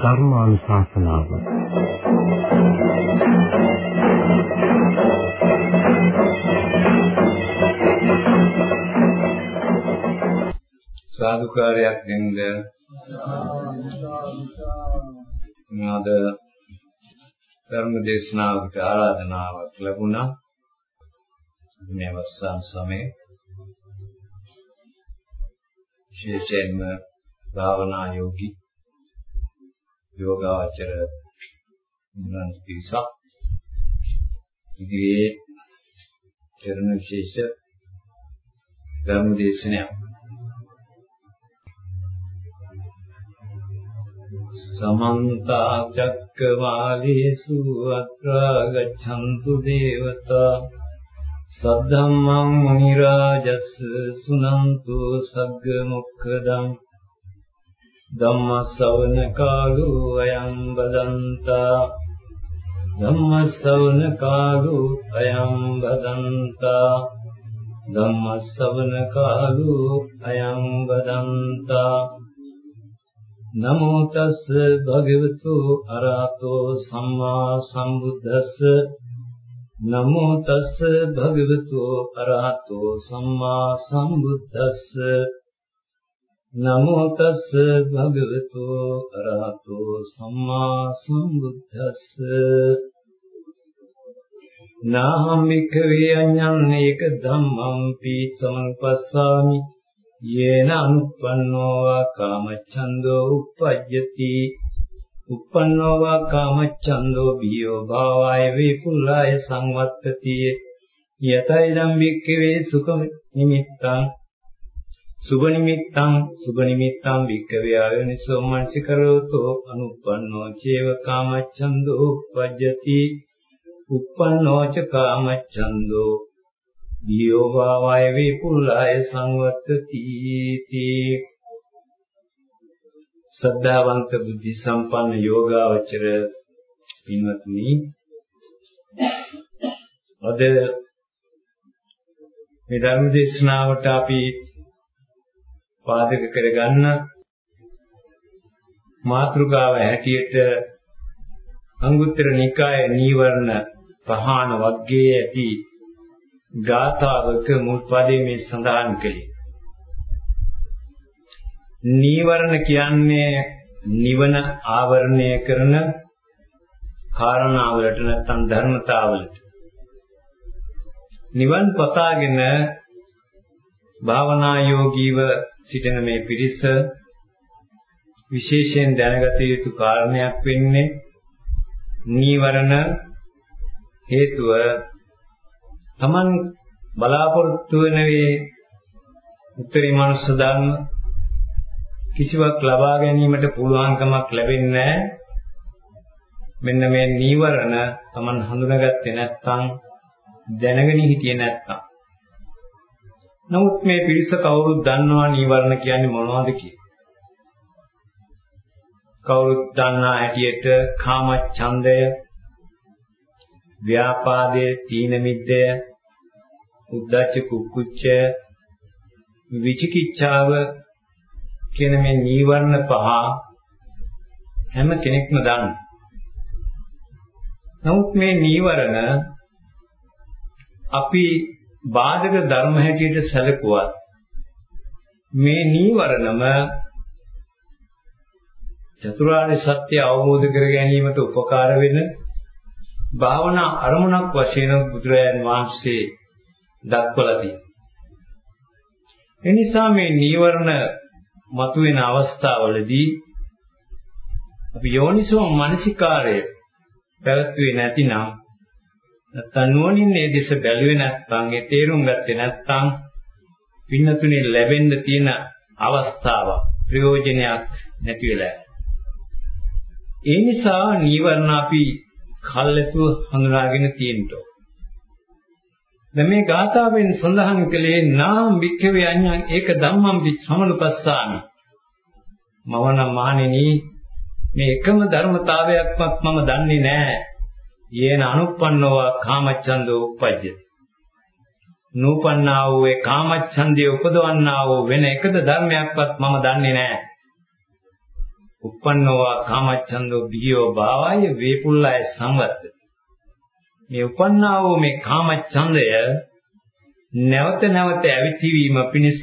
ධර්මානුශාසනාව. සාදුකාරයක් දෙන්න. නාද ධර්ම දේශනාවකට ආරාධනාවක් ලැබුණා. මේ අවසන් සමයේ විශේෂයෙන්ම භාවනා යෝගී යෝගාචර නිවන් පිරිසක් ඉදිරියේ චරණ විශේෂ ධර්ම දේශනයක් සමන්ත චක්කවාලේසු අත්‍රා ගච්ඡන්තු දේවතා සද්ධම්මං මුනි රාජස් සුනන්තු සග්ග මොක්ඛදං ධම්ම ශ්‍රවණ කාලෝ අයං බදන්තා ධම්ම ශ්‍රවණ කාලෝ අයං බදන්තා ධම්ම ශ්‍රවණ කාලෝ අයං බදන්තා නමෝ තස් භගවතු අරහතෝ සම්මා සම්බුද්දස්ස නමෝ තස් භගවතු අරහතෝ සම්මා සම්බුද්දස්ස. නමෝ තස් භගවතු අරහතෝ සම්මා සම්බුද්දස්ස. නාහම් වික්ඛවේ අඤ්ඤං ඒක ධම්මං පී සමනුපස්සාමි යේන අනුප්පන්නෝ වා කාමච්ඡන්தோ uppajjati uppannō va kāmacchando bhiyo bhāvāya vipulāya samvattati යතයි ධම්මික්කවේ සුඛ නිමිත්තං. සුභ නිමිත්තං සුභ නිමිත්තං භික්කවේ ආයනිසෝ මනසිකරෝතෝ අනුප්පන්නෝ චේව කාමච්ඡන්தோ උපජ්ජති uppannō ca kāmacchando වියෝ වාය වේපුල්ලාය සංවත්තති තී සද්ධාවන්ත බුද්ධි සම්පන්න යෝගාවචර පින්වත්නි අද මේ ධර්ම දේශනාවට අපි පාදක කරගන්න මාතෘකාව හැටියට අංගුත්තර නිකායේ නීවරණ පහන වර්ගයේ ඇති ගාථාවක මුල් පදයේ මේ සඳහන් කළේ. නීවරණ කියන්නේ නිවන ආවරණය කරන කාරණාවලට නැත්නම් ධර්මතාවලට. නිවන් පතාගෙන භාවනා යෝගීව සිටින මේ පිරිස විශේෂයෙන් දැනගත යුතු කාරණයක් වෙන්නේ නීවරණ හේතුව Taman බලාපොරොත්තු වෙන වේ උත්තරී මනුස්ස ධර්ම කිසිවක් ලබා ගැනීමට පුළුවන්කමක් ලැබෙන්නේ මෙන්න මේ නීවරණ Taman හඳුනාගත්තේ නැත්නම් දැනගෙන හිටියේ නැත්නම් නමුත් මේ පිරිස කවුරුත් දන්නවා නීවරණ කියන්නේ මොනවද කියලා. කවුරුත් දන්නා හැටියට කාමච්ඡන්දය, ව්‍යාපාදය, තීන මිද්දය, උද්ධච්ච කුක්කුච්ච, විචිකිච්ඡාව කියන මේ නීවරණ පහ හැම කෙනෙක්ම දන්නවා. නමුත් මේ නීවරණ අපි බාධක ධර්ම හැටියට සැලකුවත් මේ නීවරණම චතුරාර්ය සත්‍ය අවබෝධ කර ගැනීමට උපකාර වෙන භාවනා අරමුණක් වශයෙන් බුදුරජාන් වහන්සේ දක්වලා තියෙනවා. එනිසා මේ නීවරණ මතුවෙන අවස්ථාවලදී අපි යෝනිසෝ මනසිකාරය පැවැත්වුවේ නැතිනම් නැත්තම් නුවණින් මේ දෙස බැලුවේ නැත්නම් ඒ තේරුම් ගත්තේ නැත්නම් පින්නතුනේ ලැබෙන්න තියෙන අවස්ථාව ප්‍රයෝජනයක් නැති වෙලා ඒ නිසා නීවරණ අපි කල්ැතුව හඳුනාගෙන තියෙනවා. දැන් මේ ගාථාවෙන් සඳහන් කළේ නාම් වික්ඛවේ අඤ්ඤං ඒක ධම්මං සමනුපස්සාමි. මවනම් මහණෙනි මේ එකම ධර්මතාවයක්වත් මම දන්නේ නැහැ. යේන අනුප්පන්නව කාමච්ඡන්தோ uppajjati. නූපන්නා වූ ඒ කාමච්ඡන්දය උපදවන්නා වූ වෙන එකද ධර්මයක්වත් මම දන්නේ නැහැ. uppannova කාමච්ඡන්தோ බිහියෝ භාවය වේපුල්ලය සංවත්ත. මේ උපන්නා වූ මේ කාමච්ඡන්දය නැවත නැවත ඇවිතිවීම පිණිස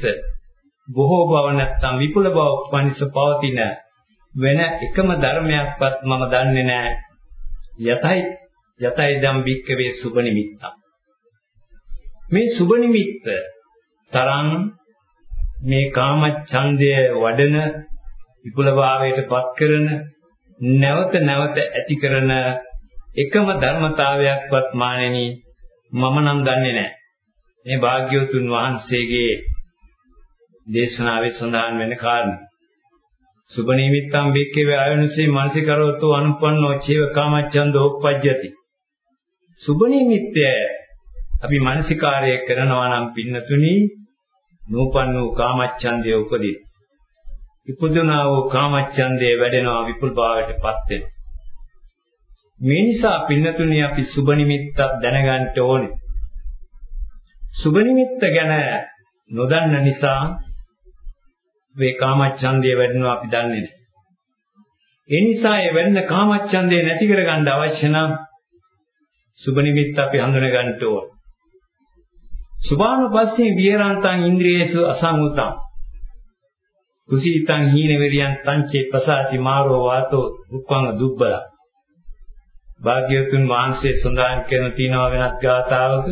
බොහෝ බව නැත්තම් විපුල බව පිණිස පවතින වෙන එකම ධර්මයක්වත් මම දන්නේ නැහැ. යතයි යතයි දම් බික්කවේ සුබ නිමිත්තක්. මේ සුබ නිමිත්ත තරම් මේ කාමච්ඡන්දය වඩන විපුලභාවයට පත් කරන නැවත නැවත ඇති කරන එකම ධර්මතාවයක්වත් මානෙනි මම නම් දන්නේ නැහැ. මේ භාග්‍යවතුන් වහන්සේගේ දේශනාවේ සඳහන් වෙන කාරණා. සුබ නිමිත්තම් බික්කවේ ආයනසේ මානසිකරවතෝ අනුපන්නෝ චේව කාමච්ඡන්දෝ උප්පජ්ජති. සුබ නිමිත්තය අපි මානසිකාරය කරනවා නම් පින්නතුනි නූපන් වූ කාමච්ඡන්දය උපදී. ඉපදුනා වූ කාමච්ඡන්දය වැඩෙනවා විපුල් භාවයටපත් වෙනවා. මේ නිසා පින්නතුනි අපි සුබ නිමිත්තක් දැනගන්න ඕනේ. සුබ නිමිත්ත ගැන නොදන්න නිසා මේ කාමච්ඡන්දය වැඩෙනවා අපි දන්නේ නැහැ. ඒ නිසා ඒ වෙන්න කාමච්ඡන්දය නැති කරගන්න අවශ්‍ය නම් සුබ නිමිත්ත අපි හඳුන ගන්න ඕන. සුභානුපස්සේ විහෙරන්තං ඉන්ද්‍රියේසු අසංගතං. කුසීතං හීන වෙරියන් තංචේ ප්‍රසාති මාරෝ වාතෝ උක්ඛං දුබ්බල. භාග්‍යවතුන් වහන්සේ සඳහන් කරන තියෙනවා වෙනත් ගාථාවක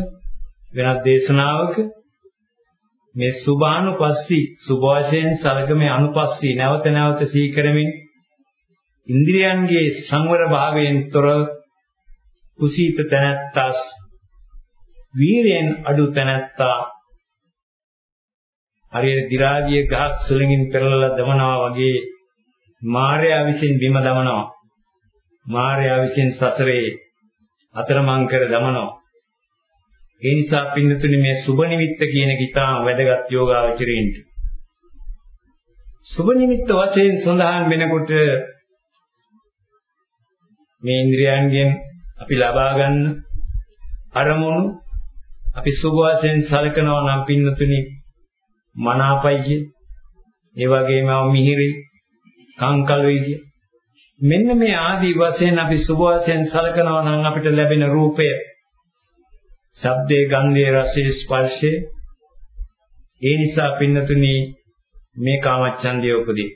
වෙනත් දේශනාවක. මේ සුභානුපස්සී සුභවශයෙන් සලකමේ අනුපස්සී නැවත නැවත සිහි කරමින් ඉන්ද්‍රියන්ගේ සංවර භාවයෙන් තොර කුසීත තනත්තාස් වීරයෙන් අඩු තනත්තා හරියට දි รา ගිය ගහක් සුළඟින් පෙරලලා දමනවා වගේ මාර්යා විසින් බිම දමනවා. මාර්යා විසින් සසරේ අතරමං කර දමනවා ඒ නිසා පින්නතුනි මේ සුබ නිමිත්ත කියන එක ඉතාම වැදගත් යෝගාවචරයින්ට. සුබ නිමිත්ත වශයෙන් සඳහන් වෙනකොට මේ ඉන්ද්‍රියයන්ගෙන් අපි ලබා ගන්න අරමුණු අපි සුබ වශයෙන් සලකනවා නම් පින්නතුනි මනාපයි කිය. ඒ වගේම මිහිරි කංකලුයි කිය. මෙන්න මේ ආදී වශයෙන් අපි සුබ වශයෙන් සලකනවා නම් අපිට ලැබෙන රූපය. ශබ්දේ ගන්ධේ රසේ ස්පර්ශේ. ඒ නිසා පින්නතුනි මේ කාමච්ඡන්දය උපදී.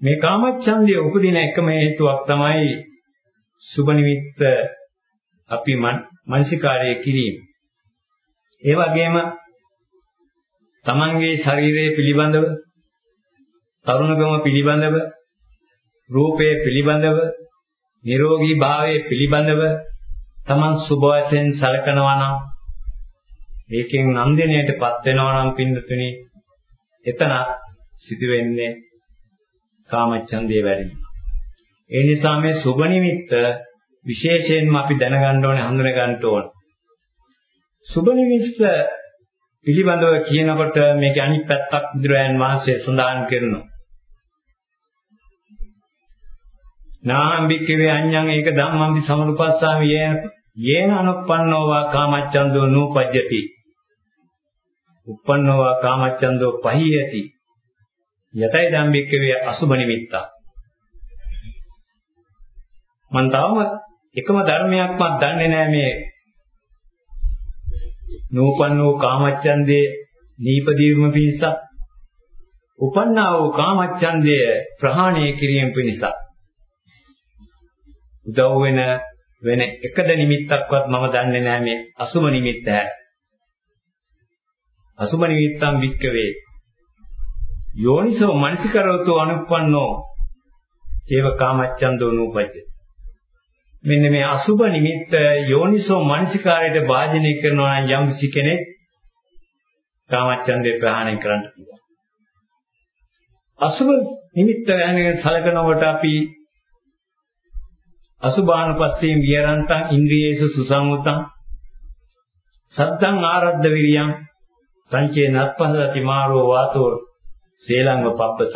මේ කාමච්ඡන්දය උපදින එකම හේතුවක් තමයි සුබ නිමිත්ත අපි මනසිකාරය කිරීම. ඒ වගේම තමන්ගේ ශරීරය පිළිබඳව තරුණකම පිළිබඳව රූපය පිළිබඳව නිරෝගී භාවය පිළිබඳව Taman සුබ වශයෙන් සලකනවා නම් ඒකෙන් නන්දිනයටපත් වෙනවා නම් පින්නතුනි එතන සිදු වෙන්නේ කාමච්ඡන්දේ වැඩි. ඒ නිසා මේ සුබ නිමිත්ත විශේෂයෙන්ම අපි දැනගන්න ඕනේ හඳුන ගන්න ඕනේ. සුබ නිමිත්ත පිළිබඳව කියනකොට මේකේ අනිත් පැත්තක් බුදුරයන් වහන්සේ සඳහන් කරනවා. නාම්බික්කවේ අඤ්ඤං ඒක ධම්මං සමනුපස්සාමි යේන යේන අනුප්පන්නෝ වා කාමච්ඡන්தோ නූපජ්ජති. උප්පන්නෝ වා කාමච්ඡන්தோ පහියති. යතයි ධම්බික්කවේ අසුබ නිමිත්තා. මන් තාම එකම ධර්මයක්වත් දන්නේ නැහැ මේ නූපන්නෝ කාමච්ඡන්දේ නීපදීවම පිණිස උපන්නා වූ කාමච්ඡන්දය ප්‍රහාණය කිරීම පිණිස උදව් වෙන වෙන එකද නිමිත්තක්වත් මම දන්නේ නැහැ මේ අසුම නිමිත්ත හැ. අසුම නිමිත්තම් වික්කවේ යෝනිසෝ මනසිකරවතෝ අනුප්පන්නෝ ඒව කාමච්ඡන්தோ නූපජ්ජ. මෙන්න මේ අසුබ නිමිත්ත යෝනිසෝ මනසිකාරයට වාජනය කරනවා නම් යම් කිසි කෙනෙක් කාමච්ඡන්දේ ප්‍රහාණය කරන්න පුළුවන්. අසුබ නිමිත්ත ගැන සලකනකොට අපි අසුභානුපස්සයෙන් විහරන්තං ඉන්ද්‍රියේසු සුසංවතං. සද්දං ආරද්ධ විරියං. සංචේ නත්පසති මාරෝ වාතෝ සේලංග පබ්බත.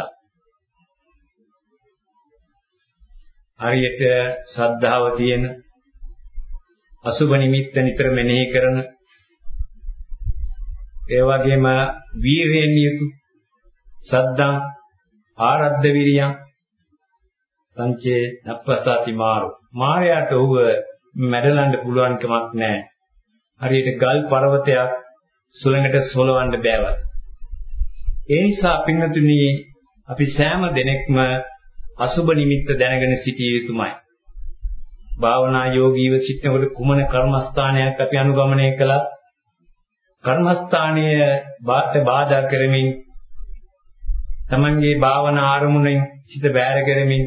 හරියට ශ්‍රද්ධාව තියෙන අසුභ නිමිත්ත නිතර මෙනෙහි කරන ඒ වගේම වීරයෙන් යුතු සද්දං ආරද්ධ විරියං. සංචේ නප්පසති මාරු. මාරයාට ඔහුව මැඩලන්න පුළුවන් කමක් නැහැ. හරියට ගල් පර්වතයක් සුළඟට සොලවන්න බෑවත්. ඒ නිසා පින්නතුනි අපි සෑම දිනෙකම අසුබ නිමිත්ත දැනගෙන සිටිය යුතුමයි. භාවනා යෝගීව සිටිනකොට කුමන කර්මස්ථානයක් අපි අනුගමනය කළත් කර්මස්ථානීය බාට බාධා කරමින් තමන්ගේ භාවනා ආරමුණෙන් සිත බෑර කරමින්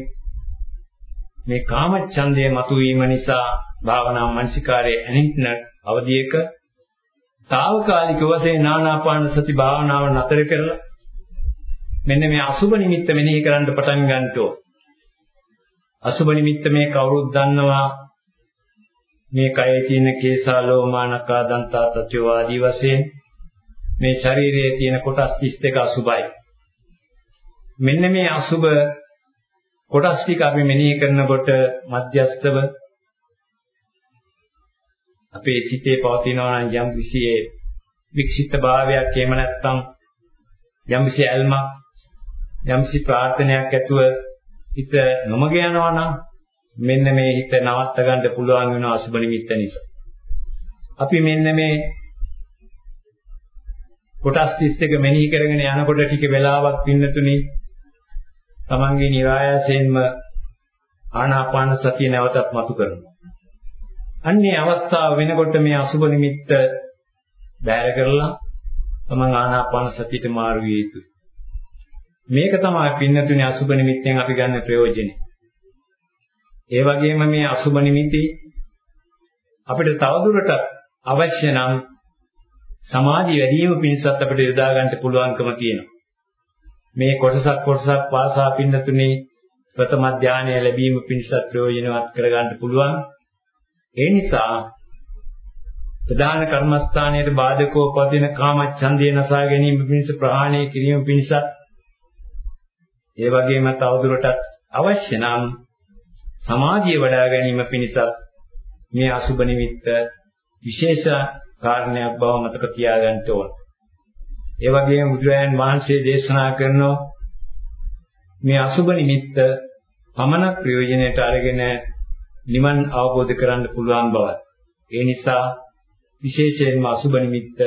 මේ කාමච්ඡන්දය මතුවීම නිසා භාවනා මනසිකාරයේ ඇනින්න අවධියක తాවකාලික වශයෙන් නානාපාන සති භාවනාව නතර කරලා මෙන්න මේ අසුබ නිමිත්ත මෙනෙහි කරන්න පටන් ගන්නටෝ අසුබ නිමිත්ත මේ කවුරුත් දන්නවා. මේ කයේ තියෙන කේසා ලෝමානකා දන්තා තත්ව ආදී වශයෙන් මේ ශරීරයේ තියෙන කොටස් 32 අසුබයි. මෙන්න මේ අසුබ කොටස් ටික අපි මෙනෙහි කරනකොට මධ්‍යස්තව අපේ සිතේ පවතිනවා නම් යම් කිසියේ වික්ෂිප්ත භාවයක් එහෙම නැත්නම් යම් කිසි ඇල්මක් යම් කිසි ප්‍රාර්ථනයක් ඇතුව හිත නොමග යනවා නම් මෙන්න මේ හිත නවත්ත ගන්න පුළුවන් වෙන අසුබ නිමිත්ත නිසා. අපි මෙන්න මේ කොටස් 31 මෙනෙහි කරගෙන යනකොට ටික වෙලාවක් පින්නතුනි තමන්ගේ નિરાයසයෙන්ම ආනාපාන සතිය නැවතත් මතු කරනවා. අන්නේ අවස්ථාව වෙනකොට මේ අසුබ නිමිත්ත බැහැර කරලා තමන් ආනාපාන සතියට මාරු විය යුතුයි. මේක තමයි පින්නතුනේ අසුබ නිමිත්තෙන් අපි ගන්න ප්‍රයෝජනේ. ඒ වගේම මේ අසුබ නිමිති අපිට තවදුරටත් අවශ්‍ය නම් සමාධි වැඩි වීම පිණිසත් අපිට යොදා ගන්න පුළුවන්කම තියෙනවා. මේ කොටසක් කොටසක් පාසා පින්නතුනේ ප්‍රථම ධානය ලැබීම පිණිසත් ප්‍රයෝජනවත් කරගන්න පුළුවන්. ඒ නිසා ප්‍රධාන කර්මස්ථානයේ බාධකව පදින කාමච්ඡන්දේ නසා ගැනීම පිණිස ප්‍රහාණය කිරීම පිණිසත් ඒ වගේම තවදුරටත් අවශ්‍ය නම් සමාධිය වඩා ගැනීම පිණිසත් මේ අසුබ නිමිත්ත විශේෂ කාරණයක් බව මතක තියාගන්න ඕන. ඒ වගේම බුදුරජාන් වහන්සේ දේශනා කරනවා මේ අසුබ නිමිත්ත පමණ ප්‍රයෝජනයට අරගෙන නිවන් අවබෝධ කරගන්න පුළුවන් බව. ඒ නිසා විශේෂයෙන්ම අසුබ නිමිත්ත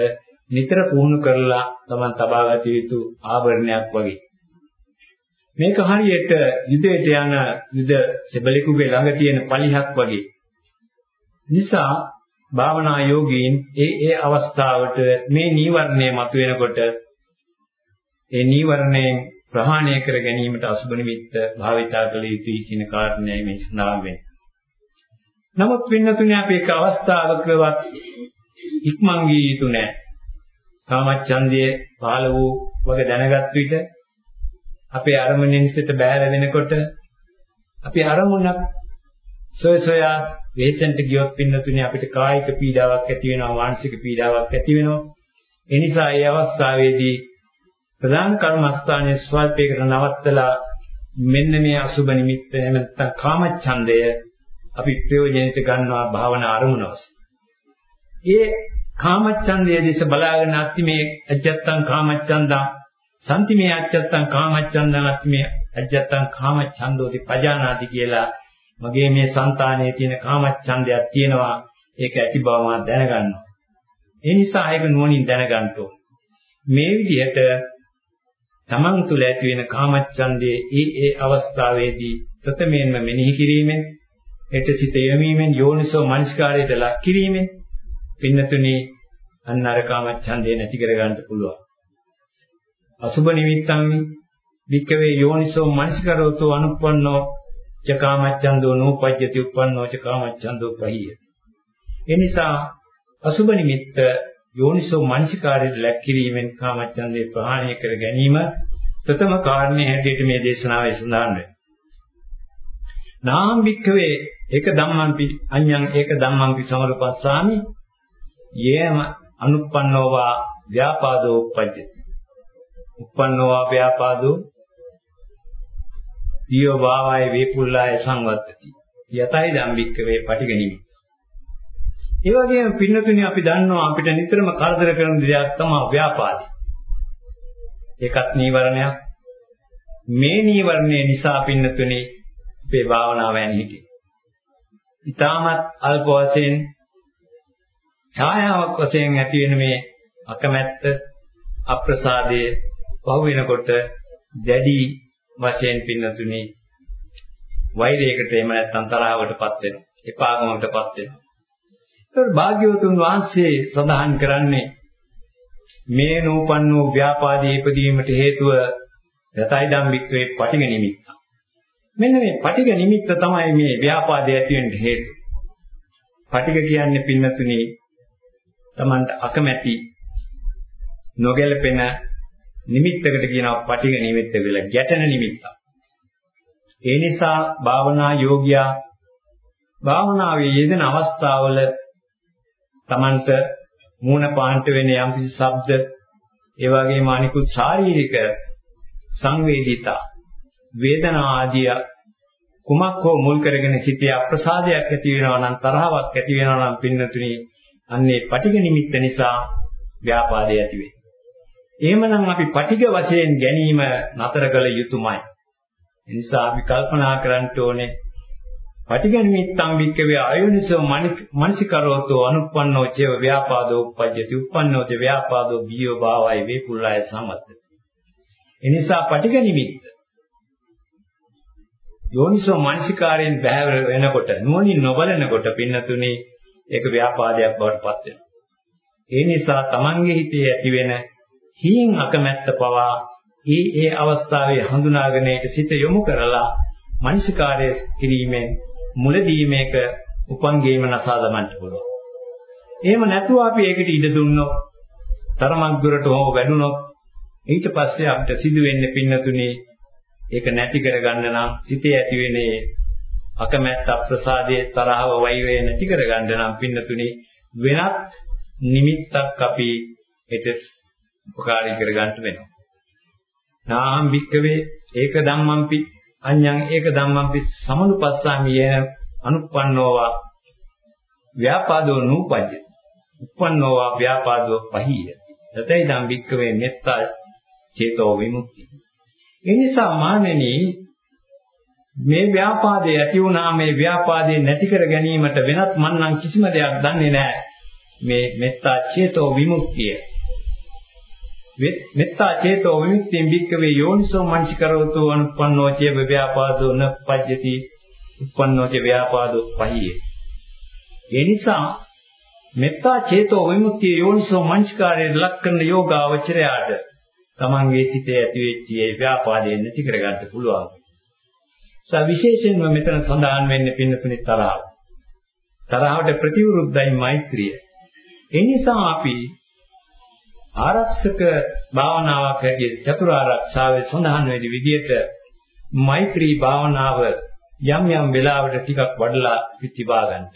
නිතර පුහුණු කරලා තමන් තබාගත යුතු ආභරණයක් වගේ. මේක හරියට යුදයට යන යුද සෙබලෙකුගේ ළඟ තියෙන පලිහක් වගේ. නිසා භාවනා යෝගීන් ඒ ඒ අවස්ථාවට මේ නීවරණය මතුවෙනකොට ඒ නීවරණයෙන් ප්‍රහාණය කර ගැනීමට අසුබ නිමිත්ත භාවිතා කළ යුතුයි කියන කාරණයයි මේ සඳහන් වෙන්නේ. නමුත් වෙනතුනේ අපි එක අවස්ථාවකවත් ඉක්මන් ගිය යුතු නැහැ. කාමච්ඡන්දයේ පහළ වූ වගේ දැනගත් විට අපේ අරමුණෙන් සිට බැහැර වෙනකොට අපි අරමුණක් සොයසොයා වේසන්ට ගියොත් පින්නතුනේ අපිට කායික පීඩාවක් ඇති වෙනවා මානසික පීඩාවක් ඇති වෙනවා ඒ නිසා මේ අවස්ථාවේදී ප්‍රධාන කර්මස්ථානයේ ස්වල්පයකට නවත්තලා මෙන්න මේ අසුබ නිමිත්ත නැත්නම් කාමච්ඡන්දය අපි ප්‍රයෝජනෙට ගන්නවා භාවනා අරමුණවස්. ඒ කාමච්ඡන්දයේ දිස බලාගෙන අත්ති මේ අජත්තං කාමච්ඡන්දං සම්තිමේ අච්චත්තං කාමච්ඡන්දං අත්මේ අජත්තං කාමච්ඡන්දෝති පජානාති කියලා මගේ මේ సంతානයේ තියෙන කාමච්ඡන්දයක් තියෙනවා. ඒක ඇති බව මම දැනගන්නවා. ඒ නිසා ඒක නුවණින් දැනගන්න මේ විදිහට තමන් තුළ ඇති වෙන කාමච්ඡන්දයේ ඒ ඒ අවස්ථාවේදී ප්‍රථමයෙන්ම මෙනෙහි කිරීමෙන් එට සිත යොමීමෙන් යෝනිසෝ මනස්කාරයට ලක් කිරීමෙන් පින්නතුනේ අන්න අර කාමච්ඡන්දේ නැති කර ගන්න පුළුවන්. අසුබ නිමිත්තං වික්කවේ යෝනිසෝ මනසිකරෝතෝ අනුප්පන්නෝ චකාමච්ඡන්தோ නෝපජ්ජති උප්පන්නෝ චකාමච්ඡන්தோ පහිය. ඒ නිසා අසුබ නිමිත්ත යෝනිසෝ මනසිකාරයට ලැක් කිරීමෙන් කාමච්ඡන්දේ ප්‍රහාණය කර ගැනීම ප්‍රථම කාරණේ හැටියට මේ දේශනාවේ සඳහන් වෙනවා. නාම් වික්කවේ ඒක ධම්මංපි අඤ්ඤං ඒක ධම්මංපි සමරපස්සාමි යේම අනුප්පන්නෝවා ව්‍යාපාදෝ උපජ්ජති uppannෝ ආපයාපාදෝ පියෝ වාවාය වේපුල්ලාය සංවත්තති යතයි ධම්මික්ක වේ පටිගනිමි ඒ වගේම පින්නතුනි අපි දන්නවා අපිට නිතරම කරදර කරන දෙයක් තමයි ව්‍යාපාදේ. ඒකත් නීවරණයක්. මේ නීවරණය නිසා පින්නතුනි අපේ භාවනාව යන්නේ හිටියේ. ඊටමත් අල්ප වශයෙන් ඡායාවක් වශයෙන් ඇති වෙන මේ අකමැත්ත අප්‍රසාදයේ පහු වෙනකොට දැඩි වශයෙන් පින්නතුනි වෛරයකට එහෙම නැත්නම් තරහවටපත් වෙනවා. එපාගමකටපත් වෙනවා. ඒතකොට භාග්‍යවතුන් වහන්සේ සඳහන් කරන්නේ මේ නූපන් වූ ව්‍යාපාදී ඉපදීමට හේතුව යතයි ධම්මික්වේ පටිඝ නිමිත්ත. මෙන්න මේ පටිඝ නිමිත්ත තමයි මේ ව්‍යාපාදය ඇති වෙන්න හේතුව. පටිඝ කියන්නේ පින්නතුනි Tamanට අකමැති නොගැලපෙන නිමිත්තකට කියනවා පටිඝ නිමිත්ත කියලා ගැටෙන නිමිත්ත. ඒ නිසා භාවනා යෝගියා භාවනාවේ යෙදෙන අවස්ථාවල Tamanට මූණ පාන්ට වෙන යම්කිසි ශබ්ද ඒ වගේම අනිකුත් ශාරීරික සංවේදීතා වේදනා ආදිය කුමක් හෝ මුල් කරගෙන සිටේ අප්‍රසාදයක් ඇති වෙනවා නම් තරහවක් ඇති වෙනවා නම් පින්නතුනි අන්නේ පටිඝ නිමිත්ත නිසා ව්‍යාපාදය ඇති වෙයි. එහෙමනම් අපි පටිඝ වශයෙන් ගැනීම නතර කළ යුතුමයි. ඒ නිසා අපි කල්පනා කරන්න ඕනේ පටිඝ නිමිත්තං වික්කවේ අයෝනිසෝ මනසිකරෝතෝ අනුප්පන්නෝ චේව ව්‍යාපාදෝ උප්පජ්ජති උප්පන්නෝ ච ව්‍යාපාදෝ බියෝ භාවයි වේකුල්ලාය සමත්ත. ඒ නිසා පටිඝ නිමිත්ත යෝනිසෝ මනසිකාරයෙන් බැහැ වෙනකොට නුවණින් නොබලනකොට පින්නතුනේ ඒක ව්‍යාපාදයක් බවට පත් වෙනවා. ඒ නිසා Tamange හිතේ ඇතිවෙන හීන් අකමැත්ත පවා ඒ ඒ අවස්ථාවේ හඳුනාගෙන ඒක සිත යොමු කරලා මනසිකාරය කිරීමෙන් මුලදී මේක උපංගේම නසා දමන්න පුළුවන්. එහෙම නැතුව අපි ඒකට ඉඩ දුන්නොත් තරමක් දුරට හොම වැඩුණොත් ඊට පස්සේ අපිට සිදු වෙන්නේ පින්නතුනේ ඒක නැති කරගන්න නම් සිතේ ඇති වෙන්නේ අකමැත්ත අප්‍රසාදයේ තරහව වෛරය නැති කරගන්න නම් පින්නතුනේ වෙනත් නිමිත්තක් අපි ඒට උපකාරී කරගන්න වෙනවා. නාම් වික්කවේ ඒක ධම්මම්පි අඤ්ඤං ඒක ධම්මම්පි සමනුපස්සාමි යන අනුප්පන්නෝවා ව්‍යාපාදෝ නූපජ්ජ. උප්පන්නෝවා ව්‍යාපාදෝ පහිය. තතේ ධම් වික්කවේ මෙත්තා චේතෝ විමුක්ති. ඒ නිසා මානෙනි මේ ව්‍යාපාදේ ඇති වුණා මේ ව්‍යාපාදේ නැති කර ගැනීමට වෙනත් මන්නම් කිසිම දෙයක් දන්නේ නැහැ. මේ මෙත්තා චේතෝ විමුක්තිය. මෙත්තා චේතෝ විමුක්තියෙන් බික්කවේ යෝනිසෝ මනසිකරවතු අනුපන්නෝ චේ ව්‍යාපාදෝ න පජ්ජති උපන්නෝ චේ ව්‍යාපාදෝ පහියේ. ඒ නිසා මෙත්තා චේතෝ විමුක්තිය යෝනිසෝ මනසිකාරයේ ලක්කන යෝගාවචරයාට තමන්ගේ සිතේ ඇතිවෙච්ච මේ ව්‍යාපාදේ නැති කරගන්න පුළුවන්. සා විශේෂයෙන්ම මෙතන සඳහන් වෙන්නේ පින්නතුනි තරහව. තරහවට ප්‍රතිවිරුද්ධයි මෛත්‍රිය. ඒ නිසා අපි ආරක්ෂක භාවනාවක් හැටියට චතුරාර්යශාවේ සඳහන් වෙන විදිහට මෛත්‍රී භාවනාව යම් යම් වෙලාවට ටිකක් වඩලා පිටිබා ගන්නට.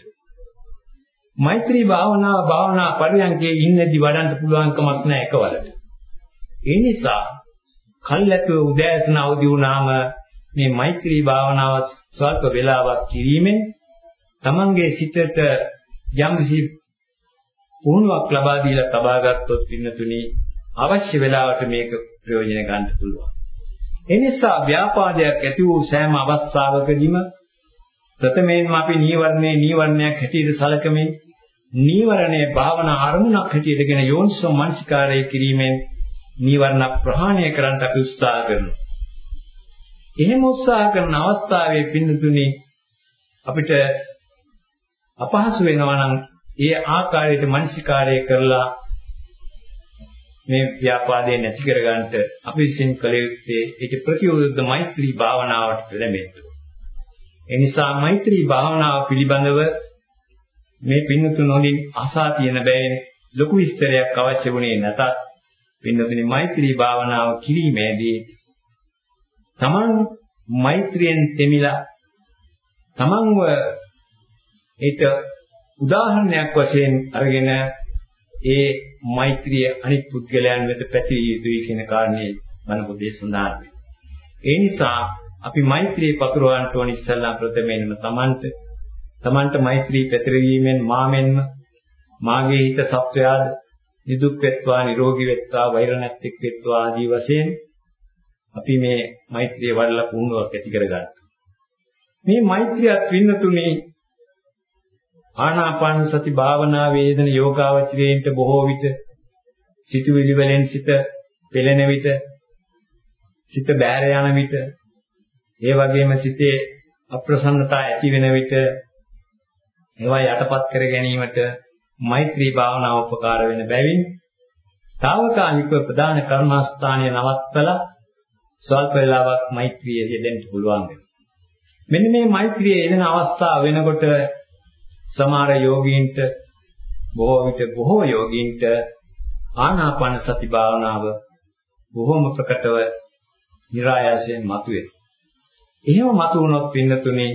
මෛත්‍රී භාවනාව භාවනා පරියන්කේ ඉන්නේදි වඩන්න පුළුවන් කමක් නැහැ එකවරට. ඒ නිසා කල්ැතුව උදෑසන අවදි වුණාම මේ මෛත්‍රී භාවනාව ස්වල්ප වේලාවක් කිරීමෙන් තමන්ගේ සිතට යම්කිසි පුහුණුවක් ලබා දීලා තබා ගත්තොත් පින්නතුනි අවශ්‍ය වෙලාවට මේක ප්‍රයෝජන ගන්න පුළුවන්. ඒ නිසා ව්‍යාපාදයක් ඇති වූ සෑම අවස්ථාවකදීම ප්‍රථමයෙන්ම අපි නීවරණේ නීවරණයක් හැටියට සැලකමින් නීවරණයේ භාවනා අරමුණක් හැටියටගෙන යෝනිසෝ මනසිකාරය කිරීමෙන් නීවරණ ප්‍රහාණය කරන්න අපි උත්සාහ කරනවා. එහෙම උත්සාහ කරන අවස්ථාවේ පින්නතුනි අපිට අපහසු වෙනවා නම් ඒ ආකාරයට මනසිකාරය කරලා මේ ව්‍යාපාදේ නැති කරගන්නට අපි විසින් කළ යුත්තේ ඒක ප්‍රතිවිරුද්ධ මෛත්‍රී භාවනාවට ලැබෙන්න. ඒ නිසා මෛත්‍රී භාවනාව පිළිබඳව මේ පින්නතුන් හොඳින් අසා තියෙන බැවින් ලොකු විස්තරයක් අවශ්‍ය වුණේ නැතත් පින්නතුනි මෛත්‍රී භාවනාව කිරීමේදී තමන් මෛත්‍රියෙන් දෙමිලා තමන්ව ඒක උදාහරණයක් වශයෙන් අරගෙන ඒ මෛත්‍රිය අනිත් පුද්ගලයන් වෙත පැතිරිය යුතුයි කියන කාරණේ මන පොතේ සඳහන් ඒ නිසා අපි මෛත්‍රිය පතුරවන්න ඕන ඉස්සල්ලා ප්‍රථමයෙන්ම Tamanට Tamanට මෛත්‍රී පැතිරීමෙන් මාමෙන්ම මාගේ හිත සත්වයාද නිදුක් වෙත්වා නිරෝගී වෙත්වා වෛර නැත්ෙක් වෙත්වා ආදී වශයෙන් අපි මේ මෛත්‍රිය වඩලා පුහුණුවක් ඇති කරගන්න. මේ මෛත්‍රියත් වින්නතුනේ ආනාපාන සති භාවනා වේදන යෝගාවචරයේන්ට බොහෝ විට සිතුවිලි වලින් සිත පෙළෙන විට සිත බෑර යන විට ඒ වගේම සිතේ අප්‍රසන්නතා ඇති වෙන විට ඒවා යටපත් කර ගැනීමට මෛත්‍රී භාවනාව උපකාර වෙන බැවින් తాවකාලික ප්‍රධාන කර්මස්ථානය නවත්තලා ස්වල්ප වේලාවක් මෛත්‍රිය යෙදෙන්න පුළුවන්. මෙන්න මේ මෛත්‍රිය යෙදෙන අවස්ථාව වෙනකොට සමහර යෝගීන්ට බොහෝ විට බොහෝ යෝගීන්ට ආනාපාන සති භාවනාව බොහොම ප්‍රකටව નિરાයාසයෙන් මතුවේ. එහෙම මතු වුණොත් පින්නතුනේ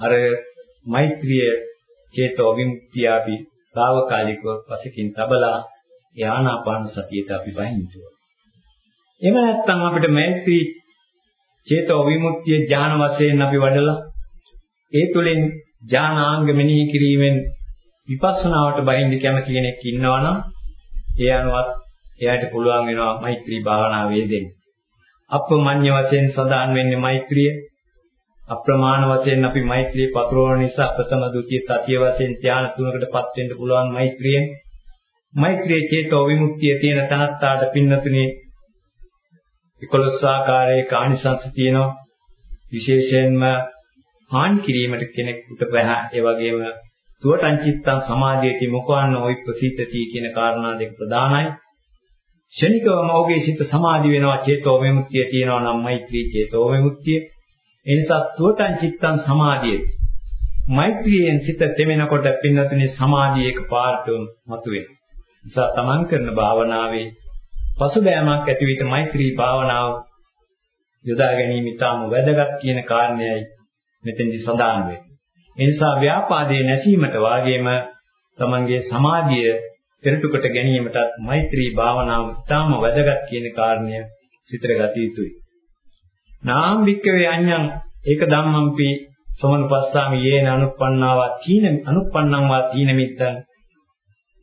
අර මෛත්‍රිය චේතෝ විමුක්තිය අපි తాවකාලිකව පසකින් තබලා ඒ ආනාපාන සතියට අපි වහින්න ඕනේ. එහෙම නැත්නම් අපිට මෛත්‍රී චේතෝ විමුක්තිය ඥාන වශයෙන් අපි වඩලා ඒ තුලින් ඥානාංග මෙනෙහි කිරීමෙන් විපස්සනාවට බහින්න කැමති කෙනෙක් ඉන්නවනම් ඒ අනුවත් එයාට පුළුවන් වෙනවා මෛත්‍රී භාවනාව වේදෙන්න. අප්‍රමඤ්ඤ වශයෙන් සඳහන් වෙන්නේ මෛත්‍රිය. අප්‍රමාණ වශයෙන් අපි මෛත්‍රිය පතුරවන නිසා ප්‍රථම ද්විතීය තතිය වශයෙන් ධ්‍යාන තුනකටපත් වෙන්න පුළුවන් මෛත්‍රියෙන්. මෛත්‍රියේ චේතෝ විමුක්තිය තියෙන තනත්තාට පින්නතුනේ 11 ආකාරයේ කානිසංශ තියෙනවා. විශේෂයෙන්ම හානි කිරීමට කෙනෙකුට බෑ. ඒ වගේම තුවටං චිත්තං සමාධියති මොකවන්න ওই ප්‍රසීතති කියන කාරණා දෙක ප්‍රධානයි. ශනිකවම ඔහුගේ සිත සමාධි වෙනවා චේතෝ විමුක්තිය තියෙනවා නම් මෛත්‍රී චේතෝ විමුක්තිය. ඒ නිසා තුවටං චිත්තං සමාධියති. මෛත්‍රියෙන් සිත තෙමෙනකොට පින්නතුනේ සමාධිය එකපාරටම මතුවෙනවා. නිසා තමන් කරන භාවනාවේ පසුබෑමක් ඇති විට මෛත්‍රී භාවනාව යොදා ගැනීම ඉතාම වැදගත් කියන කාරණයයි මෙතෙන්දි සඳහන් වෙන්නේ. ඒ නිසා ව්‍යාපාදයේ නැසීමට වාගේම තමන්ගේ සමාධිය පෙරටුකට ගැනීමටත් මෛත්‍රී භාවනාව ඉතාම වැදගත් කියන කාරණය සිතට ගත යුතුයි. නාම් වික්කවේ අඤ්ඤං ඒක ධම්මම්පි සමනුපස්සාමි යේන අනුප්පන්නාවා තීන අනුප්පන්නං වා තීන මිද්දං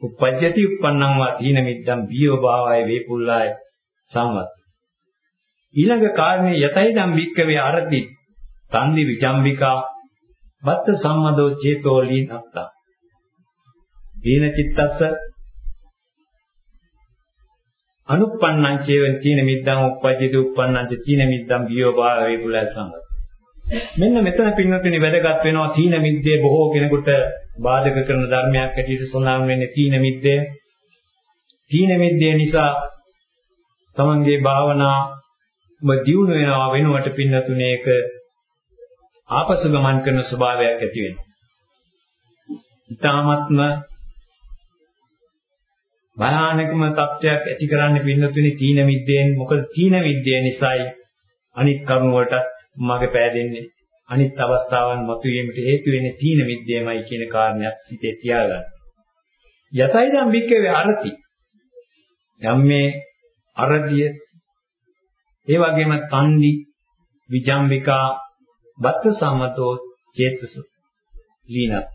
උපජ්ජති උප්පන්නං වා තීන මිද්දං බියෝ භාවය වේපුල්ලාය සංවත් ඊළඟ කාරණේ යතයිදම් වික්කවේ අරති තන්දි විජම්බිකා බත්ත සම්මදෝ චේතෝ ලීනත්තා දීන චිත්තස්ස අනුප්පන්නං චේවන තීන මිද්දං උපජ්ජති උප්පන්නං තීන මිද්දං බියෝ භාවය වේපුල්ලාය සංවත් මෙන්න මෙතන පින්නතුනි වැදගත් වෙනවා තීන මිද්දේ බොහෝ කෙනෙකුට බාධක කරන ධර්මයක් ඇටියට සඳහන් වෙන්නේ තීන මිද්දේ. තීන මිද්දේ නිසා තමන්ගේ භාවනාව දියුණු වෙනවා වෙනුවට පින්නතුනේ ඒක ආපසු ගමන් කරන ස්වභාවයක් ඇති වෙනවා. ඊ타මත්ම භයානකම තත්ත්වයක් ඇති කරන්න පින්නතුනේ තීන මිද්දෙන් මොකද තීන මිද්දේ නිසායි අනිත් කරුණ වලට මග පෑදෙන්නේ අනිත් අවස්ථාවන් මතුවීමට හේතු වෙන්නේ තීන මිද්දේමයි කියන කාරණයක් හිතේ තියාගන්න. යතයිදම් වික්කවේ අරති. යම් මේ අරදිය ඒ වගේම තන්දි විජම්බිකා බත්ත සම්මතෝ චේතස ලීනත්.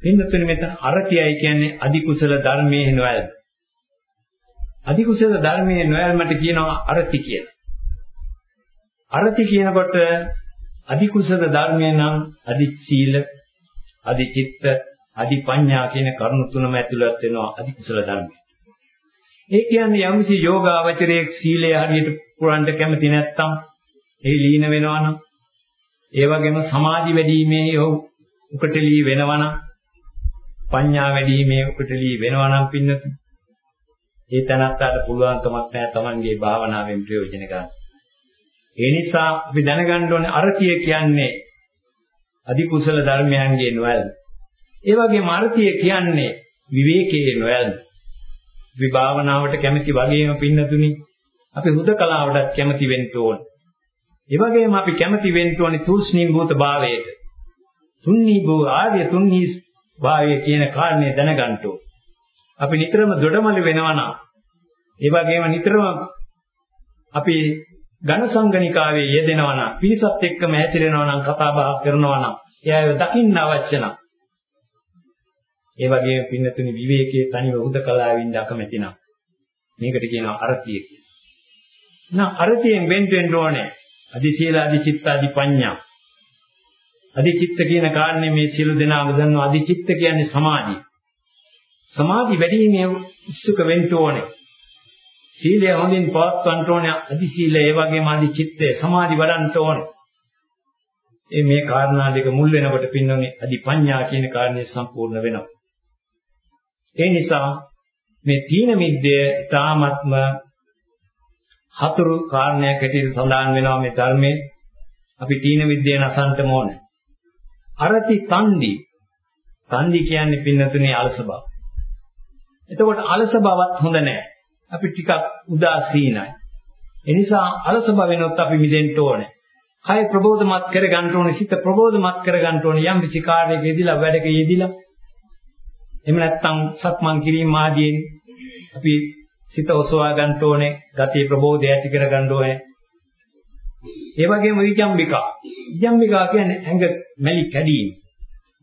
පින්නතුනි මෙතන අරතියයි කියන්නේ අධි කුසල ධර්මයේ නොයල්ම. අධි කුසල ධර්මයේ නොයල්මට කියනවා අරති කියලා. අරති කියනකොට අධි කුසල ධර්මය නම් අධි සීල, අධි චිත්ත, අධි පඤ්ඤා කියන කරුණු තුනම ඇතුළත් වෙනවා අධි කුසල ධර්මය. ඒ කියන්නේ යම්සි යෝගාවචරයේ සීලය හරියට පුරන්න කැමති නැත්නම් ඒ ලීන වෙනවනම් ඒ වගේම සමාධි වැඩිීමේ උකටලී වෙනවනම් පඤ්ඤා වැඩිීමේ උකටලී වෙනවනම් පින්නතු ඒ තනත්තාට පුළුවන්කමක් නැහැ Tamanගේ භාවනාවෙන් ප්‍රයෝජන ගන්න. ඒ නිසා අපි දැනගන්න ඕනේ අරතිය කියන්නේ අධි කුසල ධර්මයන්ගේ නොයල්ම. ඒ වගේම අරතිය කියන්නේ විවේකයේ නොයල්ම. විභාවනාවට කැමති වගේම පින්නතුනි අපි හුදකලාවටත් කැමති වෙන්න ඕන. ඒ වගේම අපි කැමති වෙන්න ඕනේ තුෂ්ණී භූත භාවයට. තුන්නී භූ ආර්ය තුන්නී භාවය කියන කාරණේ දැනගන්න ඕන. අපි නිතරම දොඩමළු වෙනවා නම් ඒ වගේම නිතරම අපි ඝන සංගණිකාවේ යෙදෙනවා නම් පිරිසත් එක්කම හැසිරෙනවා නම් කතා බහ කරනවා නම් එයාව දකින්න අවශ්‍ය නම් ඒ වගේම පින්නතුනි විවේකයේ තනිව උදකලාවින්ද අකමැති නම් මේකට කියනවා අරතිය කියලා. නා අරතියෙන් වෙන් වෙන්න ඕනේ. අධිශීල අධිචිත්ත අධිපඤ්ඤා. අධිචිත්ත කියන කාරණේ මේ සියලු දෙනාම දන්නවා අධිචිත්ත කියන්නේ සමාධිය. සමාධි වැඩිීමේ උත්සුක වෙන්න ඕනේ. සීලය හොඳින් පවත්වන්න ඕනේ අධිශීල ඒ වගේම අධිචිත්තය සමාධි වඩන්න ඕනේ. ඒ මේ කාරණා දෙක මුල් වෙනකොට පින්නෝනේ අධිපඤ්ඤා කියන කාරණේ සම්පූර්ණ වෙනවා. ඒ නිසා මේ තීන මිද්දය ඊ타ත්ම හතුරු කාරණයක් හැටියට සඳහන් වෙනවා මේ ධර්මයේ. අපි තීන විද්‍යාව නසන්ටම ඕනේ. අරති තන්දි. තන්දි කියන්නේ පින්නතුනේ අලස බව. එතකොට අලස බවත් හොඳ නැහැ. අපි ටිකක් උදාසීනයි. ඒ නිසා අලස බවෙනොත් අපි මිදෙන්න ඕනේ. කය ප්‍රබෝධමත් කර ගන්න ඕනේ, සිත ප්‍රබෝධමත් කර ගන්න ඕනේ යම් කිසි කාර්යයක යෙදිලා වැඩක යෙදිලා. එහෙම නැත්නම් සක්මන් කිරීම ආදීන් අපි සිත ඔසවා ගන්න ඕනේ, ගතිය ප්‍රබෝධය ඇති කර ගන්න ඕනේ. ඒ වගේම විජම්බිකා. විජම්බිකා කියන්නේ ඇඟ මැලි කැඩීම.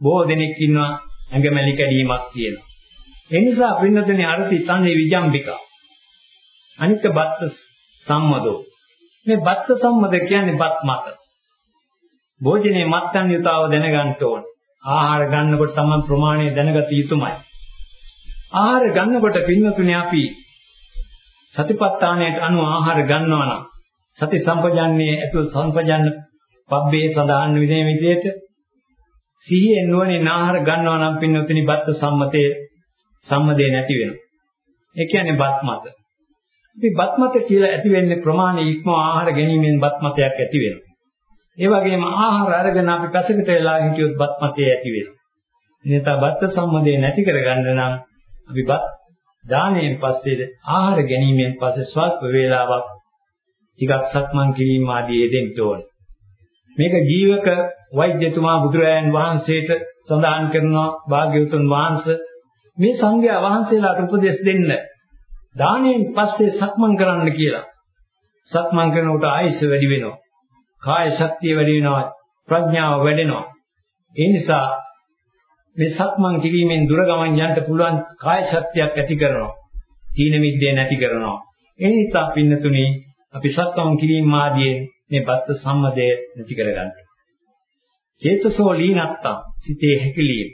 බොහෝ දෙනෙක් ඉන්නවා ඇඟ මැලි කැඩීමක් තියෙනවා. ඒ නිසා පින්නතනේ අර්ථي තන්නේ විජම්බිකා. අනිත් බත්ත සම්මදෝ. මේ බත්ත සම්මද කියන්නේ බත් මත. භෝජනයේ මත්යන් යුතාව දැනගන්න ඕන. ආහාර ගන්නකොට තමන් ප්‍රමාණය දැනගත යුතුමයි. ආහාර ගන්නකොට පින්නතුනේ අපි සතිපට්ඨානයට අනුව ආහාර ගන්නවා නම් සති සම්පජන්නේ ඇතුල් සම්පජන්න පබ්බේ සඳහන් විදිහේ විදිහට සිහියෙන් නුවණින් ආහාර ගන්නවා නම් පින්නතුනි බත්ත සම්මතේ සම්මදේ නැති වෙනවා. ඒ කියන්නේ බත් මත. ඉතින් බත් මත කියලා ඇති වෙන්නේ ප්‍රමාණය ඉක්ම ආහාර ගැනීමෙන් බත් මතයක් ඇති වෙනවා. ඒ වගේම ආහාර අරගෙන අපි පැසකට වෙලා හිටියොත් බත් මතේ ඇති වෙනවා. එනිසා බත් සම්මදේ නැති කරගන්න නම් අපි බත් දාණයෙන් පස්සේ ආහාර ගැනීමෙන් පස්සේ ස්වල්ප වේලාවක් ටිකක් සක්මන් කිරීම ආදී යෙදෙන්න ඕන. මේක ජීවක වෛද්‍යතුමා බුදුරජාණන් වහන්සේට සඳහන් කරනවා භාග්‍යවතුන් වහන්සේ මේ සංඝයා වහන්සේලාට උපදෙස් දෙන්න දාණයෙන් පස්සේ සක්මන් කරන්න කියලා. සක්මන් කරනකොට ආයස වැඩි වෙනවා. කාය ශක්තිය වැඩි වෙනවා. ප්‍රඥාව වැඩෙනවා. ඒ නිසා මේ සක්මන් කිරීමෙන් දුර ගමන් යන්න පුළුවන් කාය ශක්තියක් ඇති කරනවා. තීන මිද්දේ නැති කරනවා. ඒ නිසා පින්නතුනි අපි සක්මන් කිරීම ආදී මේ බත්ත සම්මදය නැති කරගන්න. චේතසෝ ලීනත්තා සිතේ හැකිලීම.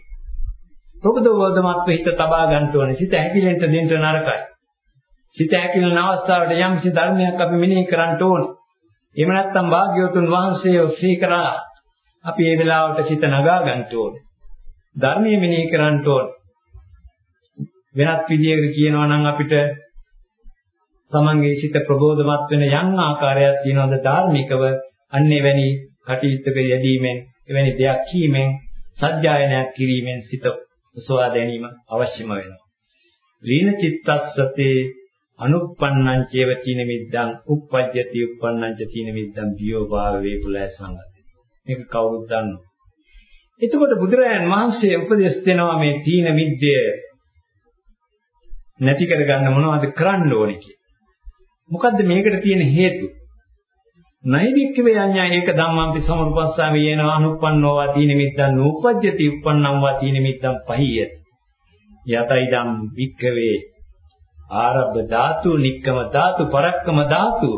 ප්‍රබෝධවදමත් හිත තබා ගන්න ඕනේ. සිත හැකිලෙන්න දෙන්න නරකයි. සිත හැකිලන අවස්ථාවට යම්සි ධර්මයක් අපි මෙනෙහි කරන්න ඕනේ. එහෙම නැත්නම් භාග්‍යවතුන් වහන්සේ ඔස්සේ කරා අපි මේ වෙලාවට සිත නගා ගන්න ඕනේ. ධර්මයේ මෙනෙහි කරන්න ඕන. වෙනත් විදියකට කියනවා නම් අපිට තමන්ගේ සිත ප්‍රබෝධමත් වෙන යම් ආකාරයක් තියෙනවද ධාර්මිකව අන්නේ වැනි කටයුත්තක යෙදීමෙන් එවැනි දෙයක් කීමෙන් සත්‍යයනයක් කිරීමෙන් සිත උසවා ගැනීම අවශ්‍යම වෙනවා. ලීන චිත්තස්සතේ අනුප්පන්නං චේව තීන මිද්දං uppajjati uppannං ච තීන මිද්දං බියෝ භාව වේපුලය සංගති. මේක කවුරුත් දන්නවා. එතකොට බුදුරජාණන් වහන්සේ උපදෙස් දෙනවා මේ තීන මිද්දය නැති කරගන්න මොනවද කරන්න ඕනේ කියලා. මොකද්ද මේකට තියෙන හේතුව? නෛවික්ක වේඤ්ඤා ඒක ධම්මං පිසමරුපස්සාම යේන අනුප්පන්නෝ වා තීන මිද්දං නූපජ්ජති uppannam වා තීන මිද්දං පහියති. යතයිදම් වික්කවේ ආරබ්බ ධාතු නික්කම ධාතු පරක්කම ධාතු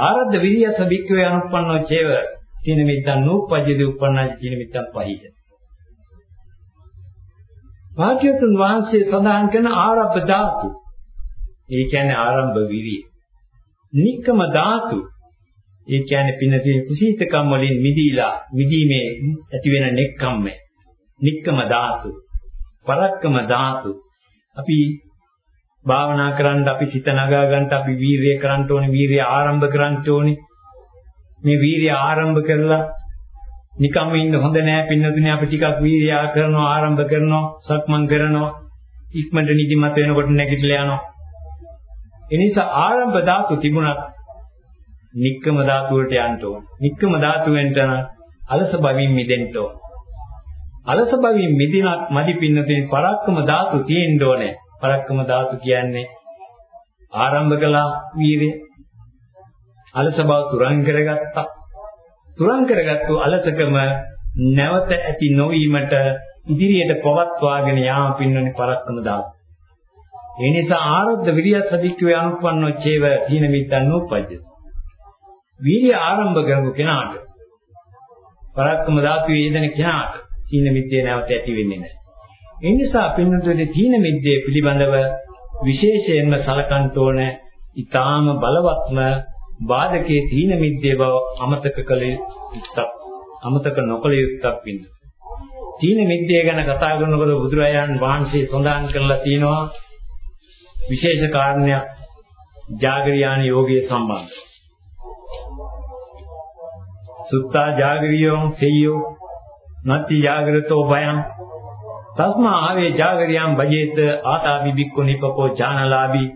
ආරද්ධ විරියස වික්කවේ අනුප්පන්නෝ චේව තීන මිද්දන් නූපජ්ජති උප්පන්නාච තීන මිද්දන් පහිත. වාක්‍යතුන් වහන්සේ සඳහන් කරන ආරම්භ ධාතු. ඒ කියන්නේ ආරම්භ විරිය. නික්කම ධාතු. ඒ කියන්නේ පින්නදී කුසීතකම් වලින් මිදීලා මිදීමේ ඇති වෙන නෙක්කම්ම. නික්කම ධාතු. පරක්කම ධාතු. අපි භාවනා කරන්න අපි සිත නගා ගන්නට අපි වීරිය කරන්න ඕනේ වීරිය ආරම්භ කරන්න ඕනේ මේ වීරිය ආරම්භ කරලා නිකම්ම ඉන්න හොඳ නෑ පින්නතුනේ අපි ටිකක් වීරිය කරනවා ආරම්භ කරනවා සක්මන් කරනවා ඉක්මනට නිදිමත වෙනකොට නැගිටලා යනවා. ඒ නිසා ආරම්භ ධාතු තිබුණත් නික්කම ධාතු වලට යන්න ඕන. නික්කම ධාතු වෙන්ට අලස බවින් මිදෙන්න ඕන. අලස බවින් මිදිනත් මදි පින්නතුනේ පරක්කම ධාතු තියෙන්න ඕනේ. පරක්කම ධාතු කියන්නේ ආරම්භ කළා වීරිය අලස බව තුරන් කරගත්තා. තුරන් කරගත්තු අලසකම නැවත ඇති නොවීමට ඉදිරියට පවත්වාගෙන යාම පින්නනේ පරක්කම දාත. ඒ නිසා ආරද්ධ විරියස් අධික්කවේ අනුපන්නෝ චේව තීන මිද්දන් උපජ්ජති. වීර්ය ආරම්භ කරපු කෙනාට පරක්කම ධාතුවේ යෙදෙන කෙනාට තීන මිද්දේ නැවත ඇති වෙන්නේ නැහැ. ඒ නිසා පින්නතුනේ තීන මිද්දේ පිළිබඳව විශේෂයෙන්ම සලකන්ට ඕන ඊටාම බලවත්ම බාධකේ තීන මිද්දේ බව අමතක කළ යුක්තක් අමතක නොකළ යුක්තක් වෙන්න. තීන මිද්දේ ගැන කතා කරනකොට බුදුරජාණන් වහන්සේ සඳහන් කරලා තියෙනවා විශේෂ කාරණයක් ජාගරියාන යෝගයේ සම්බන්ධව. සුත්තා ජාගරියෝ සෙය්‍යෝ නත්ති ජාගරතෝ භයං තස්මා ආවේ ජාගරියම් බජේත ආතාපි බික්ඛු නිපකෝ ඥානලාභී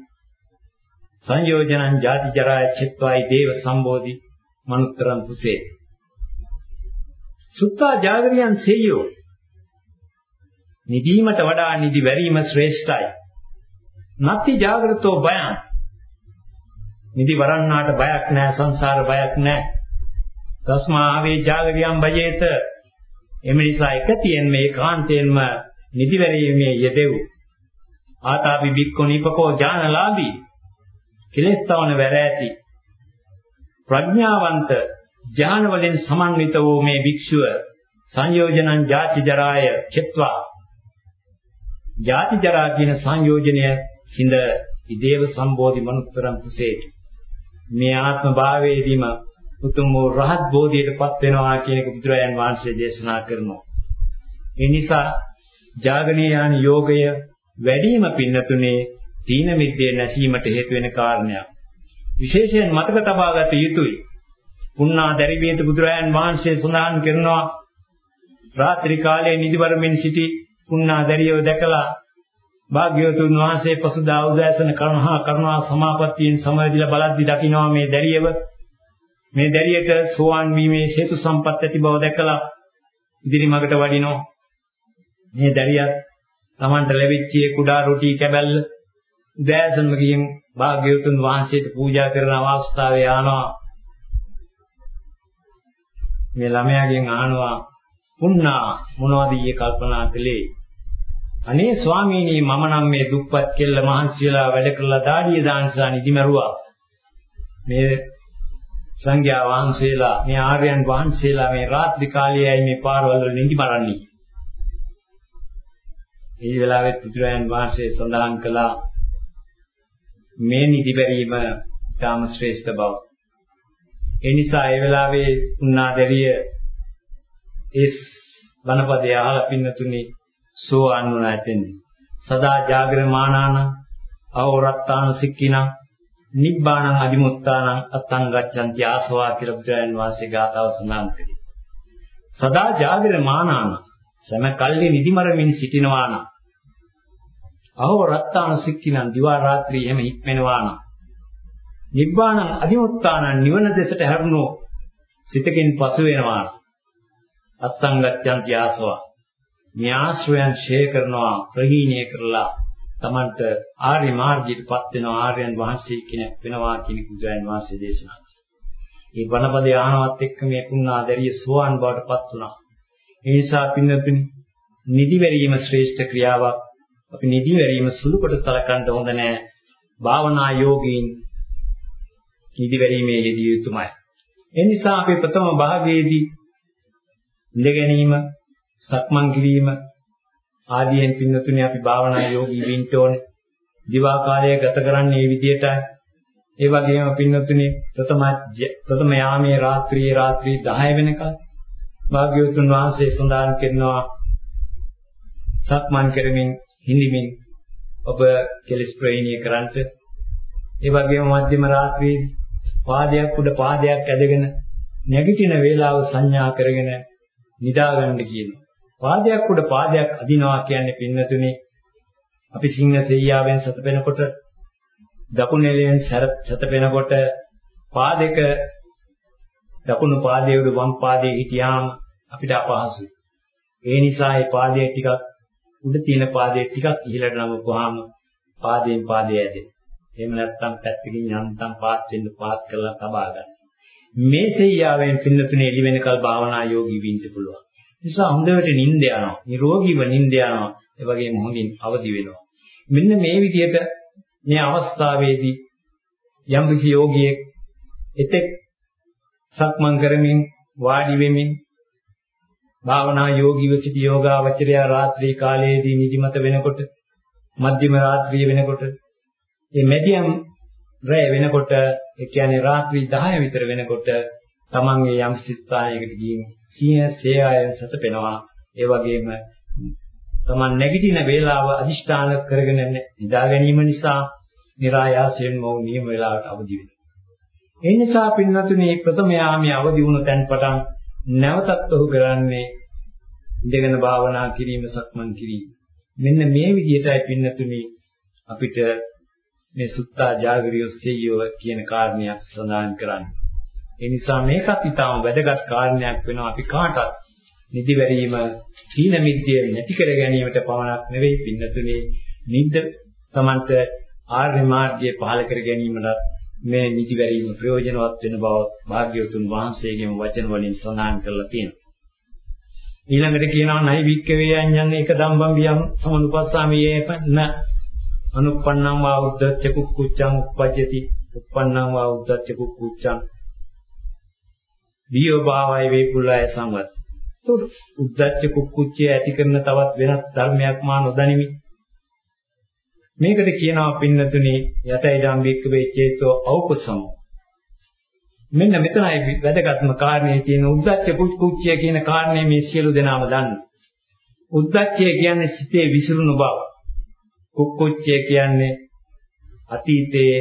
සංයෝජනං ජාති ජරාය චිත්වායි දේව සම්බෝධි මනුත්තරං පුසේ සුත්තා ජාගරියන් සෙය්‍යෝ නිදීමට වඩා නිදි වැරීම ශ්‍රේෂ්ඨයි. නත්ති ජාගරතෝ බයං නිදි වරන්නාට බයක් නැහැ සංසාර බයක් නැහැ තස්මා ආවේ ජාගරියම් බජේත එම නිසා එකතියෙන් මේ කාන්තයෙන්ම නිදිවැරීමේ යෙදෙව්. ආතාපි බික්ඛු නිපකෝ ඥානලාභී කෙලස්තාවන වැර ඇති. ප්‍රඥාවන්ත ඥාන වලින් සමන්විත වූ මේ භික්ෂුව සංයෝජනං ජාති ජරාය චෙත්වා ජාති ජරා කියන සංයෝජනය හිඳ ඉදේව සම්බෝධි මනුත්තරම් කුසේ මේ ආත්ම භාවයේදීම උතුම් වූ රහත් බෝධියටපත් වෙනවා කියන එක බුදුරජාන් වහන්සේ දේශනා කරනවා. ඒ නිසා ජාගනීයාන යෝගය වැඩිම පින්නතුනේ තීන මිද්දේ නැසීමට හේතු වෙන කාරණයක්. විශේෂයෙන් මතක තබා ගත යුතුයි. පුණා දැරිවියට බුදුරජාන් වහන්සේ සඳහන් කරනවා රාත්‍රී කාලයේ නිදිවරමින් සිටි පුණා දැරියව දැකලා භාග්‍යවතුන් වහන්සේ පසුදා උදෑසන කරුණා කරුණා සමාපත්තියෙන් සමවැදිලා බලද්දි දකින්නවා මේ දැරියව මේ දැරියට සෝවාන් වීමේ හේතු සම්පත් ඇති බව දැකලා ඉදිරි මගට වඩිනෝ මේ දැරියත් Tamanට ලැබිච්ච කුඩා රොටි කැබැල්ල උදෑසනම ගිහින් භාග්‍යවතුන් වහන්සේට පූජා කරන අවස්ථාවේ ආනවා. මේ ළමයාගෙන් අහනවා පුන්නා මොනවද ඊයේ කල්පනා කළේ? අනේ ස්වාමීනි මම නම් මේ දුප්පත් කෙල්ල මහන්සි වෙලා වැඩ කරලා දාඩිය දාන්සා නිදි මරුවා මේ සංඝයා වහන්සේලා මේ ආර්යයන් වහන්සේලා මේ රාත්‍රී කාලයේයි මේ පාරවල් වල නිදි මරන්නේ. මේ වෙලාවෙත් බුදුරජාන් වහන්සේ සඳහන් කළා මේ නිදි බැරීම ඊටම ශ්‍රේෂ්ඨ බව. ඒ නිසා ඒ වෙලාවේ උන්නාදරිය ඒ වනපදේ අහලා පින්නතුනි සෝවන් වුණා ඇතෙන්නේ. සදා ජාගරමානාන අවරත්තාන සික්කිනා නිබ්බාණං අදිමුත්තානං අත්තං ගච්ඡanti ආසවා කියලා බුදුරජාණන් වහන්සේ ගාථාව සඳහන් කළේ. සදා ජාගර මානාන සම කල්ලි නිදිමරමින් සිටිනවා නම් අහෝ රත්තාන සික්කිනන් දිවා රාත්‍රී එහෙම හික්මෙනවා නම් නිබ්බාණං අදිමුත්තානං නිවන දෙසට හැරුණෝ සිතකින් පසු වෙනවා අත්තං ගච්ඡanti ආසවා මේ ආශ්‍රයයන් ෂේ කරනවා ප්‍රහීණය කරලා Tamanට ආර්ය මාර්ගයටපත් වෙන ආර්යයන් වහන්සේ කෙනෙක් වෙනවා කියන බුදුරජාණන් වහන්සේ දේශනා කළා. මේ වනපදේ ආනවත් එක්ක මේ පුණාදරිය සෝවාන් බවටපත් වුණා. ඒ නිසා පින්නතුනි නිදිවැරීම ශ්‍රේෂ්ඨ ක්‍රියාවක්. අපි නිදිවැරීම සුළු කොට සලකන්න හොඳ නැහැ. භාවනා යෝගීන් නිදිවැරීමේ යෙදිය යුතුමයි. ඒ නිසා අපි ප්‍රථම භාගයේදී ඉඳ ගැනීම, සක්මන් කිරීම, ආදීන් පින්නතුනේ අපි භාවනා යෝගී වෙන්න ඕනේ. දිවා කාලය ගත කරන්නේ මේ විදිහටයි. ඒ වගේම පින්නතුනේ ප්‍රථම ප්‍රථම යාමයේ රාත්‍රියේ රාත්‍රී 10 වෙනකල් භාග්‍යවතුන් වහන්සේ සඳහන් කරනවා සක්මන් කරමින් හිඳමින් ඔබ කෙලස් ප්‍රේණිය කරන්ට ඒ වගේම මධ්‍යම රාත්‍රියේ පාදයක් උඩ පාදයක් ඇදගෙන නැගිටින වේලාව සංඥා කරගෙන නිදාගන්න කියනවා. පාදයක් උඩ පාදයක් අදිනවා කියන්නේ පින්නතුනේ අපි සිංහ සෙයියාවෙන් සතපෙනකොට දකුණෙලෙන් සතපෙනකොට පාදයක දකුණු පාදයේ උඩ වම් පාදයේ හිටියාම අපිට අපහසුයි. ඒ නිසා මේ පාදයේ ටිකක් උඩ තියෙන පාදයේ ටිකක් ඉහළට නමපුවාම පාදයෙන් පාදය ඇදෙන. එහෙම නැත්නම් පැත්තකින් යන්තම් පාත් වෙන්න පාත් කරලා තබා ගන්න. මේ සෙයියාවෙන් පින්නතුනේ එළි වෙනකල් භාවනා යෝගී වෙන්න පුළුවන්. නිසා හොඳට නිින්ද යනවා. නිරෝගීව නිින්ද යනවා. ඒ වගේම හොඳින් අවදි වෙනවා. මෙන්න මේ විදිහට මේ අවස්ථාවේදී යම් කිසි යෝගියෙක් එතෙක් සක්මන් කරමින් වාඩි වෙමින් භාවනා යෝගීව සිටි යෝගාවචරය රාත්‍රී කාලයේදී නිදිමත වෙනකොට මධ්‍යම රාත්‍රිය වෙනකොට මේ මැදියම් රැය වෙනකොට ඒ කියන්නේ රාත්‍රී 10 විතර වෙනකොට තමන්ගේ යම් ස්ථානයකට ගිහින් සිය සේයයන් සතපෙනවා ඒ වගේම තමන් නැගිටින වේලාව අදිෂ්ඨාන කරගෙන නිදා ගැනීම නිසා નિરાයාසයෙන් මොහු නියම වේලාවට අවදි වෙනවා. ඒ නිසා පින්වතුනි ප්‍රථම යාමයේ අවදි වුණ තැන් පටන් නැවතත් ඔහු කරන්නේ ඉඳගෙන භාවනා කිරීම සක්මන් කිරීම. මෙන්න මේ විදිහටයි පින්නතුනි අපිට මේ සුත්තා ජාගරියොස්සෙයෝ කියන කාරණයක් සඳහන් කරන්නේ. ඒ නිසා මේකත් ඊටම වැදගත් කාරණයක් වෙනවා අපි කාටත් නිදිවැරීම තීන මිද්දේ නැති කර ගැනීමට පමණක් නෙවෙයි පින්නතුනි නිද්ද තමන්ට ආර්ය මාර්ගයේ පහළ කර ගැනීමට මේ නිදිවැරීම ප්‍රයෝජනවත් වෙන බව භාග්‍යවතුන් වහන්සේගේම වචන වලින් සඳහන් කරලා තියෙනවා. ඊළඟට කියනවා නයි වික්කවේ අඤ්ඤන් එක දම්බම් වියම් සමනුපස්සාමියේ න අනුප්පන්නං වා උද්දච්ච කුක්කුච්ඡං උප්පජ්ජති උප්පන්නං වා උද්දච්ච කුක්කුච්ඡං වියෝ භාවය වේකුලය සංවත්. උද්දච්ච කුක්කුච්චය ඇති කරන තවත් වෙනත් ධර්මයක් මා නොදනිමි. මේකට කියනවා පින්නතුනි යතයි ධම්මික වේචේතෝ ඖපසමෝ. මෙන්න මෙතනයි වැදගත්ම කාරණේ තියෙන උද්දච්ච කුච්චය කියන කාරණේ මේ සියලු දෙනාම දන්නවා. උද්දච්චය කියන්නේ සිතේ විසිරුණු බව. කුක්කුච්චය කියන්නේ අතීතයේ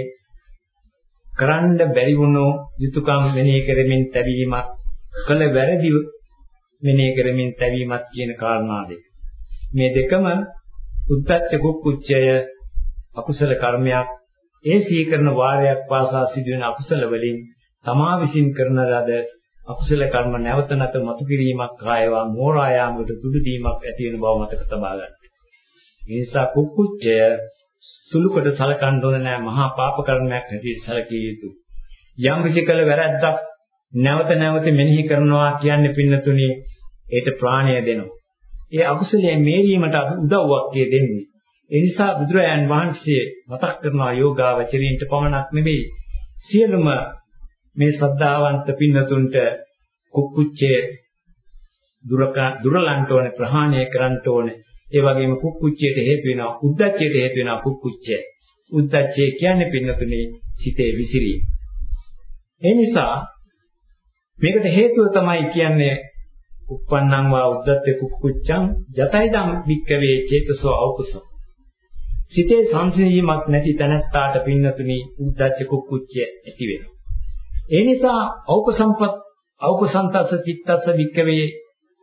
කරන්න බැරි වුණු යුතුයකම් මෙනෙහි කරමින් තැවීමක් කළ වැරදි මෙනෙහි කරමින් තැවීමක් කියන කාරණා දෙක. මේ දෙකම උද්දච්ච කුක්කුච්චය අකුසල කර්මයක් ඒ සීකරන වාරයක් පාසා සිදුවෙන අකුසල වලින් තමා විසින් කරන ලද අකුසල කර්ම නැවත නැත මතු කිරීමක් කායවා මෝරා යාමකට දුඩු දීමක් ඇති වෙන බව මතක තබා ගන්න. ඒ නිසා කුක්කුච්චය සුළු කොට සලකන්න ඕන නෑ මහා පාප කර්මයක් හැටියට සැලකිය යුතුයි. යම් විශේෂකල වැරද්දක් නැවත නැවත මෙනෙහි කරනවා කියන්නේ පින්නතුනේ ඒට ප්‍රාණය දෙනවා. ඒ අකුසලයේ මේරීමට උදව්වක් දෙන්නේ. ඒ නිසා බුදුරජාන් වහන්සේ මතක් කරනවා යෝගාවචරීන්ට පමණක් නෙවෙයි සියලුම මේ සද්ධාවන්ත පින්නතුන්ට කුක්කුච්චේ දුරක දුරලන්ට ඕනේ ප්‍රහාණය කරන්න ඕනේ. ඒ වගේම කුක්කුච්චයට හේතු වෙනවා උද්දච්චයට හේතු වෙනවා කුක්කුච්චය. උද්දච්චය කියන්නේ පින්නතුනේ සිතේ විසිරීම ඒ නිසා මේකට හේතුව තමයි කියන්නේ උප්පන්නං වා උද්දච්ච කුක්කුච්චං යතයිදම් වික්කවේ චේතසෝ අවකුසෝ සිතේ සංසිඳීමක් නැති තැනත්තාට පින්නතුනි උද්දච්ච කුක්කුච්චය ඇති වෙනවා. ඒ නිසා ඖපසම්පත් ඖපසන්තස්ස චිත්තස්ස වික්කවේ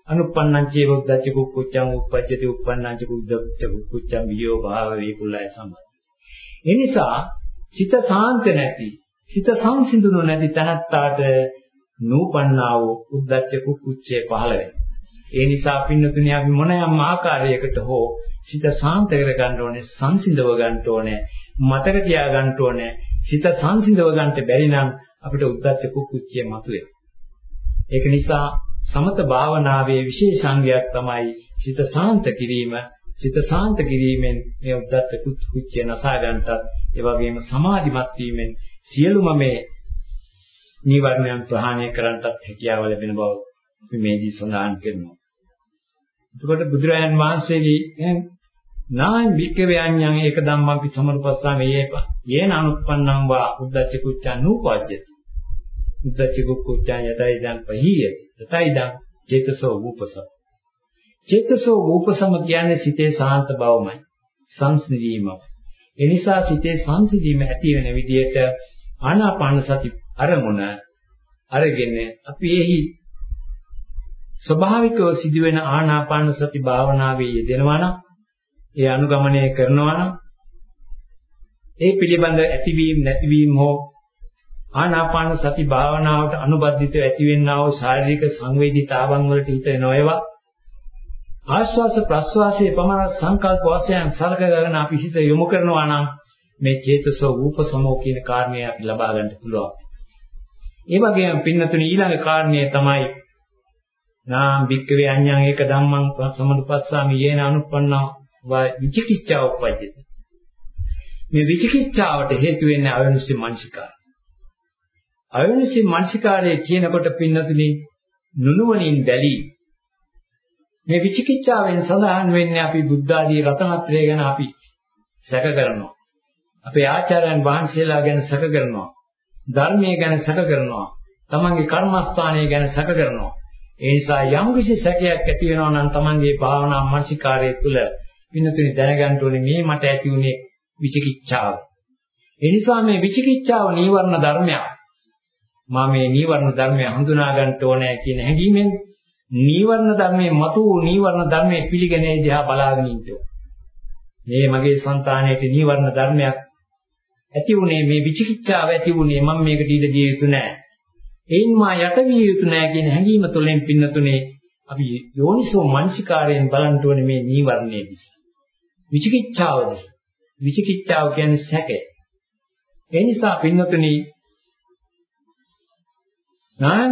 අනුප්පන්නං චේව උද්දච්ච කුක්කුච්චං උප්පජ්ජති උප්පන්නං ච උද්දච්ච කුක්කුච්චං වියෝ භාව වේකුලය සමත්. ඒ නිසා සිත සාන්ත නැති, සිත සංසිඳුණු නැති තැනත්තාට නූපන්නා වූ උද්දච්ච කුක්කුච්චය පහළ වෙනවා. ඒ නිසා පින්නතුනි අපි මොන යම් ආකාරයකට හෝ සිත සාන්ත කර ගන්න ඕනේ, සංසිඳව ගන්න ඕනේ, මතක තියා ගන්න ඕනේ. සිත සංසිඳව ගන්නට බැරි නම් අපිට උද්දච්ච කුක්කුච්චය මතුවේ. ඒක නිසා සමත භාවනාවේ විශේෂාංගයක් තමයි සිත සාන්ත කිරීම. සිත සාන්ත කිරීමෙන් මේ උද්දච්ච කුක්කුච්චය නසා ගන්නටත්, ඒ වගේම සමාධිමත් වීමෙන් සියලුම මේ නීවරණයන් ප්‍රහාණය කරන්නටත් හැකියාව ලැබෙන බව අපි මේදී සඳහන් කරනවා. එතකොට බුදුරජාන් වහන්සේගේ නායම් වික්කවේ අඤ්ඤං ඒක ධම්මං සමනුපස්සාම යේප යේන අනුප්පන්නං වා උද්දච්ච කුච්චං නූපජ්ජති උද්දච්ච කුච්චං යතයිදං පහිය. යතයිදං චේතසෝ වූපස චේතසෝ වූපසම කියන්නේ සිතේ සාන්ත බවමයි. සංසිඳීමයි ඒ නිසා සිතේ සංසිඳීම ඇති වෙන විදිහට ආනාපාන සති අරමුණ අරගෙන අපි එහි ස්වභාවිකව සිදුවෙන ආනාපාන සති භාවනාවේ යෙදෙනවා නම් ඒ අනුගමනය කරනවා නම් ඒ පිළිබඳ ඇතිවීම නැතිවීම හෝ ආනාපාන සති භාවනාවට අනුබද්ධිතව ඇතිවෙනා වූ ශාරීරික සංවේදීතාවන් වලට හිත නොයවා ආශ්වාස ප්‍රශ්වාසයේ පමණ සංකල්ප වශයෙන් සලකගෙන අපි හිත යොමු කරනවා නම් මේ චේතසෝ රූපසමෝ කියන කාරණය අපි ලබා ගන්න පුළුවන්. ඒ වගේම පින්නතුනි ඊළඟ කාරණය තමයි නාම් වික්කවේ අඤ්ඤං ඒක ධම්මං සමුපස්සාමි යේන අනුප්පන්නා විචිකිච්ඡා උපජ්ජති. මේ විචිකිච්ඡාවට හේතු වෙන්නේ අයෝනිසි මනසිකාරය. අයෝනිසි මනසිකාරය කියනකොට පින්නතුනි නුනුවණින් බැලී මේ විචිකිච්ඡාවෙන් සඳහන් වෙන්නේ අපි බුද්ධ ආදී රතනත්‍රය ගැන අපි සැක කරනවා. අපේ ආචාර්යයන් වහන්සේලා ගැන සැක කරනවා. ධර්මයේ ගැන සැක කරනවා. තමන්ගේ කර්මස්ථානය ගැන සැක කරනවා. ඒ නිසා යම් කිසි සැකයක් ඇති වෙනවා නම් තමන්ගේ භාවනා මානසිකාරය තුළ විනතුනි දැනගන්න ඕනේ මේ මට ඇති උනේ විචිකිච්ඡාව. ඒ නිසා මේ විචිකිච්ඡාව නීවරණ ධර්මයක්. මා මේ නීවරණ ධර්මය හඳුනා ගන්න ඕනේ කියන හැඟීමෙන් නීවරණ ධර්මයේ මතු වූ නීවරණ ධර්මයේ පිළිගැනේ දිහා බලාගෙන ඉන්නවා. මේ මගේ సంతානයේ නීවරණ ධර්මයක් ඇති උනේ මේ විචිකිච්ඡාව ඇති උනේ මම මේකට ඉඩ දිය යුතු නැහැ. එයින් මා යට විය යුතු නැහැ කියන හැඟීම තුළින් පින්නතුනේ අපි යෝනිසෝ මනසිකාරයෙන් බලන්න ඕනේ මේ නීවරණය දිහා. විචිකිච්ඡාවද? විචිකිච්ඡාව කියන්නේ සැකය. ඒ නිසා පින්නතුනි නාම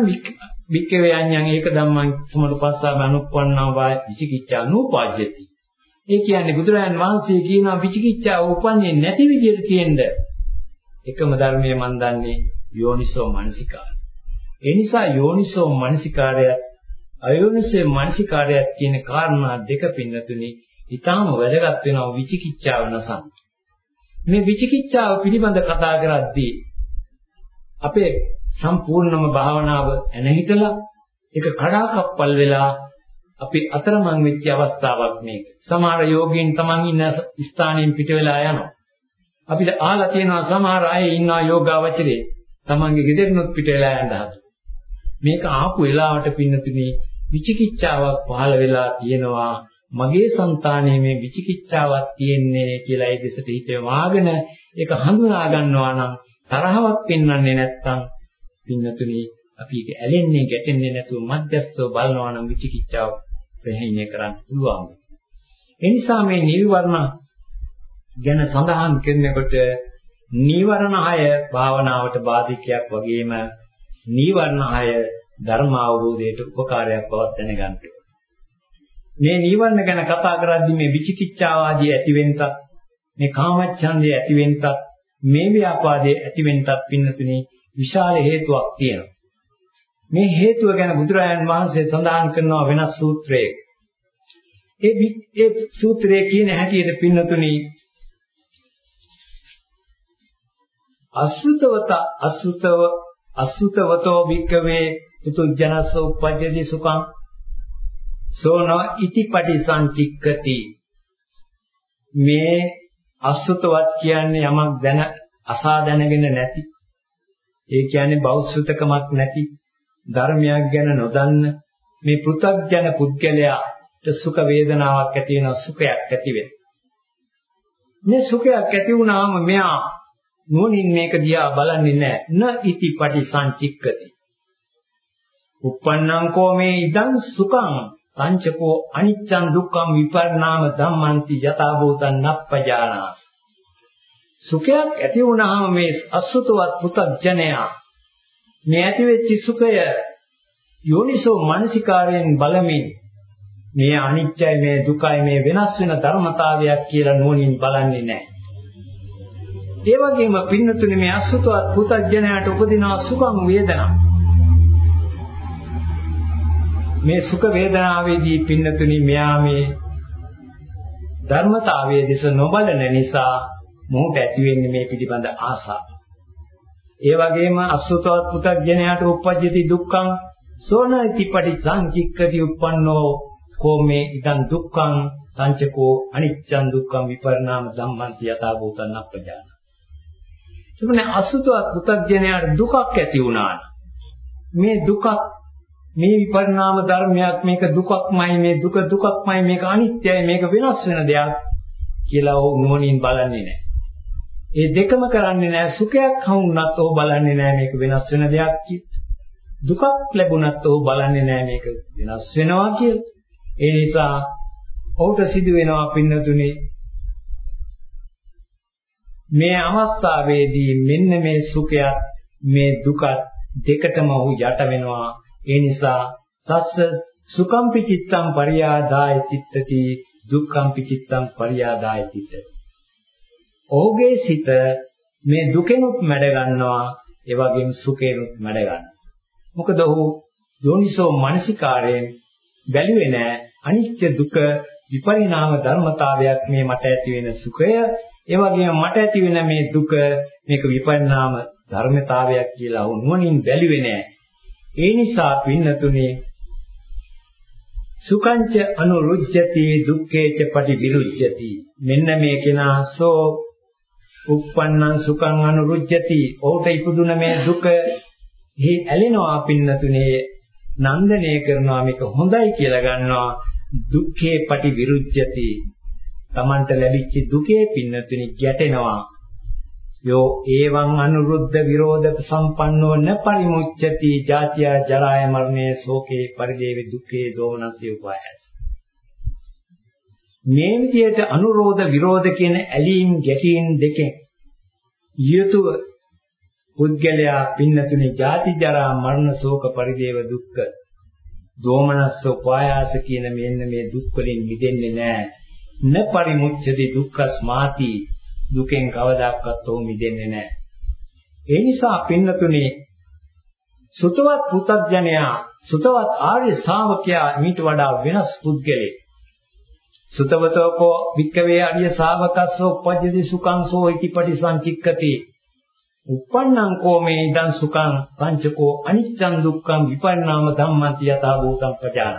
වික්කවේ යඤ්ඤං ඒක ධම්මං සමුපස්සාව අනුප්පන්නා වා විචිකිච්ඡා නූපාජ්‍යති. ඒ කියන්නේ බුදුරජාන් වහන්සේ කියනවා විචිකිච්ඡාව උපන්නේ නැති විදිහට තියෙන්න එකම ධර්මයේ මන් දන්නේ යෝනිසෝ මනසිකාරය. ඒ නිසා යෝනිසෝ මනසිකාරය අයෝනිසෝ මනසිකාරය කියන කාරණා දෙක පින්නතුනි ඊටාම වැදගත් වෙනවා විචිකිච්ඡාව නැසම්. මේ විචිකිච්ඡාව පිළිබඳ කතා කරද්දී අපේ සම්පූර්ණම භාවනාව එනහිටලා ඒක කඩාකප්පල් වෙලා අපි අතරමං වෙච්ච අවස්ථාවක් මේක. සමහර යෝගීන් Taman ඉන්න ස්ථානයෙන් පිට වෙලා යනවා. අපිට අහලා තියෙනවා සමහර අය ඉන්නවා යෝගාවචරේ Tamanගේ ගෙදරිනුත් පිට වෙලා යන්න හදන. මේක ආපු වෙලාවට පින්නතුනේ විචිකිච්ඡාවක් පහළ වෙලා තියෙනවා. මගේ సంతානයේ මේ විචිකිච්ඡාවක් තියෙන්නේ කියලා ඒ දෙසට හිතේ වාගෙන ඒක හඳුනා ගන්නවා නම් තරහවක් පෙන්වන්නේ නැත්නම් පින්නතුනි අපි ඒක ඇලෙන්නේ ගැටෙන්නේ නැතුව මධ්‍යස්ථව බලනවා නම් විචිකිච්ඡාව ප්‍රහීණය කරන්න පුළුවන්. ඒ නිසා මේ නිවර්ණ ගැන සඳහන් කරනකොට නීවරණ හය භාවනාවට බාධකයක් වගේම නීවරණ හය ධර්ම අවබෝධයට උපකාරයක් බවක් දැනගන්න මේ නීවරණ ගැන කතා කරද්දී මේ විචිකිච්ඡාව ආදී ඇතිවෙන්නත් මේ කාමච්ඡන්දය ඇතිවෙන්නත් මේ ව්‍යාපාදයේ ඇතිවෙන්නත් පින්නතුනේ විශාල හේතුවක් තියෙනවා. මේ හේතුව ගැන බුදුරජාණන් වහන්සේ සඳහන් කරනවා වෙනස් සූත්‍රයක. ඒ ඒ සූත්‍රයේ කියන හැටියට පින්නතුනි අසුතවත අසුතව අසුතවතෝ වික්කවේ පුතුජනස උපජ්ජති සුඛං සෝන ඉතිපටි සංචික්කති මේ අසුතවත් කියන්නේ යමක් දැන අසා දැනගෙන නැති ඒ කියන්නේ බෞද්ධකමක් නැති ධර්මයක් ගැන නොදන්න මේ පෘථග්ජන පුද්ගලයාට සුඛ වේදනාවක් ඇති වෙනවා සුඛයක් ඇති වෙනවා. මේ සුඛයක් ඇති වුණාම මෙයා නුවණින් මේක දිහා බලන්නේ නැහැ. න ඉති පටිසංචික්කති. uppannam ko me idan sukam පංචකෝ අනිච්චං දුක්ඛං විපරිණාම ධම්මන්ති යථා භූතං නප්පජානා සුඛයක් ඇති වුණාම මේ අසුතවත් පුතඥයා මේ ඇති වෙච්ච සුඛය යෝනිසෝ මානසිකාරයෙන් බලමින් මේ අනිත්‍යයි මේ දුකයි මේ වෙනස් වෙන ධර්මතාවයක් කියලා නුවණින් බලන්නේ නැහැ. ඒ වගේම පින්නතුනේ මේ අසුතවත් පුතඥයාට උපදින සුඛං වේදනා මේ සුඛ වේදනාවේදී පින්නතුනි මෙයා මේ ධර්මතාවයේ දෙස නොබලන නිසා මොහොත ඇති වෙන්නේ මේ පිළිබඳ ආසාව. ඒ වගේම අසුතවත් පුතග්ජනයාට උප්පජ්ජති දුක්ඛං සෝනයිති පටිසංකික්කති uppannෝ කෝමේ ඉදං දුක්ඛං සංචකෝ අනිච්චං දුක්ඛං විපරිණාම ධම්මන්ති යථා භූතං අප්පජාන. එතකොට අසුතවත් පුතග්ජනයාට දුකක් ඇති වුණා. මේ දුකක් මේ විපරිණාම ධර්මයක් මේක දුකක්මයි මේ දුක දුකක්මයි මේක අනිත්‍යයි මේක වෙනස් වෙන දෙයක් කියලා ਉਹ නුවණින් බලන්නේ නැහැ. ඒ දෙකම කරන්නේ නැහැ සුඛයක් හවුනත් ਉਹ බලන්නේ නැහැ මේක වෙනස් වෙන දෙයක් දුකක් ලැබුණත් ਉਹ බලන්නේ නැහැ මේක වෙනස් වෙනවා කියලා. ඒ නිසා ඔහුට සිදු වෙනවා පින්නතුනේ මේ අවස්ථාවේදී මෙන්න මේ සුඛයත් මේ දුකත් දෙකටම ඔහු යට වෙනවා. ඒ නිසා සස්ස සුඛම්පි චිත්තං පරියාදාය චිත්තති දුක්ඛම්පි චිත්තං පරියාදාය චිත්තති. ඔහුගේ සිත මේ දුකෙනුත් මැඩ ගන්නවා ඒ වගේම සුඛේනුත් මැඩ ගන්නවා. මොකද ඔහු යෝනිසෝ මනසිකාරයෙන් බැලුවේ නෑ අනිත්‍ය දුක විපරිණාම ධර්මතාවයක් මේ මට ඇති වෙන සුඛය ඒ වගේම මට ඇති වෙන මේ දුක මේක විපරිණාම ධර්මතාවයක් කියලා උන්වනින් බැලුවේ නෑ ඒ නිසා පින්නතුනේ සුඛංච අනුරුජ්ජති දුක්ඛේච පටිවිරුජ්ජති. මෙන්න මේ කෙනා සෝ උප්පන්නං සුඛං අනුරුජ්ජති. ඔහුට ඉපදුන මේ දුක එහි ඇලෙනවා පින්නතුනේ. නන්දනය කරනවා මේක හොඳයි කියලා ගන්නවා. දුක්ඛේ පටිවිරුජ්ජති. Tamanට ලැබිච්ච දුකේ පින්නතුනි ගැටෙනවා. යෝ ඒවං අනුරුද්ධ විරෝධ සම්පන්නෝ න පරිමුච්ඡති ජාතිය ජරාය මරණේ ශෝකේ පරිදේවි දුක්ඛේ දෝමනස්ය උපායස. මේ විදියට අනුරෝධ විරෝධ කියන ඇලීම් ගැටීම් දෙකෙන් යුතුව පුද්ගලයා පින්නතුනේ ජාති ජරා මරණ ශෝක පරිදේව දුක්ඛ දෝමනස්ස උපායාස කියන මෙන්න මේ දුක් වලින් මිදෙන්නේ නැහැ. න පරිමුච්ඡති දුක්ඛස්මාති දුකෙන් කවදාකවත් ඔහු මිදෙන්නේ නැහැ. ඒ නිසා පින්නතුනේ සුතවත් පුතග්ජනයා සුතවත් ආර්ය ශාවකයා ඊට වඩා වෙනස් පුද්ගලෙක්. සුතවතෝකෝ වික්කවේ ආර්ය ශාවකස්සෝ උපජ්ජති සුඛං සෝ ඉති පටිසංචික්කති. uppannං කෝ මේ ඉදං සුඛං පංචකෝ අනිච්චං දුක්ඛං විපරිණාම ධම්මන්ති යථා භූතං පජාන.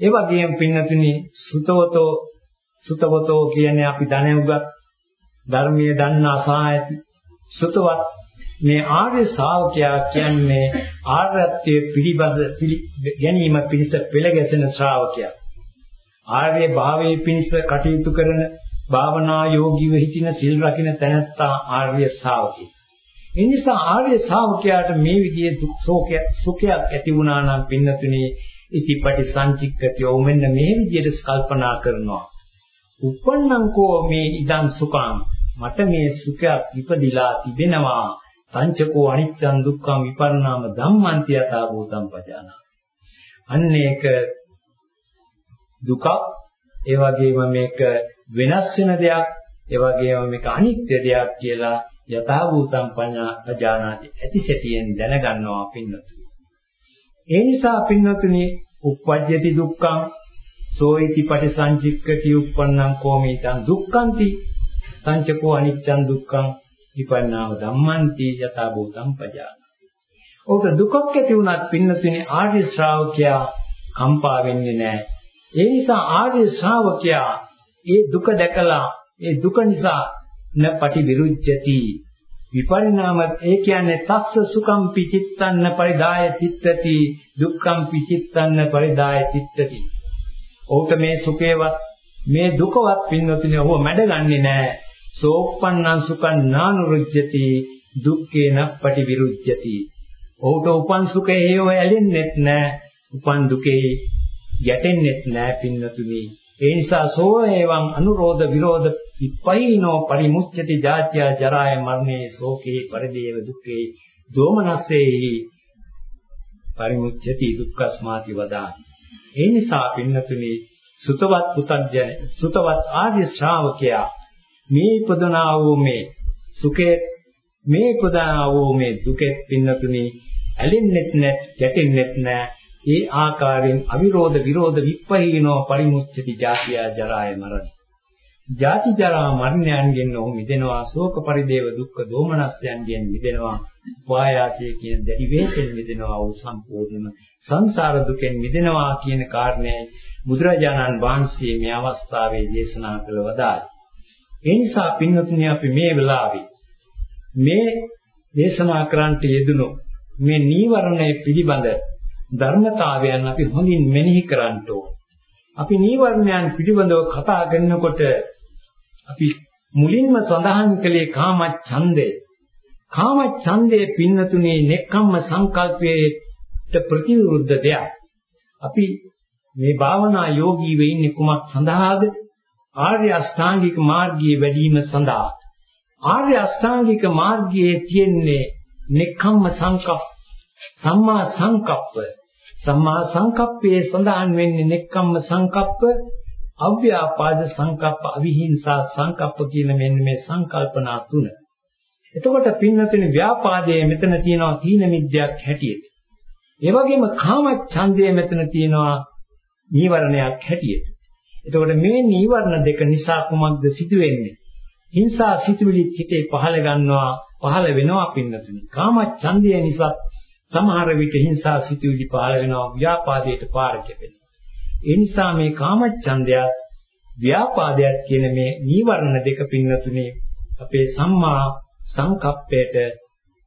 ඒ වගේම පින්නතුනි සුතවතෝ සුතවතෝ කියන්නේ අපි දැනුගත් ධර්මයේ දන්නා සායති සුතවත් මේ ආර්ය ශ්‍රාවකයා කියන්නේ ආර්යත්වයේ පිළිබඳ ගැනීම පිණිස පෙළ ගැසෙන ශ්‍රාවකයා. ආර්ය භාවයේ පිණිස කටයුතු කරන භාවනා යෝගීව හිටින සිල් රකින්න තැනැත්තා ආර්ය ශ්‍රාවකී. ඒ නිසා ආර්ය ශ්‍රාවකයාට මේ විදිහේ දුක් ශෝකයක් සුඛයක් ඇති වුණා නම් පින්නතුනේ ඉතිපටි සංචික්කතිය මෙන්න මේ විදිහට කල්පනා කරනවා. Uppannං කෝ මේ ඉදං සුඛං. මට මේ සුඛයක් ඉපදිලා තිබෙනවා. සංචකෝ අනිච්චං දුක්ඛං විපරිණාම ධම්මන්ති යථා භූතං පජානා අන්න ඒක දුක ඒ වගේම මේක වෙනස් වෙන දෙයක්. ඒ වගේම මේක අනිත්‍ය දෙයක් කියලා යථා භූතං පජානාති ඇති සැටියෙන් දැනගන්නවා පින්නතුනි. ඒ නිසා පින්නතුනි උප්පජ්ජති දුක්ඛං සෝයිති පටිසංචික්කති උප්පන්නං කෝමිතං දුක්ඛන්ති සංචකෝ අනිච්චං දුක්ඛං විපන්නාව ධම්මන්ති යථා භූතං පජාන. ඔබ දුකක් ඇති වුණත් පින්නතුනේ ආර්ය ශ්‍රාවකයා කම්පා වෙන්නේ නැහැ. ඒ නිසා ආර්ය ශ්‍රාවකයා ඒ දුක දැකලා ඒ දුක නිසා න පටි විරුද්ධති විපරිණාම ඒ කියන්නේ තස්ස සුඛම් පිචිත්තන්න පරිදාය චිත්තති දුක්ඛම් පිචිත්තන්න පරිදාය චිත්තති ඔහුට මේ සුඛේවත් මේ දුකවත් පින්නතුනේ ඔහුව මැඩගන්නේ නැහැ. සෝප්පන්නං සුඛං නානුරුජ්ජති දුක්ඛේ නප්පටි විරුජ්ජති. ඔහුට උපන් සුඛේ හේව ඇලෙන්නෙත් නැහැ. උපන් දුකේ යැටෙන්නෙත් නැහැ පින්නතුනි. ඒ නිසා සෝ එවං අනුරෝධ විරෝධ විපයිනෝ පරිමුච්ඡති ජාත්‍ය ජරාය මරණේ ශෝකේ පරිදේව දුක්ඛේ දෝමනස්සේහි පරිමුච්ඡති දුක්ඛස්මාති වදාති ඒ නිසා පින්නතුනි සුතවත් පුතඥය සුතවත් ආර්ය ශ්‍රාවකයා මේ පදනා වූ මේ සුඛේ මේ පදනා වූ මේ දුකෙත් පින්නතුනි ඇලෙන්නෙත් නැත් ගැටෙන්නෙත් නැ ඒ ආකාරයෙන් අවිරෝධ විරෝධ විප්පහීනෝ පරිමුච්ඡති ජාතිය ජරාය මරණ. ජාති ජරා මරණයන්ගෙන් ඔහු මිදෙනවා ශෝක පරිදේව දුක්ඛ දෝමනස්යන්ගෙන් මිදෙනවා උපායාසය කියන දැඩි වේසෙන් මිදෙනවා වූ සම්පූර්ණම සංසාර දුකෙන් මිදෙනවා කියන කාරණය බුදුරජාණන් වහන්සේ මේ අවස්ථාවේ දේශනා කළ වදාළා. ඒ නිසා පින්වතුනි අපි මේ වෙලාවේ මේ දේශනා කරන්නට යෙදුණු මේ නීවරණය පිළිබඳ ධර්මතාවයන් අපි හොඳින් මෙනෙහි කරන්න ඕන. අපි නීවරණයන් පිළිබඳව කතා කරනකොට අපි මුලින්ම සඳහන් කළේ කාම ඡන්දය. කාම ඡන්දයේ පින්නතුනේ නෙක්ඛම්ම සංකල්පයේට ප්‍රතිවිරුද්ධ දෙයක්. අපි මේ භාවනා යෝගීව ඉන්නේ කුමක් සඳහාද? ආර්ය අෂ්ටාංගික මාර්ගයේ වැඩිම සඳහා. ආර්ය අෂ්ටාංගික මාර්ගයේ තියෙන්නේ නෙක්ඛම්ම සංකප්ප සම්මා සංකප්ප සම්මා සංකප්පයේ සඳහන් වෙන්නේ නෙක්ඛම්ම සංකප්ප, අව්‍යාපාද සංකප්ප, අවිහිංසා සංකප්ප කියන මෙන්න මේ සංකල්පනා තුන. එතකොට පින්නතුනි ව්‍යාපාදයේ මෙතන තියෙනවා තීන මිද්‍යක් හැටියට. ඒ වගේම කාම ඡන්දයේ මෙතන තියෙනවා නීවරණයක් හැටියට. එතකොට මේ නීවරණ දෙක නිසා කුමක්ද සිදුවෙන්නේ? හිංසා සිතුවිලි හිතේ පහළ ගන්නවා පහළ වෙනවා පින්නතුනි. කාම ඡන්දය නිසා සමහර විට හිංසා සිතුවිලි පහළ වෙනවා ව්‍යාපාදයට පාර කැපෙනවා. ඒ නිසා මේ කාම ඡන්දයත් ව්‍යාපාදයක් කියන මේ නීවරණ දෙක පින්නතුනි අපේ සම්මා සංකප්පයට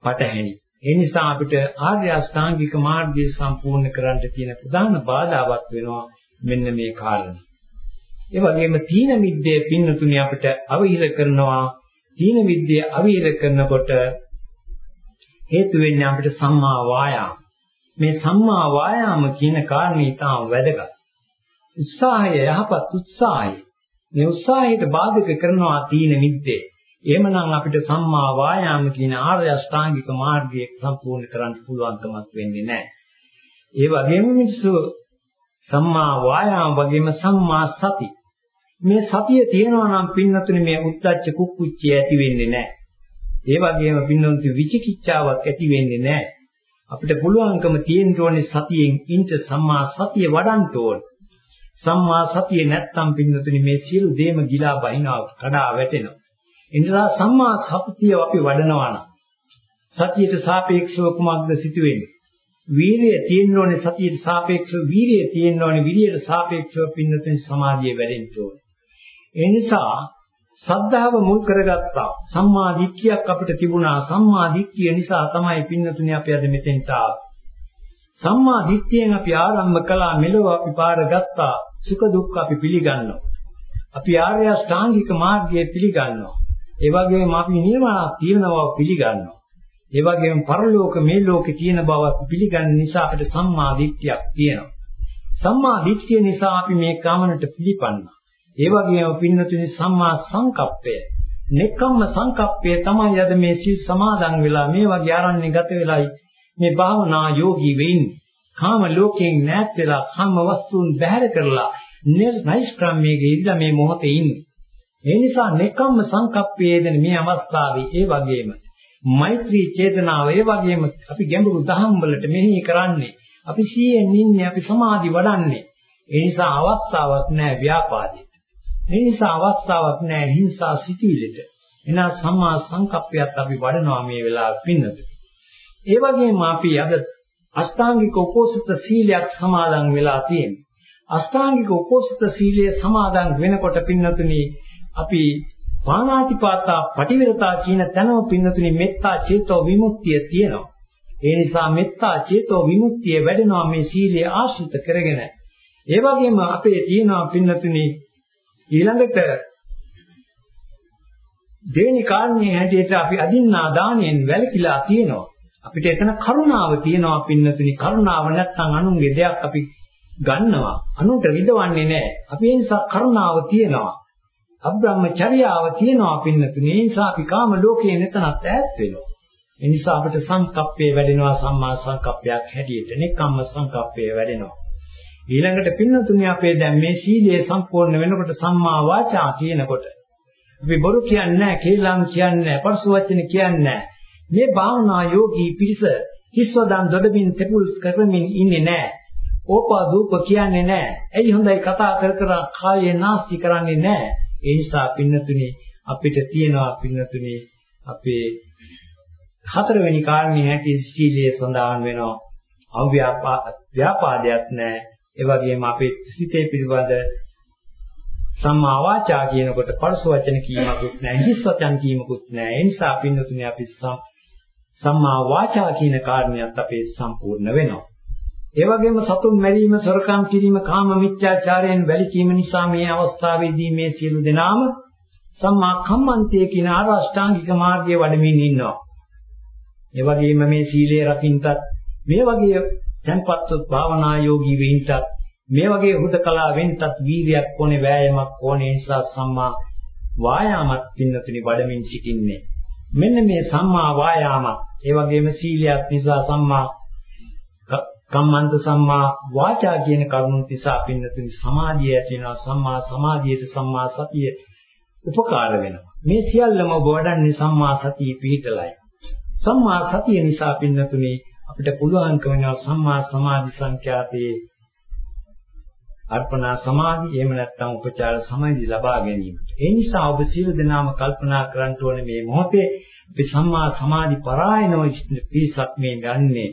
පටහැනි. ඒ නිසා අපිට ආර්ය අෂ්ටාංගික මාර්ගය සම්පූර්ණ කරන්න තියෙන ප්‍රධාන බාධාවක් වෙනවා මෙන්න මේ කාරණා. ඒ වගේම තීන මිද්දේ පින්නතුනි අපිට අවහිර කරනවා. තීන මිද්දේ අවහිර කරනකොට හේතු වෙන්නේ අපිට සම්මා වායාම. මේ සම්මා වායාම කියන කාරණේ තාම වැදගත්. උත්සාහය යහපත් උත්සාහය. මේ උත්සාහයට බාධක කරනවා තීන මිද්දේ. එහෙමනම් අපිට සම්මා වායාම කියන ආර්ය අෂ්ටාංගික මාර්ගය සම්පූර්ණ කරන්න පුළුවන් කමක් වෙන්නේ නැහැ. ඒ වගේම මිනිස්සු සම්මා වායාම වගේම සම්මා සති මේ සතිය තියෙනවා නම් පින්නතුනි මේ උද්දච්ච කුක්කුච්චය ඇති වෙන්නේ නැහැ. ඒ වගේම පින්නතුනි විචිකිච්ඡාවක් ඇති වෙන්නේ නැහැ. අපිට පුළුවන්කම තියෙන්න ඕනේ සතියෙන් ඉන්ට සම්මා සතිය වඩන්න ඕන. සම්මා සතිය නැත්තම් පින්නතුනි මේ සියලු දේම ගිලා බහිනවා කඩා වැටෙනවා. ඒ නිසා සම්මා සතිය අපි වඩනවා නම් සතියට සාපේක්ෂව කුමක්ද සිදුවෙන්නේ? වීරිය තියෙන්න ඕනේ සතියට සාපේක්ෂව වීරිය තියෙන්න ඕනේ විරියට සාපේක්ෂව පින්නතුනි සමාධිය වැඩෙන්න ඕනේ. ඒ නිසා සද්ධාව මුල් කරගත්තා. සම්මා දිට්ඨියක් අපිට තිබුණා. සම්මා දිට්ඨිය නිසා තමයි පින්නතුනේ අපි අද මෙතෙන්ට සම්මා දිට්ඨියෙන් අපි ආරම්භ කළා මෙලොව අපි පාර ගත්තා. සුඛ දුක්ඛ අපි පිළිගන්නවා. අපි ආර්ය අෂ්ටාංගික මාර්ගය පිළිගන්නවා. ඒ වගේම අපි නිර්වාණ තියෙනවා පිළිගන්නවා. ඒ වගේම පරලෝක මේ ලෝකේ තියෙන බව පිළිගන්න නිසා අපිට සම්මා දිට්ඨියක් තියෙනවා. සම්මා දිට්ඨිය නිසා අපි මේ කාමනට පිළිපන්නා. ඒ වගේම පින්නතුනි සම්මා සංකප්පය නෙක්ඛම්ම සංකප්පය තමයි අද මේ සිල් සමාදන් වෙලා මේ වගේ ආරණ්‍ය ගත වෙලයි මේ භාවනා යෝගී වෙන්නේ. කාම ලෝකයෙන් නැත් වෙලා කාම වස්තුන් බැහැර කරලා නෛෂ්ක්‍රම්‍යයේ ඉඳලා මේ මොහොතේ ඉන්නේ. ඒ නිසා නෙක්ඛම්ම සංකප්පයේ දෙන මේ අවස්ථාවේ ඒ වගේම මෛත්‍රී චේතනාව ඒ වගේම අපි ගැඹුරු දහම් වලට මෙහි කරන්නේ. අපි සීයෙන් ඉන්නේ අපි සමාධි වඩන්නේ. ඒ නිසා අවස්ථාවක් නැහැ ව්‍යාපාදයට. ඒ නිසා අවස්ථාවක් නැහැ හිංසා සිටිවිලට. එනා සම්මා සංකප්පයත් අපි වඩනවා මේ වෙලාව පින්නත. ඒ වගේම අපි අද අෂ්ටාංගික උපෝසත සීලයක් සමාදන් වෙලා තියෙනවා. අෂ්ටාංගික උපෝසත සීලය සමාදන් වෙනකොට පින්නතුනි අපි පාණාතිපාතා පටිවිරතා කියන තැනම පින්නතුනි මෙත්තා චේතෝ විමුක්තිය තියෙනවා. ඒ නිසා මෙත්තා චේතෝ විමුක්තිය වැඩෙනවා මේ සීලය ආශ්‍රිත කරගෙන. ඒ වගේම අපේ තියෙනවා පින්නතුනි ඊළඟට දෙවෙනි කාරණේ හැටියට අපි අදින්නා දාණයෙන් වැළකීලා තියෙනවා. අපිට එතන කරුණාව තියෙනවා පින්නතුනි කරුණාව නැත්තම් අනුන්ගේ දෙයක් අපි ගන්නවා. අනුන්ට විදවන්නේ නැහැ. අපි ඒ නිසා කරුණාව තියෙනවා. අබ්‍රහ්මචර්යාව තියෙනවා පින්නතුනි. ඒ නිසා අපි කාම ලෝකයේ නැතනත් ඈත් වෙනවා. ඒ නිසා අපිට සංකප්පේ වැඩෙනවා සම්මා සංකප්පයක් හැටියට. නෙක්ඛම්ම සංකප්පේ වැඩෙනවා. ඊළඟට පින්නතුනි අපේ දැන් මේ සීලය සම්පූර්ණ වෙනකොට සම්මා වාචා කියනකොට අපි බොරු කියන්නේ නැහැ, කේලම් කියන්නේ නැහැ, පරස වචන කියන්නේ නැහැ. මේ භාවනා යෝගී පිරිස හිස්වදන් දොඩමින් තෙපුල් කරමින් ඉන්නේ නැහැ. ඕපා දූප කියන්නේ නැහැ. එයි හොඳයි කතා කර කර කායේ නාස්ති කරන්නේ නැහැ. ඒ නිසා පින්නතුනි අපිට තියනවා පින්නතුනි අපේ හතරවෙනි කාරණේ හැටි සීලයේ සඳහන් වෙනවා. අව්‍යාපාදයක් නැහැ. ඒ වගේම අපේ සිතේ පිළිබඳ සම්මා වාචා කියනකොට පරස වචන කීමකුත් නැහැ හිස් වචන කීමකුත් නැහැ ඒ නිසා පින්නතුනේ අපි සම්මා වාචා කියන කාරණියත් අපේ සම්පූර්ණ වෙනවා ඒ වගේම සතුන් මැරීම සොරකම් කිරීම කාම මිත්‍යාචාරයෙන් වැළකීම නිසා මේ අවස්ථාවේදී මේ සියලු දෙනාම සම්මා කම්මන්තය කියන ආරෂ්ඨාංගික මාර්ගයේ වඩමින් ඉන්නවා. ඒ වගේම මේ සීලය රකින්නත් මේ වගේ තැන්පත්ව භාවනා යෝගී වෙන්නත් මේ වගේ හුදකලා වෙන්නත් වීර්යයක් ඕනේ වෑයමක් ඕනේ නිසා සම්මා වායාමත් පින්නතුනි වඩමින් සිටින්නේ. මෙන්න මේ සම්මා වායාමත් ඒ වගේම සීලයක් නිසා සම්මා කම්මන්ත සම්මා වාචා කියන කරුණු නිසා පින්නතුනි සමාධිය ඇති වෙනවා සම්මා සමාධියට සම්මා සතිය උපකාර වෙනවා මේ සියල්ලම ඔබ වඩන්නේ සම්මා සතිය පිහිටලයි සම්මා සතිය නිසා පින්නතුනි අපිට පුළුවන්කම වෙනවා සම්මා සමාධි සංඛ්‍යාතේ අර්පණා සමාධි එහෙම නැත්නම් උපචාර සමාධි ලබා ගැනීමට. ඒ නිසා ඔබ සියලු දෙනාම කල්පනා කරන්න ඕනේ මේ මොහොතේ අපි සම්මා සමාධි පරායනව පිරිසක් මේ ගන්නේ.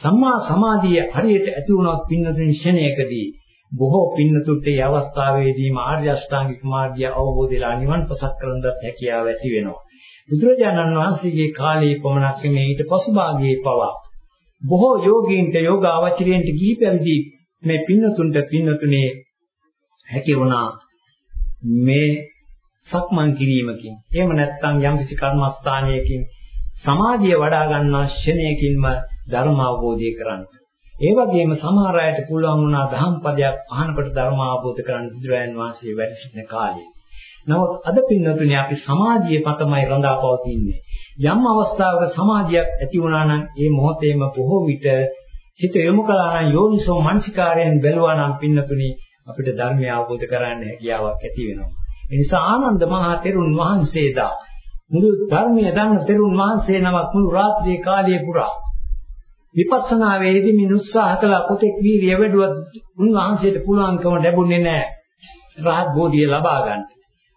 සම්මා සමාධිය හරියට ඇති වුණොත් පින්නතුන් ක්ෂණයකදී බොහෝ පින්නතුන්ට මේ අවස්ථාවේදීම ආර්ය අෂ්ටාංගික මාර්ගය අවබෝධයලා නිවන් පසක් කරන්නත් හැකියාව ඇති වෙනවා. බුදුරජාණන් වහන්සේගේ කාලයේ පමණක් නෙමෙයි ඊට පසු භාගයේ පවා බොහෝ යෝගීන්ට යෝගාවචරයන්ට ගිහි පැවිදි මේ පින්නතුන්ට පින්නතුනේ හැකි වුණා මේ සක්මන් කිරීමකින් එහෙම නැත්නම් යම්කිසි කර්මස්ථානයකින් සමාධිය වඩා ගන්නා ක්ෂණයකින්ම ධර්ම අවබෝධය කරගන්න. ඒ වගේම සමහර අයට පුළුවන් වුණා දහම් පදයක් අහනකොට ධර්ම අවබෝධ කරගන්න බුදුරයන් වහන්සේ වැඩ සිටින කාලේ. නමුත් අද පින්නතුනේ අපි සමාධියේ පතමයි රඳා පවතින්නේ. යම් අවස්ථාවක සමාධියක් ඇති වුණා නම් ඒ මොහොතේම බොහෝ විට සිත යොමු කළා නම් යෝනිසෝ මනසිකාරයෙන් බැලුවා නම් පින්නතුනි අපිට ධර්මය අවබෝධ කරගන්න හැකියාවක් ඇති වෙනවා. ඒ නිසා ආනන්ද මහා තෙරුන් වහන්සේදා මුළු ධර්මය දන්න තෙරුන් වහන්සේ නමක් මුළු රාත්‍රියේ කාලය පුරා විපස්සනා වේදී මින් උත්සාහ කළා කොතෙක් වීර්ය වැඩුවත් උන්වහන්සේට පුළුවන්කම ලැබුණේ නැහැ. රහත් බෝධිය ලබා ගන්න.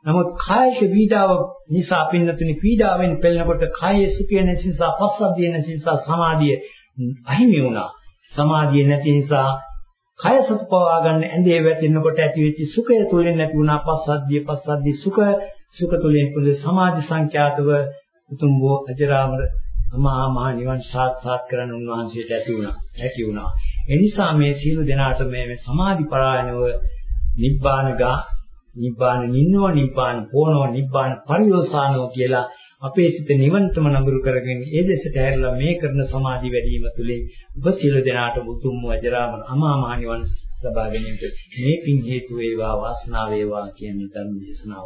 නමුත් කායික පීඩාව නිසා පින්නතුනි පීඩාවෙන් පෙළෙනකොට කායේ සුඛය නැති නිසා පස්සද්ධිය නැති නිසා සමාධිය අහිමි වුණා. සමාධිය නැති නිසා කය සපපවා ගන්න ඇඳේ වැටෙනකොට ඇති වෙච්ච සුඛය තුලින් නැති වුණා පස්සද්ධිය පස්සද්ධි සුඛ සුඛ තුලින් පුදු සමාධි සංඛ්‍යාතව උතුම් වූ අජරාමර අමහා මහ නිවන් සාක්ෂාත් කරන්න උන්වහන්සේට ඇති වුණා. ඇති වුණා. ඒ නිසා මේ සීල දෙනාට මේ සමාධි පරායනව නිබ්බාන ගා නිබ්බාන නින්නෝ නිබ්බාන පෝනෝ නිබ්බාන පරියෝසානෝ කියලා අපේ සිත නිවන්තම නඹුරු කරගෙන ඒ දෙසට හැරලා මේ කරන සමාධි වැඩිම තුලින් ඔබ සියලු දෙනාට මුතුම් වජරාම අමා මහ නිවන් ලබා ගැනීමට මේ පින් හේතු වේවා වාසනාව වේවා කියන ධර්ම දේශනාව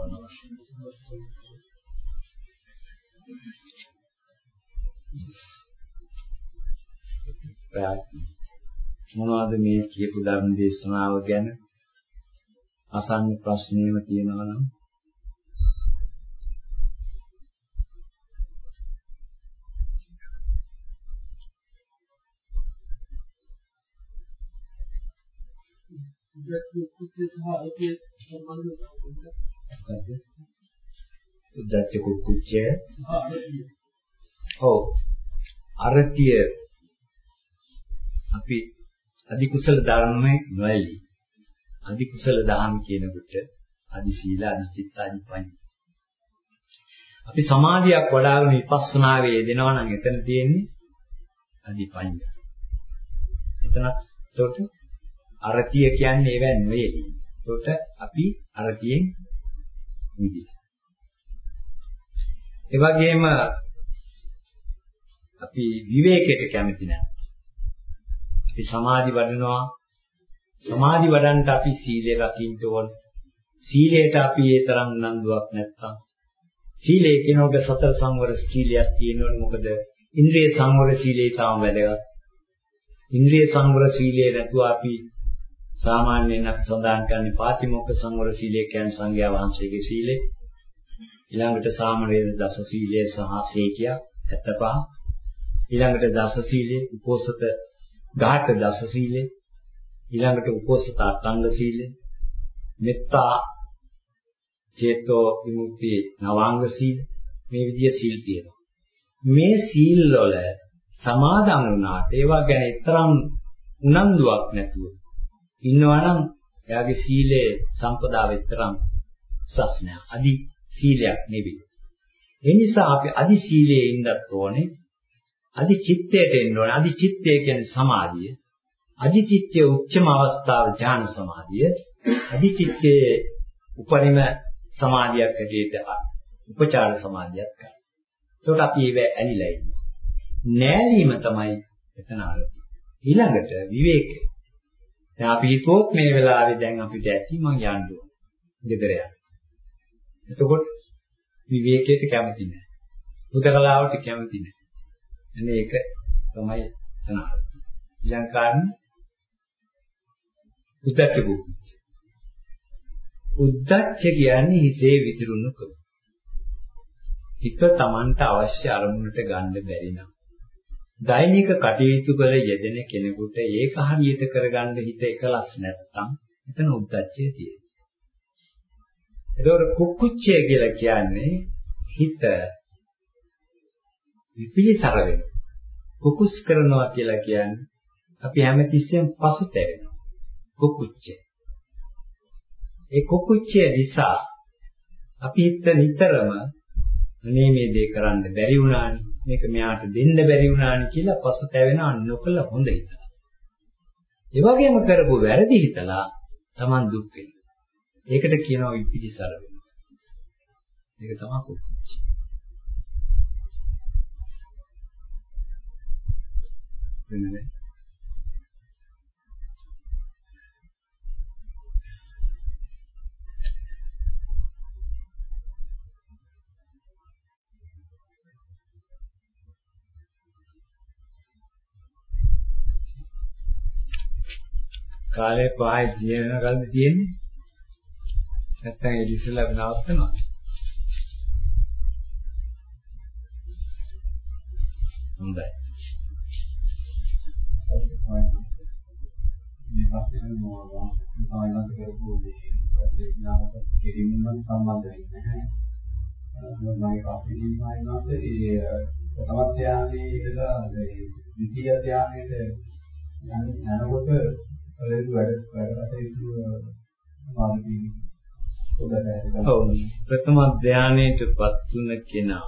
මොනවද මේ කියපු ධර්ම දේශනාව ගැන? අසන්න ප්‍රශ්නේම තියෙනවා නම්. උද්දච්ච කුච්චය ඔව්. අරතිය අපි අධි කුසල ධර්මයේ නොඇලී අධි කුසල දහම් කියනකොට අධි සීල අධි චිත්ත අධි පඤ්ඤා අපි සමාධියක් වඩාගෙන විපස්සනාවේ යෙදෙනවා නම් එතන තියෙන්නේ අධි පඤ්ඤා එතනත් එතකොට අරතිය කියන්නේ ඒවැ නෙවෙයි. ඒකට අපි අරතියෙන් නිදිලා. ඒ වගේම අපි විවේකයට කැමති නැහැ. අපි සමාධි වඩනවා. සමාධි වඩන්නට අපි සීලය රකින්න ඕන. සීලයට අපි ඒ තරම් උනන්දුවක් නැත්තම් සීලය කියනකොට සතර සංවර සීලයක් තියෙනවනේ මොකද ඉන්ද්‍රිය සංවර සීලය තාම වැදගත්. ඉන්ද්‍රිය සංවර සීලය නැතුව අපි සාමාන්‍යයෙන් අපි සඳහන් කරන්නේ පාතිමොක්ඛ සංවර සීලය කියන්නේ සංඝයා වහන්සේගේ සීලය. ඊළඟට සාමණේර දස සීලය සහ සීකිය 75. ඊළඟට දස සීලය, උපෝසත ගාඨ දස සීලය. ඊළඟට උපෝසත අටංග සීලය. මෙත්තා චේතෝ විමුක්ති නවාංග සීල මේ විදිය සීල් තියෙනවා. මේ සීල් වල සමාදන් වුණාට ඒවා ගැන තරම් උනන්දුවක් නැතුව ඉන්නවා නම් එයාගේ සීලය සම්පදා වෙතරම් උසස් නෑ. අදි සීලයක් නෙවෙයි. ඒ නිසා අපි අදි සීලයේ ඉන්නත් ඕනේ. අදි චිත්තයට එන්න ඕනේ. අදි චිත්තය කියන්නේ සමාධිය. අදි චිත්තයේ උච්චම අවස්ථාව ඥාන සමාධිය. අදි චිත්තයේ උපරිම සමාධියක් හැටියට උපචාර සමාධියක් කරා. ඒකට අපි ඒව ඇලිලා ඉන්නේ. නෑලීම තමයි එතන අරති. ඊළඟට විවේකය. දැන් අපි හිතුවොත් මේ වෙලාවේ දැන් අපිට ඇති මං යන්න ඕන. ගෙදර යන්න. එතකොට විවේකයට කැමති නැහැ. හුදකලාවට කැමති නැහැ. එන්නේ ඒක තමයි තනාව. ඊළඟ කාරණේ උද්දච්ච කුක්කුච්ච. උද්දච්ච කියන්නේ හිතේ විතිරුණු කම. හිත Tamanට අවශ්‍ය අරමුණට ගන්න බැරි නම් දෛනික කටයුතු වල යෙදෙන කෙනෙකුට ඒක හරියට කරගන්න හිත එකලස් නැත්තම් එතන උද්දච්චය තියෙනවා. ඒකෝර කුක්කුච්චය කියලා කියන්නේ හිත විපිලිසර වෙනවා. කුකුස් කරනවා කියලා කියන්නේ අපි හැමතිස්සෙම පසුතැවෙනවා. කුකුච්චය. ඒ කුකුච්චය නිසා අපි හිත නිතරම අනේ මේ දේ කරන්න බැරි වුණානේ මේක මෙයාට දෙන්න බැරි වුණානේ කියලා පසුතැවෙනා නොකල හොඳ හිතලා. ඒ වගේම කරපු වැරදි හිතලා Taman දුක් වෙනවා. ඒකට කියනවා විපිලිසර වෙනවා. ඒක තමයි කුකුච්චය. වෙන්නේ කාලේ පහයි දිනන කල්ද තියෙන්නේ. නැත්නම් ඒ ඉස්සෙල්ලා නවත්තනවා. හොඳයි. මේ පස්සේ මොනවා සායනත් කරපු දේශනාවට කෙලින්ම සම්බන්ධ වෙන්නේ නැහැ. මම කපිටින් සායනත් ඒ ප්‍රථම ධානයේ ඉඳලා ද්විතීය ධානයට යනකොට වලදී වැඩ වැඩ කටයුතු මාර්ගී ඔව් ප්‍රථම ධානයටපත් තුන කෙනා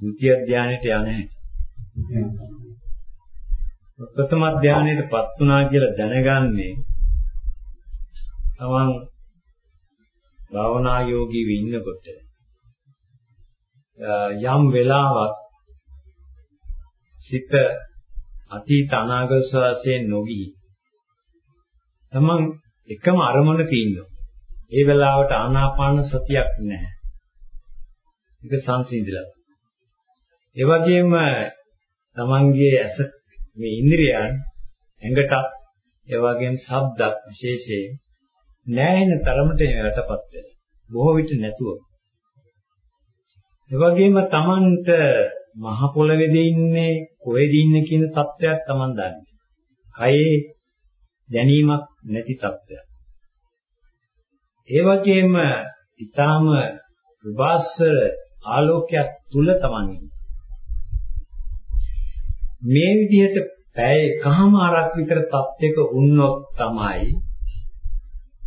ද්විතීය ධානයට යන්නේ ප්‍රථම ධානයටපත් වුණා කියලා දැනගන්නේ තමන් භාවනා යෝගීව ඉන්නකොට යම් වෙලාවක් සිත අතීත අනාගත වශයෙන් නොගී තමන් එකම අරමුණක ඉන්නවා. ඒ වෙලාවට ආනාපාන සතියක් නැහැ. ඒක සංසිඳිලා. ඒ වගේම තමන්ගේ ඇස මේ ඉන්ද්‍රියයන් ඇඟටත් ඒ වගේම ශබ්දක් විශේෂයෙන් නැයෙන තරමට යටපත් වෙනවා. බොහෝ විට නැතුව. ඒ වගේම තමන්ට මහ පොළවේදී ඉන්නේ කොහෙද ඉන්නේ කියන තත්ත්වයක් තමන් දන්නේ. කයේ දැනීමක් නැති තත්ත්වයක්. ඒ වගේම ඊටාම විභාස්වර ආලෝකයක් තුල තමන් මේ විදිහට පැය එකහමාරක් විතර තත්ත්වයක වුණොත් තමයි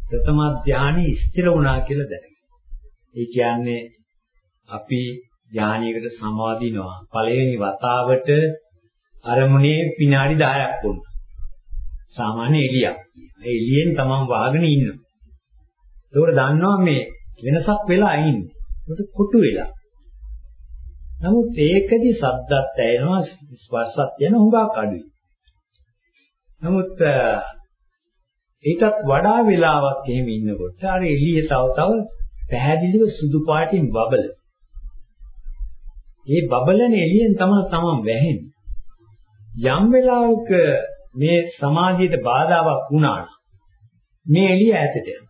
ප්‍රථම ධානය ස්ථිර වුණා කියලා දැනගන්නේ. ඒ කියන්නේ අපි ධානයකට සමාදිනවා. පළවෙනි වතාවට අරමුණේ විනාඩි 10ක් වුණා. සාමාන්‍ය එළියක්. ඒ එළියෙන් තමන් වාගෙන ඉන්නවා. ඒකට දන්නවා මේ වෙනසක් වෙලා ඉන්නේ. ඒකට කුටු වෙලා. නමුත් ඒකදී සද්දත් ඇහෙනවා ස්පර්ශත් යන හුඟක් අඩුයි. නමුත් ඒකත් වඩා වෙලාවක් එහෙම ඉන්නකොට අර එළිය තව තව පැහැදිලිව සුදු පාටින් බබල. ඒ බබලන එළියෙන් තමයි තමන් වැහෙන්නේ. යම් වෙලාවක මේ සමාධියට බාධාවක් වුණා නම් මේ එළිය ඈතට යනවා.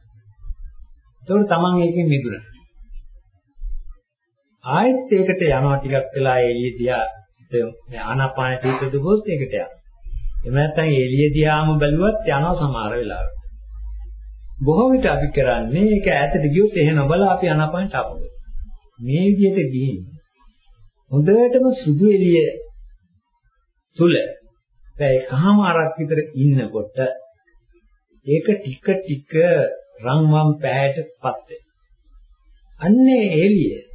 ඒතකොට තමන් ඒකෙන් මිදුණා. ආයෙත් ඒකට යනවා ටිකක් වෙලා එළිය දිහා මේ ආනාපාන තීත දුබොත් ඒකට යනවා. එහෙම නැත්නම් එළිය දිහාම බැලුවත් යනවා සමහර වෙලාවට. බොහෝ විට අපි කරන්නේ ඒක ඈතට ගියොත් එහෙ නොබලා අපි ආනාපානට ආපහු. මේ විදිහට ගිහින් හොඳටම සුදු එළිය තුල පැය කහමාරක් විතර ඉන්නකොට ඒක ටික ටික රන්වන් පැහැයටපත් වෙනවා. අන්නේ එළිය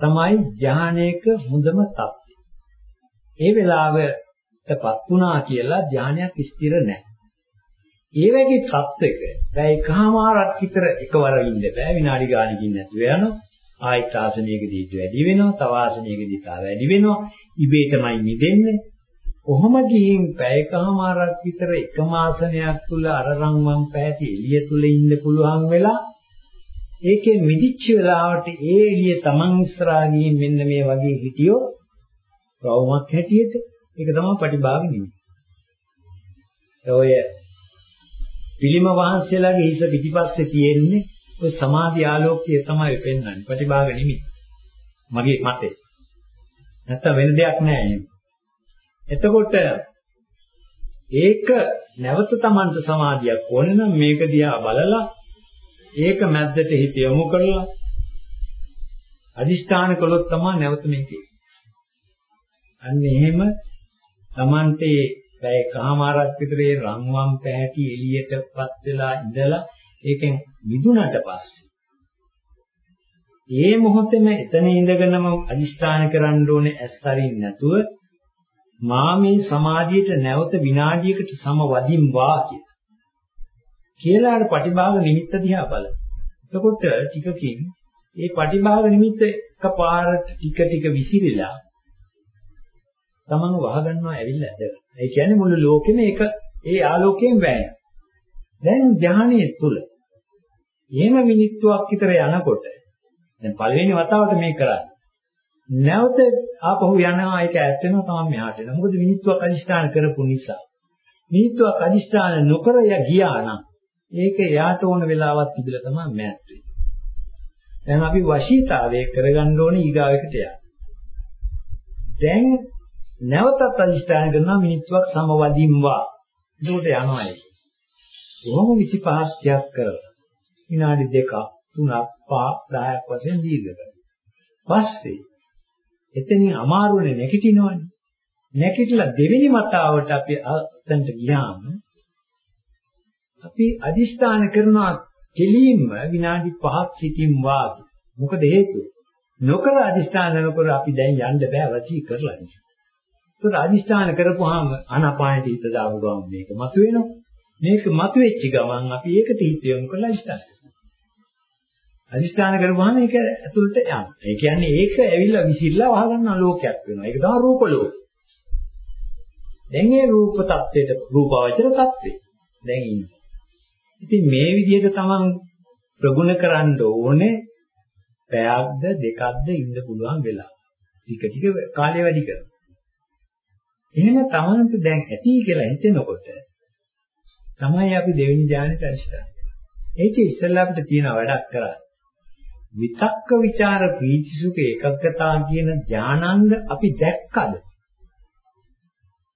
තමයි ධානයක හොඳම தත්ත්වය. ඒ වෙලාවටපත් වුණා කියලා ධානයක් ස්ථිර නැහැ. ඒ වගේ தත්ත්වයක දැන් එකමාරක් විතර එකවර ඉන්න බෑ විනාඩි ගානකින් නැතුව යනවා. ආයත ආසනයකදී වැඩි වෙනවා, තව ආසනයකදී තව වැඩි වෙනවා. ඉබේ තමයි මිදෙන්නේ. කොහොම ගිහින් පැයකමාරක් විතර එකම ආසනයක් තුල අරරන්වන් පැහැති එළිය තුල ඉන්න පුළුවන් වෙලා ඒකේ මිදිච්ච වෙලාවට ඒ එළිය Taman ඉස්සරහා ගිහින් මෙන්න මේ වගේ හිටියෝ රවුමක් හැටියට ඒක තමයි ප්‍රතිභාග නිමි. ඔය පිළිම වහන්සේලාගේ හිස පිටිපස්සේ තියෙන්නේ ඔය සමාධි ආලෝකය තමයි පෙන්වන්නේ. ප්‍රතිභාග නිමිති. මගේ මතේ. නැත්තම් වෙන දෙයක් නෑ එහෙම. එතකොට ඒක නැවත Tamanට සමාධියක් ඕනේ නම් මේක දිහා බලලා ඒක මැද්දට හිත යොමු කරලා අදිෂ්ඨාන කළොත් තමයි නැවත මේකේ. අන්න එහෙම Tamante පැය කහමාරක් විතරේ රන්වන් පැහැටි එළියටපත් වෙලා ඉඳලා ඒකෙන් මිදුණට පස්සේ ඒ මොහොතේම එතන ඉඳගෙනම අදිෂ්ඨාන කරන්න ඕනේ ඇස් අරින්න නැතුව මා මේ සමාධියට නැවත විනාඩියකට සමවදින් වා කියලා. කියලා අර පටිභාග නිමිත්ත දිහා බලන්න. එතකොට ටිකකින් ඒ පටිභාග නිමිත්ත එකපාරට ටික ටික විසිරිලා තමන් වහගන්නවා ඇවිල්ලා ඇදලා. ඒ කියන්නේ මුළු ලෝකෙම ඒක ඒ ආලෝකයෙන් වැයෙන. දැන් ධානයේ තුල එහෙම මිනිත්තුවක් විතර යනකොට දැන් පළවෙනි වතාවට මේක කරන්නේ. නැවත ආපහු යනවා ඒක ඈත් වෙනවා තමයි මෙහාට එනවා. මොකද මිනිත්තුවක් අදිෂ්ඨාන කරපු නිසා. මිනිත්තුවක් අදිෂ්ඨාන නොකර ගියා නම් ඒක එයාට ඕන වෙලාවක් තිබිලා තමයි මෑත් වෙන්නේ. දැන් අපි වශීතාවය කරගන්න ඕනේ ඊගාවෙකට යන්න. දැන් නැවතත් අදිෂ්ඨාන කරනවා මිනිත්තුවක් සමවදින්වා. ඒකට යනවා ඒක. කොහොම 25ක් කරලා විනාඩි 2ක් 3ක් 5ක් 10ක් වශයෙන් දීර්ඝ කරනවා. පස්සේ එතනින් අමාරුනේ නැගිටිනවනේ. නැගිටලා දෙවෙනි මතාවට අපි අතන්ට ගියාම අපි අදිෂ්ඨාන කරනවා කෙලින්ම විනාඩි 5ක් සිටින් වාගේ. මොකද හේතුව? නොකර අදිෂ්ඨාන නොකර අපි දැන් යන්න බෑ වචී කරලා නිසා. ඒත් අදිෂ්ඨාන කරපුවාම අනපායට හිත දාපු ගමන් මේක මතුවෙනවා. මේක මතුවෙච්ච ගමන් අපි ඒකට හිත යොමු කරලා අදිෂ්ඨාන අදිෂ්ඨාන කරපුවාම ඒක ඇතුළට යනවා. ඒ කියන්නේ ඒක ඇවිල්ලා විසිරලා වහගන්න ලෝකයක් වෙනවා. ඒක තමයි රූප ලෝකය. දැන් මේ රූප tattweට රූපවචර tattwe. දැන් ඉන්නේ. ඉතින් මේ විදිහට තමන් ප්‍රගුණ කරන්න ඕනේ පැයක්ද දෙකක්ද ඉන්න පුළුවන් වෙලා. ටික ටික කාලය වැඩි කරනවා. එහෙම තමන්ට දැන් ඇති කියලා හිතෙනකොට තමයි අපි දෙවෙනි ධානයට අරිෂ්ඨාන. ඒක ඉස්සෙල්ලා අපිට තියෙන වැඩක් කරා. විතක්ක ਵਿਚාර ප්‍රීතිසුඛ ඒකග්ගතා කියන ඥානංග අපි දැක්කද?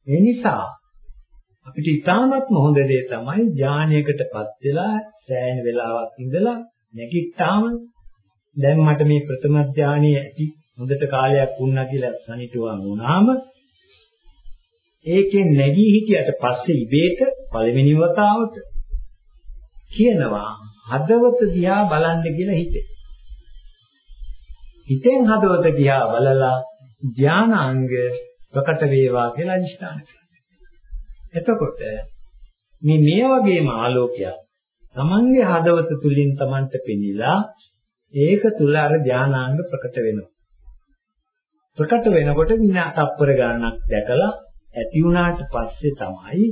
ඒ නිසා අපිට ඉතාමත්ම හොඳ දේ තමයි ඥානයකටපත් වෙලා සෑහෙන වෙලාවක් ඉඳලා නැගිට්ටාම දැන් මට මේ ප්‍රථම ඥානයේ ඇති හොඳට කාලයක් වුණා කියලා සනිටුවා වුණාම ඒකෙන් නැගී හිටියට පස්සේ ඉබේට පළවෙනි වතාවට කියනවා හදවත දිහා බලන්න කියලා හිතේ. හිතෙන් හදවත දිහා බලලා ධානාංග ප්‍රකට වේවා කියලා අනිෂ්ඨාන එතකොට මේ මේ වගේම ආලෝකයක් Tamange හදවත තුලින් Tamanට පෙනිලා ඒක තුල අර ධානාංග ප්‍රකට වෙනවා. ප්‍රකට වෙනකොට විනා තප්පර ගණනක් දැකලා ඇති වුණාට පස්සේ තමයි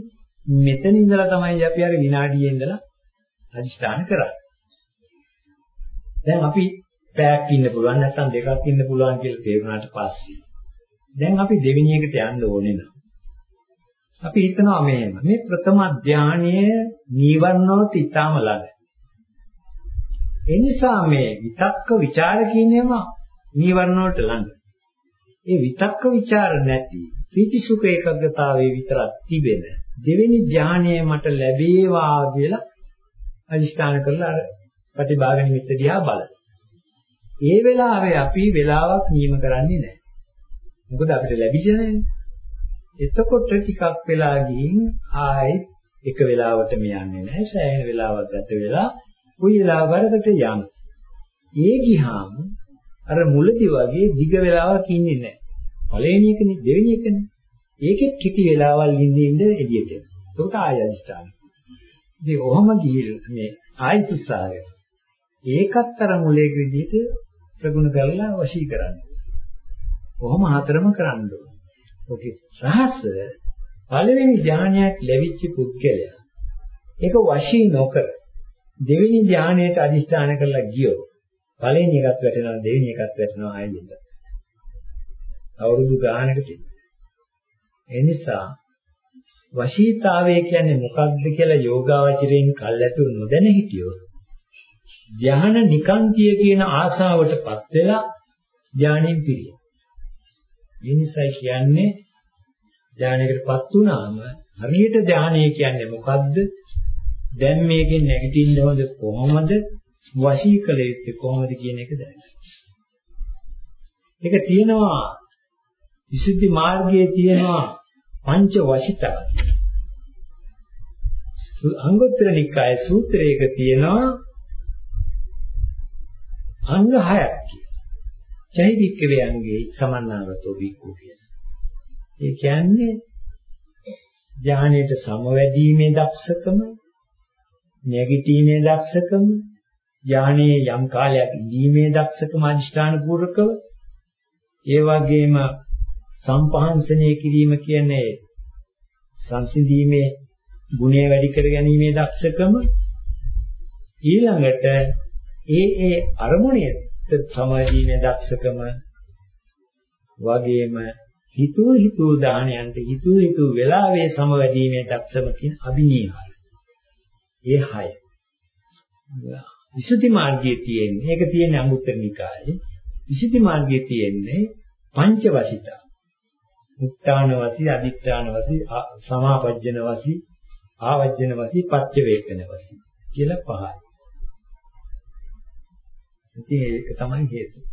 මෙතන ඉඳලා තමයි අපි අර විනාඩියේ ඉඳලා අදිස්ථාන කරන්නේ. දැන් අපි පැයක් ඉන්න පුළුවන් නැත්නම් දෙකක් ඉන්න පුළුවන් කියලා තේරුණාට පස්සේ දැන් අපි දෙවෙනි එකට යන්න ඕනේ නේද? අපි හිතනවා මේ මේ ප්‍රථම ධානයේ නිවන්නට ඊටම ළඟ. ඒ නිසා මේ විතක්ක ਵਿਚාර කියනේම නිවන්නට ළඟ. ඒ විතක්ක ਵਿਚාර නැති ප්‍රීති සුඛ ඒකග්ගතාවේ විතරක් තිබෙන දෙවෙනි ධානය මට ලැබේවා කියලා අනිෂ්ඨාන කරලා අර ප්‍රතිභාග නිමිත්ත දිහා බලන. ඒ වෙලාවේ අපි වෙලාවක් නියම කරන්නේ නැහැ. මොකද අපිට ලැබිලා නැහැ. එතකොට ටිකක් වෙලා ගිහින් ආයෙත් එක වෙලාවට මේ යන්නේ නැහැ. සෑහෙන වෙලාවක් ගත වෙලා කොයි වෙලාවකටද යන්නේ. ඒ ගියාම අර මුලදි වගේ දිග වෙලාවක් ඉන්නේ නැහැ. පළවෙනි එකනේ දෙවෙනි එකනේ. ඒකෙත් කිටි වෙලාවල් ඉඳින්න ඉඳ එළියට එනවා. ඒකට ආය අදිස්ථාන. ඉතින් ඔහම ගිහිල්ලා මේ ආයි උත්සාහය. ඒකත් අර මුලේක විදිහට ප්‍රගුණ කරලා වශී කරන්න. ඔහම හතරම කරන්න ඕනේ. ඔකේ රහස පළවෙනි ඥානයක් ලැබිච්ච පුද්ගලයා. ඒක වශී නොකර දෙවෙනි ඥානයට අදිස්ථාන කරලා ගියෝ. පළවෙනි එකත් වැටෙනවා දෙවෙනි එකත් වැටෙනවා ආයෙත්. අවුරුදු ගානකට ඒ නිසා වශීතාවය කියන්නේ මොකක්ද කියලා යෝගාවචරයෙන් කල්ැතු නොදැන හිටියොත් ධ්‍යාන නිකාන්තිය කියන ආශාවටපත් වෙලා ධානයෙන් පිරිය. මේ නිසා කියන්නේ ධානයකටපත් වුණාම හරියට ධානය කියන්නේ මොකද්ද? දැන් මේකෙන් නැගිටින්න හොඳ කොහොමද? වශී කළ යුත්තේ කොහොමද කියන එක දැනගන්න. ඒක තියෙනවා විසුද්ධි මාර්ගයේ තියෙනවා පංච වශිතා. අංගුත්තර නිකායේ සූත්‍රයක තියෙනවා අංග 6ක් කියලා. චෛවික්කවේ අංගේ සමන්නාගතෝ වික්කු කියලා. ඒ කියන්නේ ඥානයට සමවැදීමේ දක්ෂකම, නැගිටීමේ දක්ෂකම, ඥානයේ යම් කාලයක් ඉඳීමේ දක්ෂකම අදිෂ්ඨාන පූර්වකව ඒ වගේම සම්පහන්සනය කිරීම කියන්නේ සංසිඳීමේ ගුණය වැඩි කර ගැනීමේ දක්ෂකම ඊළඟට ඒ ඒ අරමුණේ සමාධියේ දක්ෂකම වගේම හිතුව හිතුව දානයන්ට හිතුව හිතුව වෙලාවේ සමවැදීමේ දක්ෂම කියන අභිනීහය. ඒ හය. විසුද්ධි මාර්ගයේ තියෙන්නේ ඒක තියෙන්නේ අංගුත්තර නිකායේ. විසුද්ධි මාර්ගයේ තියෙන්නේ පංචවසිතා. උත්තාන වසී, අදිත්‍යාන වසී, සමාපජ්ජන වසී, ආවජ්ජන වසී, පච්චවේකන වසී කියලා පහයි. ඉතින් ඒක තමයි හේතුව.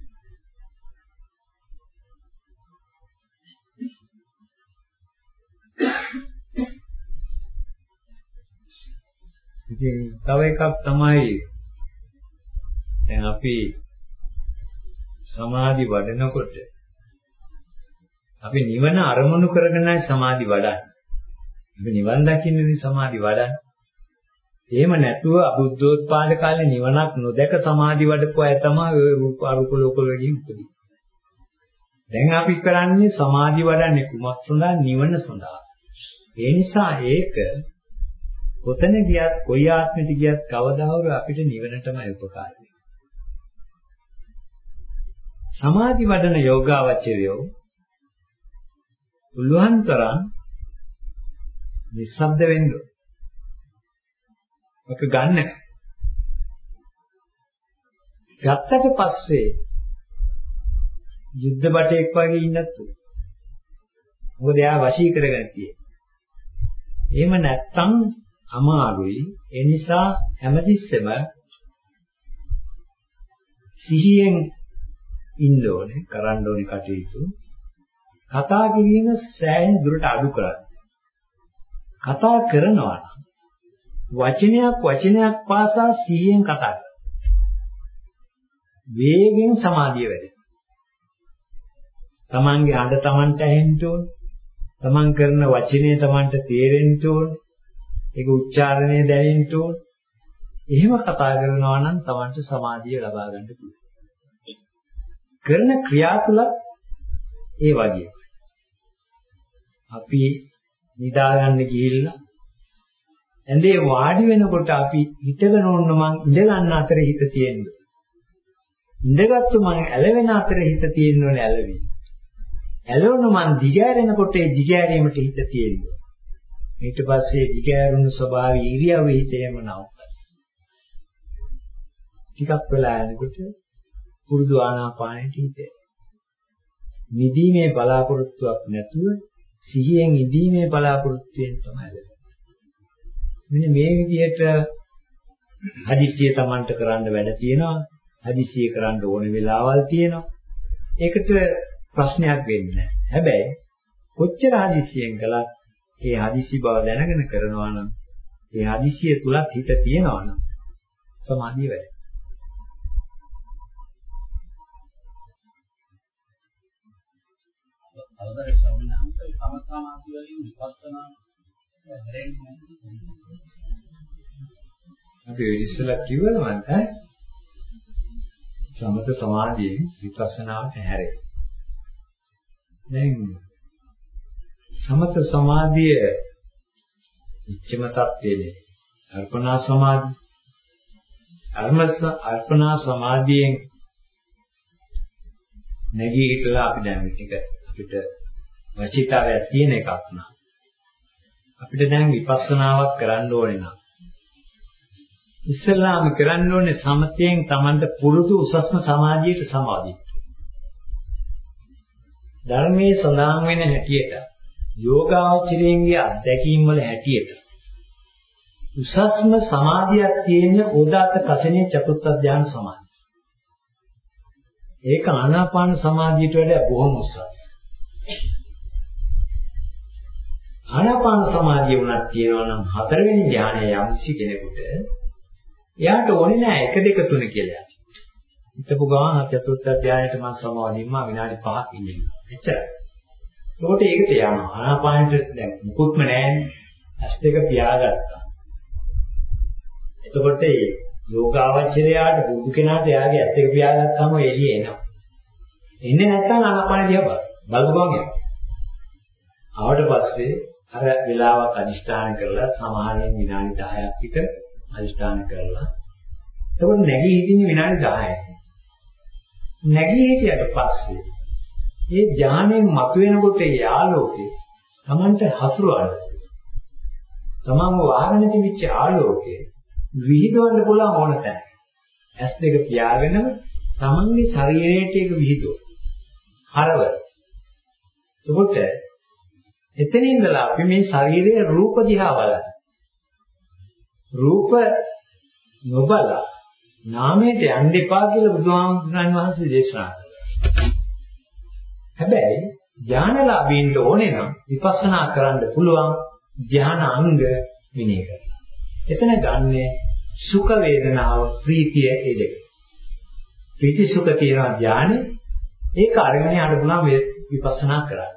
ඉතින් තව එකක් තමයි දැන් අපි සමාධි වඩනකොට අපි නිවන අරමුණු කරගෙනයි සමාධි වඩන්නේ. අපි නිවන් දකින්නනේ සමාධි වඩන්නේ. එහෙම නැතුව අබුද්ධෝත්පාද කාලේ නිවනක් නොදැක සමාධි වඩපු අය තමයි ඔය රූප අරූප ලෝකවල ගිහින් උපදින්නේ. දැන් අපි කරන්නේ සමාධි වඩන්නේ කුමක් සඳහා නිවන සඳහා. ඒ නිසා ඒක කොතන ගියත් කොයි ආත්මෙට ගියත් කවදාහොර අපිට නිවනටමයි උපකාර වෙන්නේ. සමාධි වඩන යෝගාවචරයෝ උල්වහන් තරම් නිස්සබ්ද වෙන්න ඔක ගන්න. ගත්තට පස්සේ යුද්ධ බටෙක් වගේ ඉන්නත් මොකද එයා වශී කරගෙන තියෙන්නේ. එහෙම නැත්තම් අමාරුයි. ඒ නිසා හැමතිස්සෙම සිහියෙන් ඉන්න ඕනේ, කරන්න ඕනේ කටයුතු. කතා කිරීම සෑහෙන දුරට අඩු කරන්න. කතා කරනවා නම් වචනයක් වචනයක් පාසා සිහියෙන් කතා කරනවා. වේගෙන් සමාධිය වැඩි. තමන්ගේ හඬ තමන්ට ඇහෙන්න ඕන. තමන් කරන වචනේ තමන්ට තේරෙන්න ඕන. ඒක උච්චාරණය දැනෙන්න ඕන. එහෙම කතා කරනවා නම් තමන්ට සමාධිය ලබා ගන්න පුළුවන්. කරන ක්‍රියා තුලත් ඒ වගේ. අපි නිදා ගන්න ගිහිල්ලා ඇඳේ වාඩි වෙනකොට අපි හිතගෙන ඕන මං ඉඳ ගන්න අතර හිත තියෙන්නේ. ඉඳගත්තු මං ඇලවෙන අතර හිත තියෙන්න ඕනේ ඇලවි. ඇලවුන මං දිගෑරෙනකොට ඒ දිගෑරීමට හිත තියෙන්නේ. ඊට පස්සේ දිගෑරුණු ස්වභාවය ඉරියව්ව හිතේම නවත්තන. ටිකක් වෙලා යනකොට පුරුදු ආනාපානෙට හිතේ. නිදීමේ බලාපොරොත්තුවක් නැතුව සිහියෙන් ඉදීමේ බලාපොරොත්තුවෙන් තමයි ලැබෙන්නේ. මෙන්න මේ විදිහට හදිස්සිය Tamanට කරන්න වැඩ තියෙනවා. හදිස්සිය කරන්න ඕන වෙලාවල් තියෙනවා. ඒකට ප්‍රශ්නයක් වෙන්නේ හැබැයි කොච්චර හදිස්සියෙන් කළත් ඒ හදිස්සි බව දැනගෙන කරනවා නම් ඒ හදිස්සිය තුලත් හිත තියෙනවා නම් සමාධිය වැඩි. අවදායි ස්වාමීන් වහන්සේ සමථාමාති වලින් විපස්සනා අපි ඉස්සෙල්ලා කිව්වද මන්ට සමත සමාධියෙන් විපස්සනාවට හැරේ. දැන් සමත සමාධිය ඉච්ඡම තත්ත්වයේ අර්පණා සමාධි. අර්මස අර්පණා සමාධියෙන් නැගී හිටලා අපි දැන් මේක අපිට වචිතාවයක් තියෙන එකක් නා. අපිට දැන් විපස්සනාවක් කරන්න ඕනේ නම් ඉස්සල්ලාම කරන්න ඕනේ සමතයෙන් Tamanට පුරුදු උසස්ම සමාධියට සමාදින්න. ධර්මයේ සඳහන් වෙන හැටියට යෝගාචරයෙන්ගේ අත්දැකීම් වල හැටියට උසස්ම සමාධියක් තියෙන ඕදාත කසනේ චතුත්ථ ධ්‍යාන සමාධිය. ඒක ආනාපාන සමාධියට වඩා බොහොම උසස්. ආනාපාන සමාධිය උනත් තියෙනවා නම් හතරවෙනි ධ්‍යානය යම්සි කෙනෙකුට එයාට ඕනේ නෑ 1 2 3 කියලා. හිතපු ගමන් චතුර්ථ ධ්‍යානයට මම සමාධියම විනාඩි 5ක් ඉන්නවා. එච්චරයි. ඒකට ඒකට යනවා. ආනාපානෙට දැන් මුකුත්ම නෑනේ. ඇස් දෙක පියාගත්තා. එතකොට ඒ යෝගාවචරයාට බුදු කෙනාට එයාගේ ඇස් දෙක පියාගත්තාම එළිය එනවා. එන්නේ නැත්නම් ආනාපාන දිහා බලන්න. බලපු ගමන් යනවා. ආවට පස්සේ අර වෙලාවක් අදිෂ්ඨාන කරලා සමාහයෙන් විනාඩි 10ක් විතර අදිෂ්ඨාන කරලා එතකොට නැගී හිටින්නේ විනාඩි 10යි. නැගී හිටියට පස්සේ ඒ ඥාණයෙන් මතුවෙනකොට ඒ ආලෝකේ Tamanට හසුරවන්න. Tamanව වාහන තිබිච්ච ආලෝකේ විහිදවන්න පුළුවන් ඕන තැන. ඇස් දෙක පියාගෙනම Tamanගේ ශරීරයට ඒක විහිදුව. හරව. එතකොට එතන ඉඳලා අපි මේ ශරීරයේ රූප දිහා බලන්න. රූප නොබලා නාමයට යන්න එපා කියලා බුදුහාමුදුරන් වහන්සේ දේශනා කළා. හැබැයි ඥානලාභීන්ට ඕනේ නම් විපස්සනා කරන්න පුළුවන් ඥාන අංග විනය කරලා. එතන ගන්නේ සුඛ වේදනාව ප්‍රීතිය ඒ දෙක. ප්‍රීති සුඛ තියෙනවා ඥානෙ ඒක අරගෙන යන්න පුළුවන් විපස්සනා කරන්න.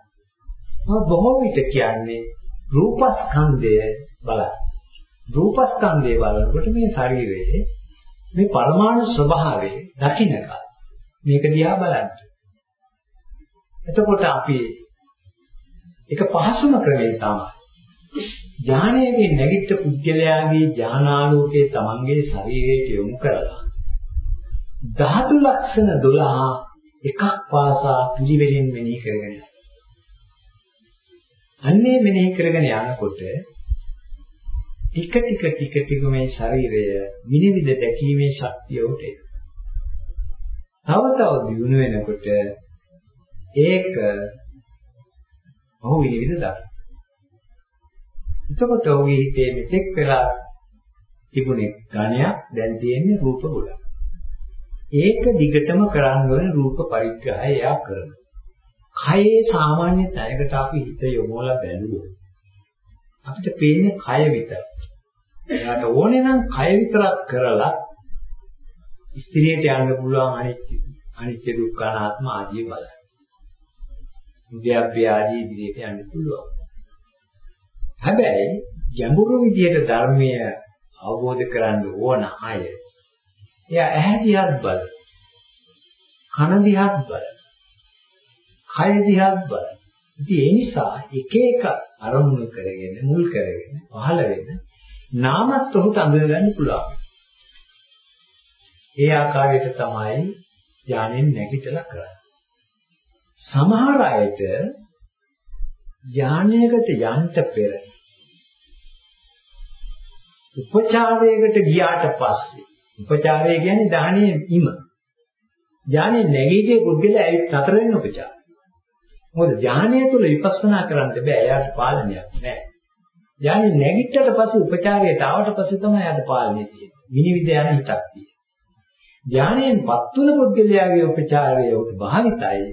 මම බොහෝ විට කියන්නේ රූපස්කන්ධය බලන්න. රූපස්කන්ධය බලනකොට මේ ශරීරයේ මේ පරමාණු ස්වභාවය දකින්නකල් මේක දිහා බලන්න. එතකොට අපි එක පහසුම ක්‍රමය තමයි ඥානයේ නැගිට පුද්ගලයාගේ ඥානාලෝකයේ තමන්ගේ ශරීරයට යොමු කරලා ධාතු ලක්ෂණ 12 එකක් පාසා පිළිවෙලින් මෙනෙහි කරගෙන අන්නේ මෙනෙහි කරගෙන යනකොට ටික ටික ටික ටික මේ ශරීරය විනිවිද දැකීමේ ශක්තිය උට එනවා. තව තව දියුණු වෙනකොට ඒක ඔහු විනිවිද දකිනවා. එතකොට ඔහුගේ හිතේ මෙතෙක් වෙලා තිබුණේ ඝණයක් දැන් තියෙන්නේ රූප ගොඩක්. ඒක දිගටම කරන්න ඕන රූප පරිග්‍රහය එයා කරනවා. කයේ සාමාන්‍ය තැයකට අපි හිත යොමුවලා බැලුවොත් අපිට පේන්නේ කය විතරයි. එයාට ඕනේ නම් කය විතරක් කරලා ස්ත්‍රියට යන්න පුළුවන් අනිත්‍ය අනිත්‍ය දුක්ඛ අනාත්ම ආදී බලන්න. උද්‍යප්පය ආදී ඉදිරියට යන්න පුළුවන්. හැබැයි ගැඹුරු විදියට ධර්මය අවබෝධ කරගන්න ඕන අය එයා ඇහැ දිහාත් බල. කන දිහාත් බල. කය දිහාත් බල. ඉතින් ඒ නිසා එක එක අරමුණු කරගෙන මුල් කරගෙන පහළ වෙන නාමත් ඔහුට අඳුරගන්න පුළුවන්. ඒ ආකාරයට තමයි ඥානෙන් නැගිටලා කරන්නේ. සමහර අයට ඥානයකට යන්න පෙර උපචාරයකට ගියාට පස්සේ උපචාරය කියන්නේ දාහනේ ඉම. ඥානෙ නැගීගේ පුද්ගලයා ඇවිත් නතර වෙන උපචාරය. මොකද ඥානය තුළ විපස්සනා කරන්න බෑ. එයාට පාලනයක් නෑ. ඥානෙ නැගිට්ටට පස්සේ උපචාරයට ආවට පස්සේ තමයි යාට පාලනය තියෙන්නේ. විනිවිද යන හිතක් තියෙන්නේ. ඥානයෙන්පත් තුන පුද්ගලයාගේ උපචාරය උට භාවිතයි.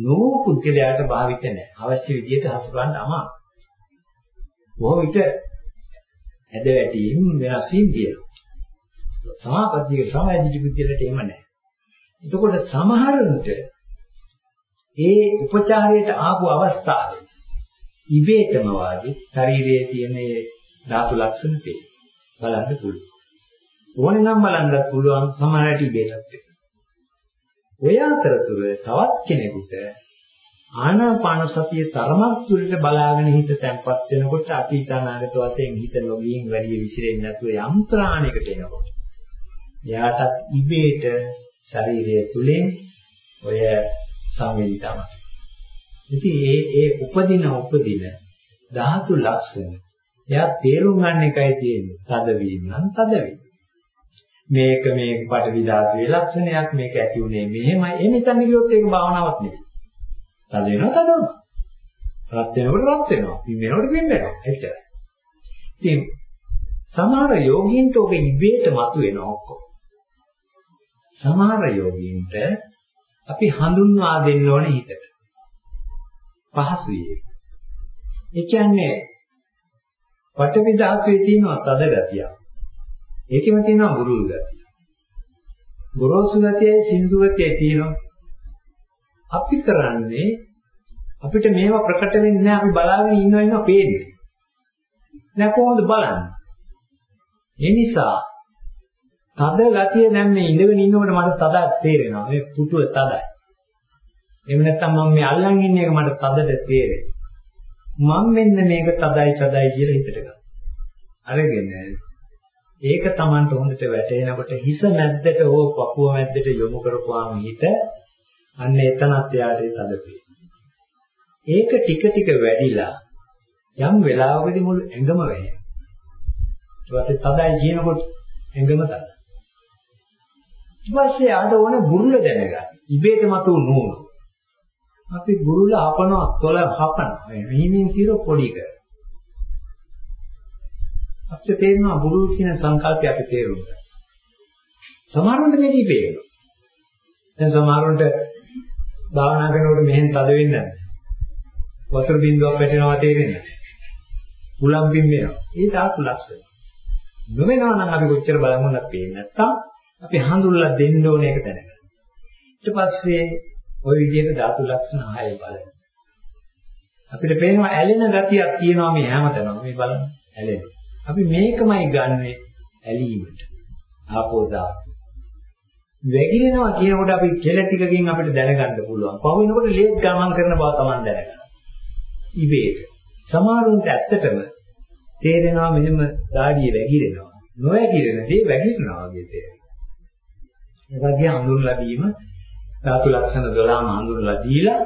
නෝ පුද්ගලයාට භාවිත නැහැ. අවශ්‍ය විදිහට හසුරවන්න අමාරුයි. බොහෝ විට ඇද වැටීම් වෙනස් වීම තියෙනවා. සමාපත්තියේ සමාධි පුද්ගලට එහෙම නැහැ. එතකොට සමහරුන්ට ඒ උපචාරයට ආපු අවස්ථාවේ ඉබේටම වාගේ ශරීරයේ තියෙන මේ ධාතු ලක්ෂණ තේ බලන්න පුළුවන්. ඕනේ නම් බලන්නත් පුළුවන් සමහරට ඉබේටත් වෙනවා. ඔය අතරතුර තවත් කෙනෙකුට ආනාපාන සතිය තරමක් දුරට බලාගෙන හිත තැම්පත් වෙනකොට අතීත අනාගත වශයෙන් හිත නොගියින් වැඩි විසිරෙන්නේ නැතුව යම්ත්‍රාණයකට එනකොට එයාටත් ඉබේට ශරීරය තුලින් ඔය සංවේදීතාවක් ඉතින් ඒ ඒ උපදින උපදින ධාතු ලක්ෂණ එයා තේරුම් ගන්න එකයි තියෙන්නේ. තද වීම නම් තද වීම. මේක මේ පටවි ධාතුවේ ලක්ෂණයක් මේක ඇති උනේ මෙහෙමයි. එහෙම හිතන්න ගියොත් ඒක භාවනාවක් නෙවෙයි. තද වෙනවා තද වෙනවා. රත් වෙනකොට රත් වෙනවා. පින් වෙනකොට පින් වෙනවා. එච්චරයි. ඉතින් සමහර යෝගීන්ට ඔබ ඉබේට මතුවෙනවා ඔක්කොම. සමහර යෝගීන්ට අපි හඳුන්වා දෙන්න ඕනේ හිතට. පහසුයි. ඒ කියන්නේ පඨවි ධාතුවේ තියෙන තද ගතිය. ඒකෙම තියෙනවා බුරුල් ගතිය. ගොරෝසු ගතියයි සින්දු ගතියයි තියෙනවා. අපි කරන්නේ අපිට මේවා ප්‍රකට වෙන්නේ නැහැ අපි බලාගෙන ඉන්නවා ඉන්නවා පේන්නේ. දැන් කොහොමද බලන්නේ? ඒ නිසා තද ගතිය දැන් මේ ඉඳගෙන ඉන්නකොට මට තදක් තේරෙනවා. මේ පුටුව තදයි. එහෙම නැත්නම් මම මේ අල්ලන් ඉන්න එක මට තදට තේරෙනවා. මම මෙන්න මේක තදයි තදයි කියලා හිතට ගන්න. අරගෙන ඒක Tamanට හොඳට වැටෙනකොට හිස මැද්දට හෝ පපුව මැද්දට යොමු කරපුවාම හිත අන්න එතනත් එයාට තදපේ. ඒක ටික ටික වැඩිලා යම් වෙලාවකදී මුළු ඇඟම වැහෙනවා. ඊට පස්සේ තදයි කියනකොට ඇඟම තදයි. ඊට පස්සේ ආට ඕන බුරුල දැනගන්න. ඉබේට මතු නූන. අපි බුරුල අපනවා තොල හපනවා. මෙහිමින් කිර පොඩි කර. අපිට තේරෙනවා බුරුල් කියන සංකල්පය අපි තේරුම් ගන්න. සමහරවිට මේ දීපේ වෙනවා. දැන් සමහරවිට භාවනා කරනකොට මෙහෙන් තද වෙන්නේ නැහැ. වතුර බින්දුවක් වැටෙනවා තේරෙන්නේ නැහැ. උලම් බිම් වෙනවා. ඒ ධාතු ලක්ෂණ. නොවෙනවා නම් අපි කොච්චර බලමුණත් පේන්නේ නැත්තම් අපි හඳුල්ලා දෙන්න ඕන එක දැනගන්න. ඊට පස්සේ ওই විදිහට ධාතු ලක්ෂණ 6 බලන්න. අපිට පේනවා ඇලෙන ගතියක් තියෙනවා මේ හැමතැනම. මේ බලන්න ඇලෙන. අපි මේකමයි ගන්නෙ ඇලීමට. ආපෝ ධාතු. වැగిරෙනවා කියනකොට අපි කෙල ටිකකින් අපිට දැනගන්න පුළුවන්. පහ වෙනකොට ලේත් ගමන් කරන බව Taman දැනගන්න. ඉබේට. සමහරුන්ට ඇත්තටම තේරෙනවා මෙහෙම ධාඩිය වැగిරෙනවා. නොවැగిරෙන දේ වැగిරෙනවා වගේ තේරෙනවා. ඒ වගේ හඳුන්ලා දීම ධාතු ලක්ෂණ 12ම හඳුන්ලා දීලා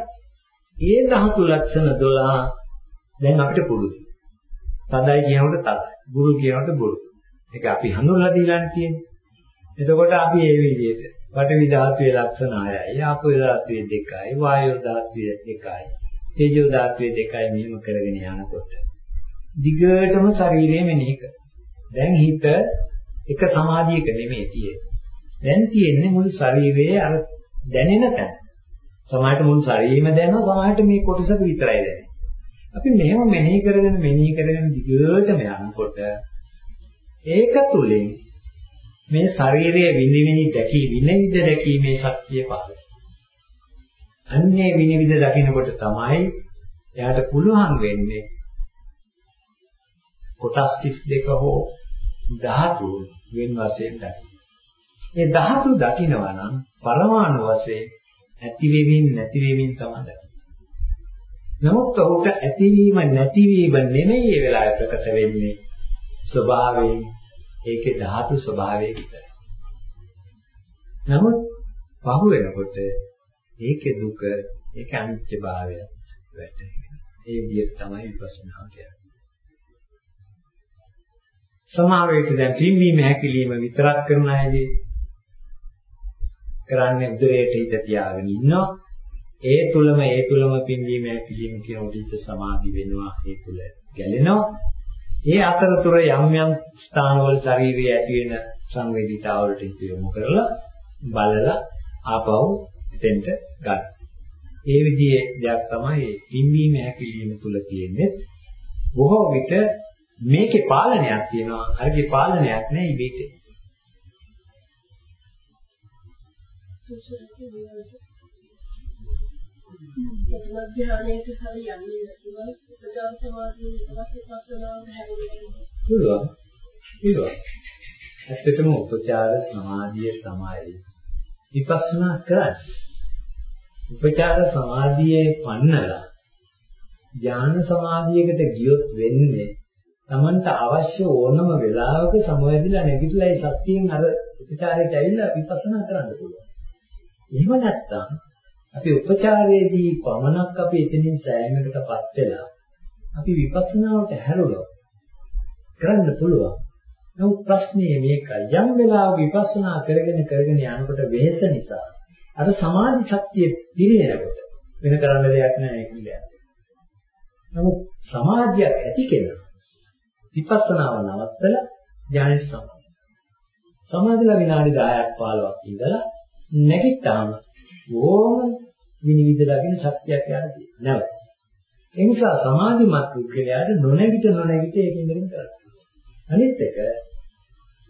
ඒ ධාතු ලක්ෂණ 12 දැන් අපිට පුරුදු. තදයි කියනකොට තදයි. ගුරු කියනකොට ගුරු. ඒක අපි හඳුන්ලා දීලානේ තියෙන්නේ. එතකොට අපි මේ විදිහට පඨවි ධාතුවේ ලක්ෂණ 6යි, ආපෝ ධාතුවේ 2යි, වායෝ ධාතුවේ 2යි, තේජෝ ධාතුවේ 2යි මෙහෙම කරගෙන යනකොට දිගටම ශරීරය මෙනෙහි කර. දැන් හිත එක සමාධියක නෙමෙයි තියෙන්නේ. දැන් තියෙන්නේ මුළු ශරීරයේ අර දැනෙන තැන. සමහරට මුළු ශරීරෙම දැනෙනවා සමහරට මේ කොටසක විතරයි දැනෙන්නේ. අපි මෙහෙම මෙනෙහි කරගෙන මෙනෙහි කරගෙන දිගටම යනකොට ඒක තුලින් මේ ශරීරයේ විනිවිද දැකී විනිවිද දැකීමේ ශක්තිය පහළ අන්නේ විනිවිද දකිනකොට තමයි එයාට පුළුවන් වෙන්නේ කොටස් 32 හෝ ධාතු වෙන වශයෙන් දකින්න. මේ ධාතු දකිනවා නම් පරමාණු වශයෙන් ඇති වෙමින් නැති වෙමින් තමයි දකින්නේ. නමුත් ඔහුට ඇතිවීම නැතිවීම නෙමෙයි ඒ වෙලාවේ ප්‍රකට වෙන්නේ ස්වභාවයෙන් ඒකේ ධාතු ස්වභාවය විතරයි. නමුත් පහු වෙනකොට ඒකේ දුක ඒක අනිත්‍ය භාවය වැටහෙනවා. ඒ විදිහට තමයි විපස්සනා කියන්නේ. සමාවේට දැන් පිම්බීම හැකිලිම විතරක් කරන අයදී කරන්නේ උදරයට හිත තියාගෙන ඉන්නවා. ඒ තුලම ඒ තුලම පිම්බීම හැකිලිම කියන උදිත සමාධි වෙනවා ඒ තුල ගැලෙනවා. ඒ අතරතුර යම් යම් ස්ථානවල ශරීරයේ ඇති වෙන සංවේදීතාවලට හිත යොමු කරලා බලලා ආපහු එතෙන්ට ගන්න. ඒ විදිහේ දෙයක් තමයි පිම්බීම හැකිලිම තුල තියෙන්නේ. බොහෝ විට මේකේ පාලනයක් තියෙනවා අරගේ පාලනයක් නැහැ ඉබේට ධ්‍යානයේට හරි යන්නේ නැතිව උපචාර සමාධියේ ඉවත් පස්සනාවට හැරෙන්නේ පුළුවන් පුළුවන් ඇත්තටම උපචාර සමාධිය තමයි විපස්සනා කරන්නේ උපචාර සමාධියේ පන්නලා ඥාන සමාධියකට ගියොත් වෙන්නේ Tamanට අවශ්‍ය ඕනම වෙලාවක සමවැදිලා නැගිටලා ඒ සත්‍යයෙන් අර උපචාරයට ඇවිල්ලා විපස්සනා කරන්න පුළුවන්. එහෙම නැත්නම් අපි උපචාරයේදී පමණක් අපි එතනින් සෑයමකටපත් වෙලා අපි විපස්සනාවට හැරුණොත් කරන්න පුළුවන්. නමුත් ප්‍රශ්නේ මේකයි. යම් වෙලාවක විපස්සනා කරගෙන කරගෙන යනකොට වෙහෙස නිසා අර සමාධි ශක්තිය පිරිනැනකොට වෙන කරන්න දෙයක් නැහැ කියලා. නමුත් සමාධියක් ඇති කෙනා විපස්සනාව නවත්තලා ඥානෙට සමාන. සමාධිලා විනාඩි 10ක් 15ක් ඉඳලා නැගිට්ටාම ඕම විනිවිද දකින්න ශක්තියක් යාලා තියෙනවා. නැවත. ඒ නිසා සමාධිමත් පුද්ගලයාට නොනැගිට නොනැගිට ඒකෙන් දෙන්න කරා. අනිත් එක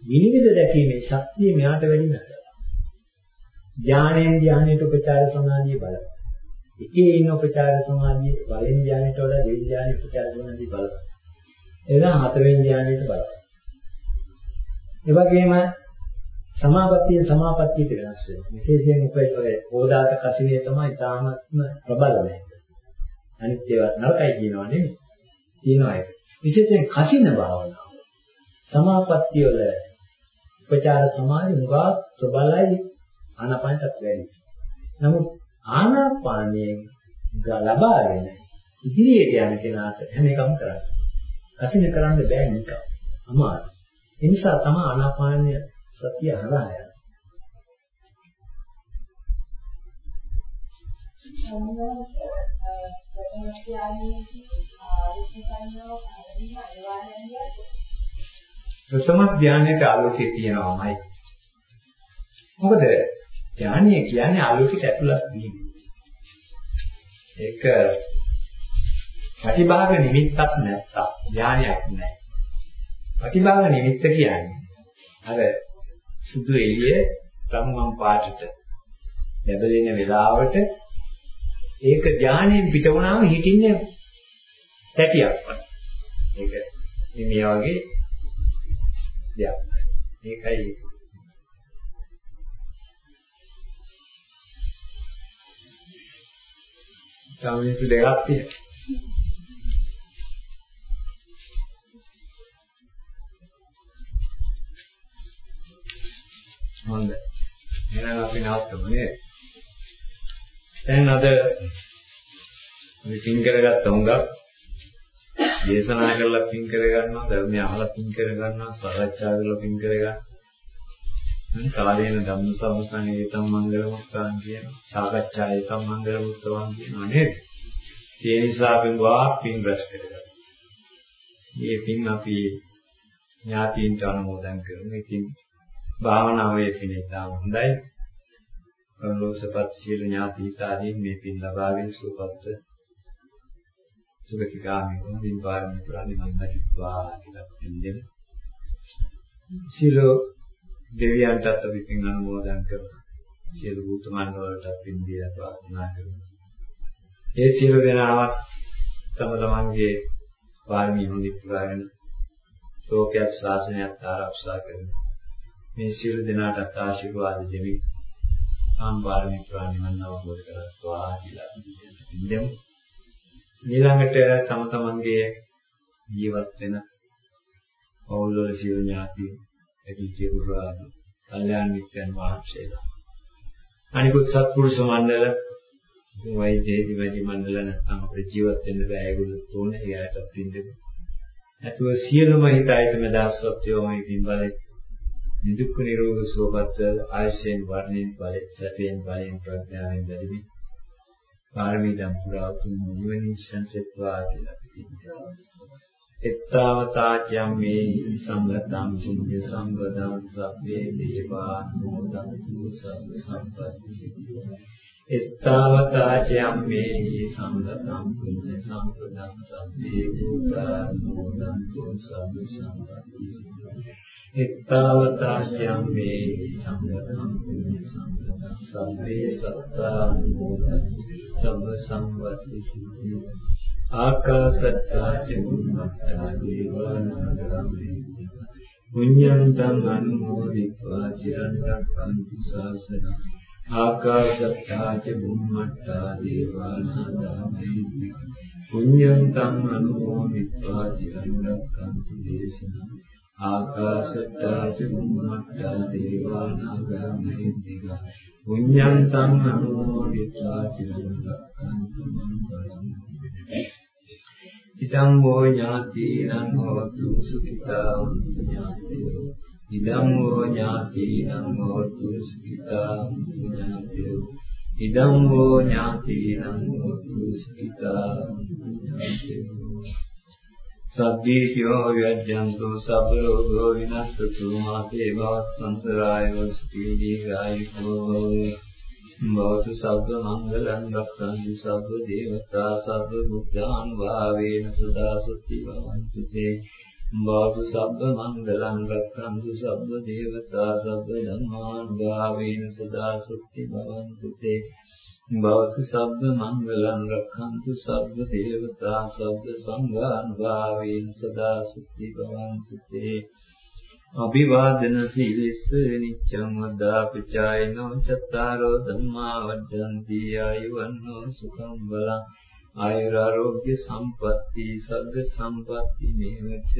විනිවිද දැකීමේ ශක්තිය මෙහාට වැඩි නැහැ. ඥාණයෙන් ඥාණයට උපචාර සමාධිය බලන්න. එකේ ඉන්න උපචාර සමාධිය වලින් ඥාණයට වඩා දෙවි ඥාණයට උපචාර සමාධිය බලන්න. එදා හතරවෙනි ඥාණයට බලන්න. ඒ වගේම සමාපත්තිය සමාපත්තියට වෙනස් වෙනවා. විශේෂයෙන් උපේතරේ ඕදාත කසිනේ තමයි තාමත්ම ප්‍රබල නැහැ. අනිත් ඒවා නරකයි කියනවා නෙමෙයි. කියනවා ඒක. විශේෂයෙන් කසින භාවනාව. සමාපත්තිය වල උපචාර සමාධි මුගා ප්‍රබලයි ආනාපානටත් වැඩි. නමුත් ආනාපානයෙන් ලබාගෙන ඉදිරියට යන කෙනාට හැම එකම කරන්න. කසින කරන්න බෑ නිකන්. අමාරුයි. ඒ නිසා තමයි ආනාපානය සතිය හරහා යනවා. ප්‍රථම ධානයේ ආලෝකයේ තියෙනවාමයි. මොකද ධානය කියන්නේ ආලෝකයට ඇතුළත් වීම. ඒක ප්‍රතිභාග නිමිත්තක් නැත්තම් ධානයක් නැහැ. ප්‍රතිභාග නිමිත්ත කියන්නේ අර සුදු එළිය රම්මම් පාටට ලැබෙන වෙලාවට ඒක ඥාණයෙන් පිට වුණාම හිටින්නේ තැටියක් වගේ. ඒක මේ වගේ දෙයක්. ඒකයි සාමිනිසු දෙකක් තියෙනවා. හොඳයි. එහෙනම් අපි නවත්තමු නේද? දැන් අද අපි පින් කරගත්ත හොඟක් දේශනා කරලා පින් කරගන්නවා ධර්මය අහලා පින් කරගන්නවා සාකච්ඡා කරලා පින් කරගන්නවා මම කාලේන ධම්ම සම්සංගේ ඒතම් මංගල මුක්තාන් කියන සාකච්ඡා ඒතම් මංගල මුක්තවන් කියනවා නේද ඒ නිසා අපි වාක් පින් රැස් කරගන්නවා මේ පින් අපි ඥාතීන්ට අනුමෝදන් කරමු ඉතින් භාවනාවේ පිණිස තාම හොඳයි. ප්‍රලෝසපත් සියලු ඥාතිතාදීන් මේ පින් ලබාගෙන සුවපත් සුගතිගාමී වුණින් පාරමී පුරාණි මන්දකිත්වා කියලා පින්දෙන. සියලු දෙවියන්ටත් අපි පින් අනුමෝදන් කරමු. සියලු භූත මණ්ඩලවලට පින් දීලා ප්‍රාර්ථනා කරමු. ඒ සියලු දෙනාවත් තම තමන්ගේ පාරමී හොඳින් පුරාගෙන ලෝකයක් ශාසනයත් ආරක්ෂා කරමු. මේ සියලු දෙනාටත් ආශිර්වාද දෙමි. සම්පාරණි ප්‍රාණිමන් අවබෝධ කරගත්වා කියලා ඉඳමු. ඊළඟට තම තමන්ගේ ජීවත් වෙන පෞල් වල සියලු ඥාති එදිචේ පුරාණ කල්යාණ මිත්‍රයන් වහන්සේලා. අනිකුත් සත්පුරුෂ මණ්ඩල වෛද්‍යේදි වැඩි මණ්ඩල නැත්නම් අපේ ජීවත් වෙන්න බෑ ඒගොල්ලෝ තෝනේ එයාටත් ඉඳිමු. නැතුව සියලුම හිතයිතම දාස්සත්වෝ මේ පින්බලේ නිදුක් නිරෝග සුවපත් ආයශයෙන් වර්ණයෙන් බලෙන් සැපයෙන් බලෙන් ප්‍රඥාවෙන් වැඩිමි. පාරමී දම් පුරා තුන් නිවනින් සංසෙත්වා කියලා පිළිගන්නවා. එත්තාවතාචයම් මේ සංගතං පුඤ්ඤ සම්පදං සබ්බේ දේවා නෝදන්තු සබ්බ සම්පත්ති. එත්තාවතාචයම් මේ සංගතං පුඤ්ඤ සම්පදං සබ්බේ දේවා නෝදන්තු සබ්බ සම්පත්ති. එත්තාවතාශයම් මේ සංගතං පුඤ්ඤ සංගතං සම්මේ සත්තානුමෝදං සම්ම සම්වත්ති සිද්ධි ආකාසත්තා චුම්මත්තා දේවානාගාමේ පුඤ්ඤන්තං අනුමෝදිत्वा චිරන් රක්ඛන්තු ශාසනං ආකාසත්තා චුම්මත්තා දේවානාගාමේ පුඤ්ඤන්තං අනුමෝදිत्वा චිරන් රක්ඛන්තු දේශනං ආකාශත්තා චුම්මත්තා දේවානාගා මහින්దిగా පුඤ්ඤන්තං අනුමෝදිතා චිරං රක්ඛන්තු මං බලං ඉදං වූ ඥාතිනං හෝතු සුඛිතා ඥාතියෝ ඉදං වූ ඥාතිනං හෝතු සුඛිතා ඥාතියෝ ඉදං වූ ඥාතිනං හෝතු සුඛිතා ඥාතියෝ සබ්බීතියෝ යජ්ජන්තු සබ්බ රෝගෝ විනස්සතු මාතේ භවස්සන්තරායෝ සුඛී දීඝායුකෝ භවතු සබ්බ මංගලං රක්ඛන්තු සබ්බ දේවතා සබ්බ බුද්ධාන් වාවේන සදා සුත්ති භවන්තු තේ භවතු සබ්බ මංගලං රක්ඛන්තු සබ්බ දේවතා සබ්බ ධම්මාන් වාවේන සදා සුත්ති භවන්තු තේ භවතු සබ්බ මංගලං රක්ඛන්තු සබ්බ දේවතා සබ්බ සංඝාන් වාවේන සදා සුත්ති භවන්තු තේ. අභිවාදන සීලස්ස නිච්ඡං වදාපචායනෝ චත්තාරෝ ධම්මා වඩ්ඩಂತಿ ආයුවන්නෝ සුඛං බලං. ආයුරාෝග්‍ය සම්පatti සග්ග සම්පatti මේවච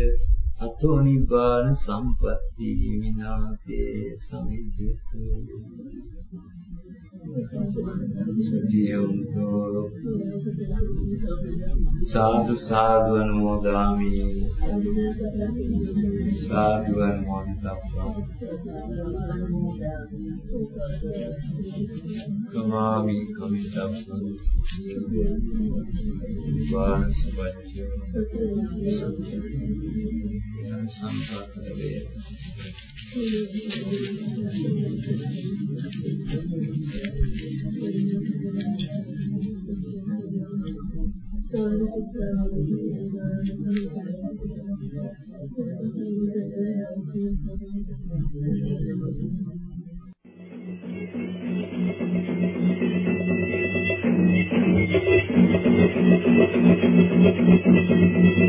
අතෝ නිබ්බාන සම්පatti විනාතේ සමිද්දතු. සාදු සාදු අනුමෝදාමි. සාදු අනුමෝදිතප්පා කමාමි කමිතප්පා වානසපච්චය සම්පත්තේ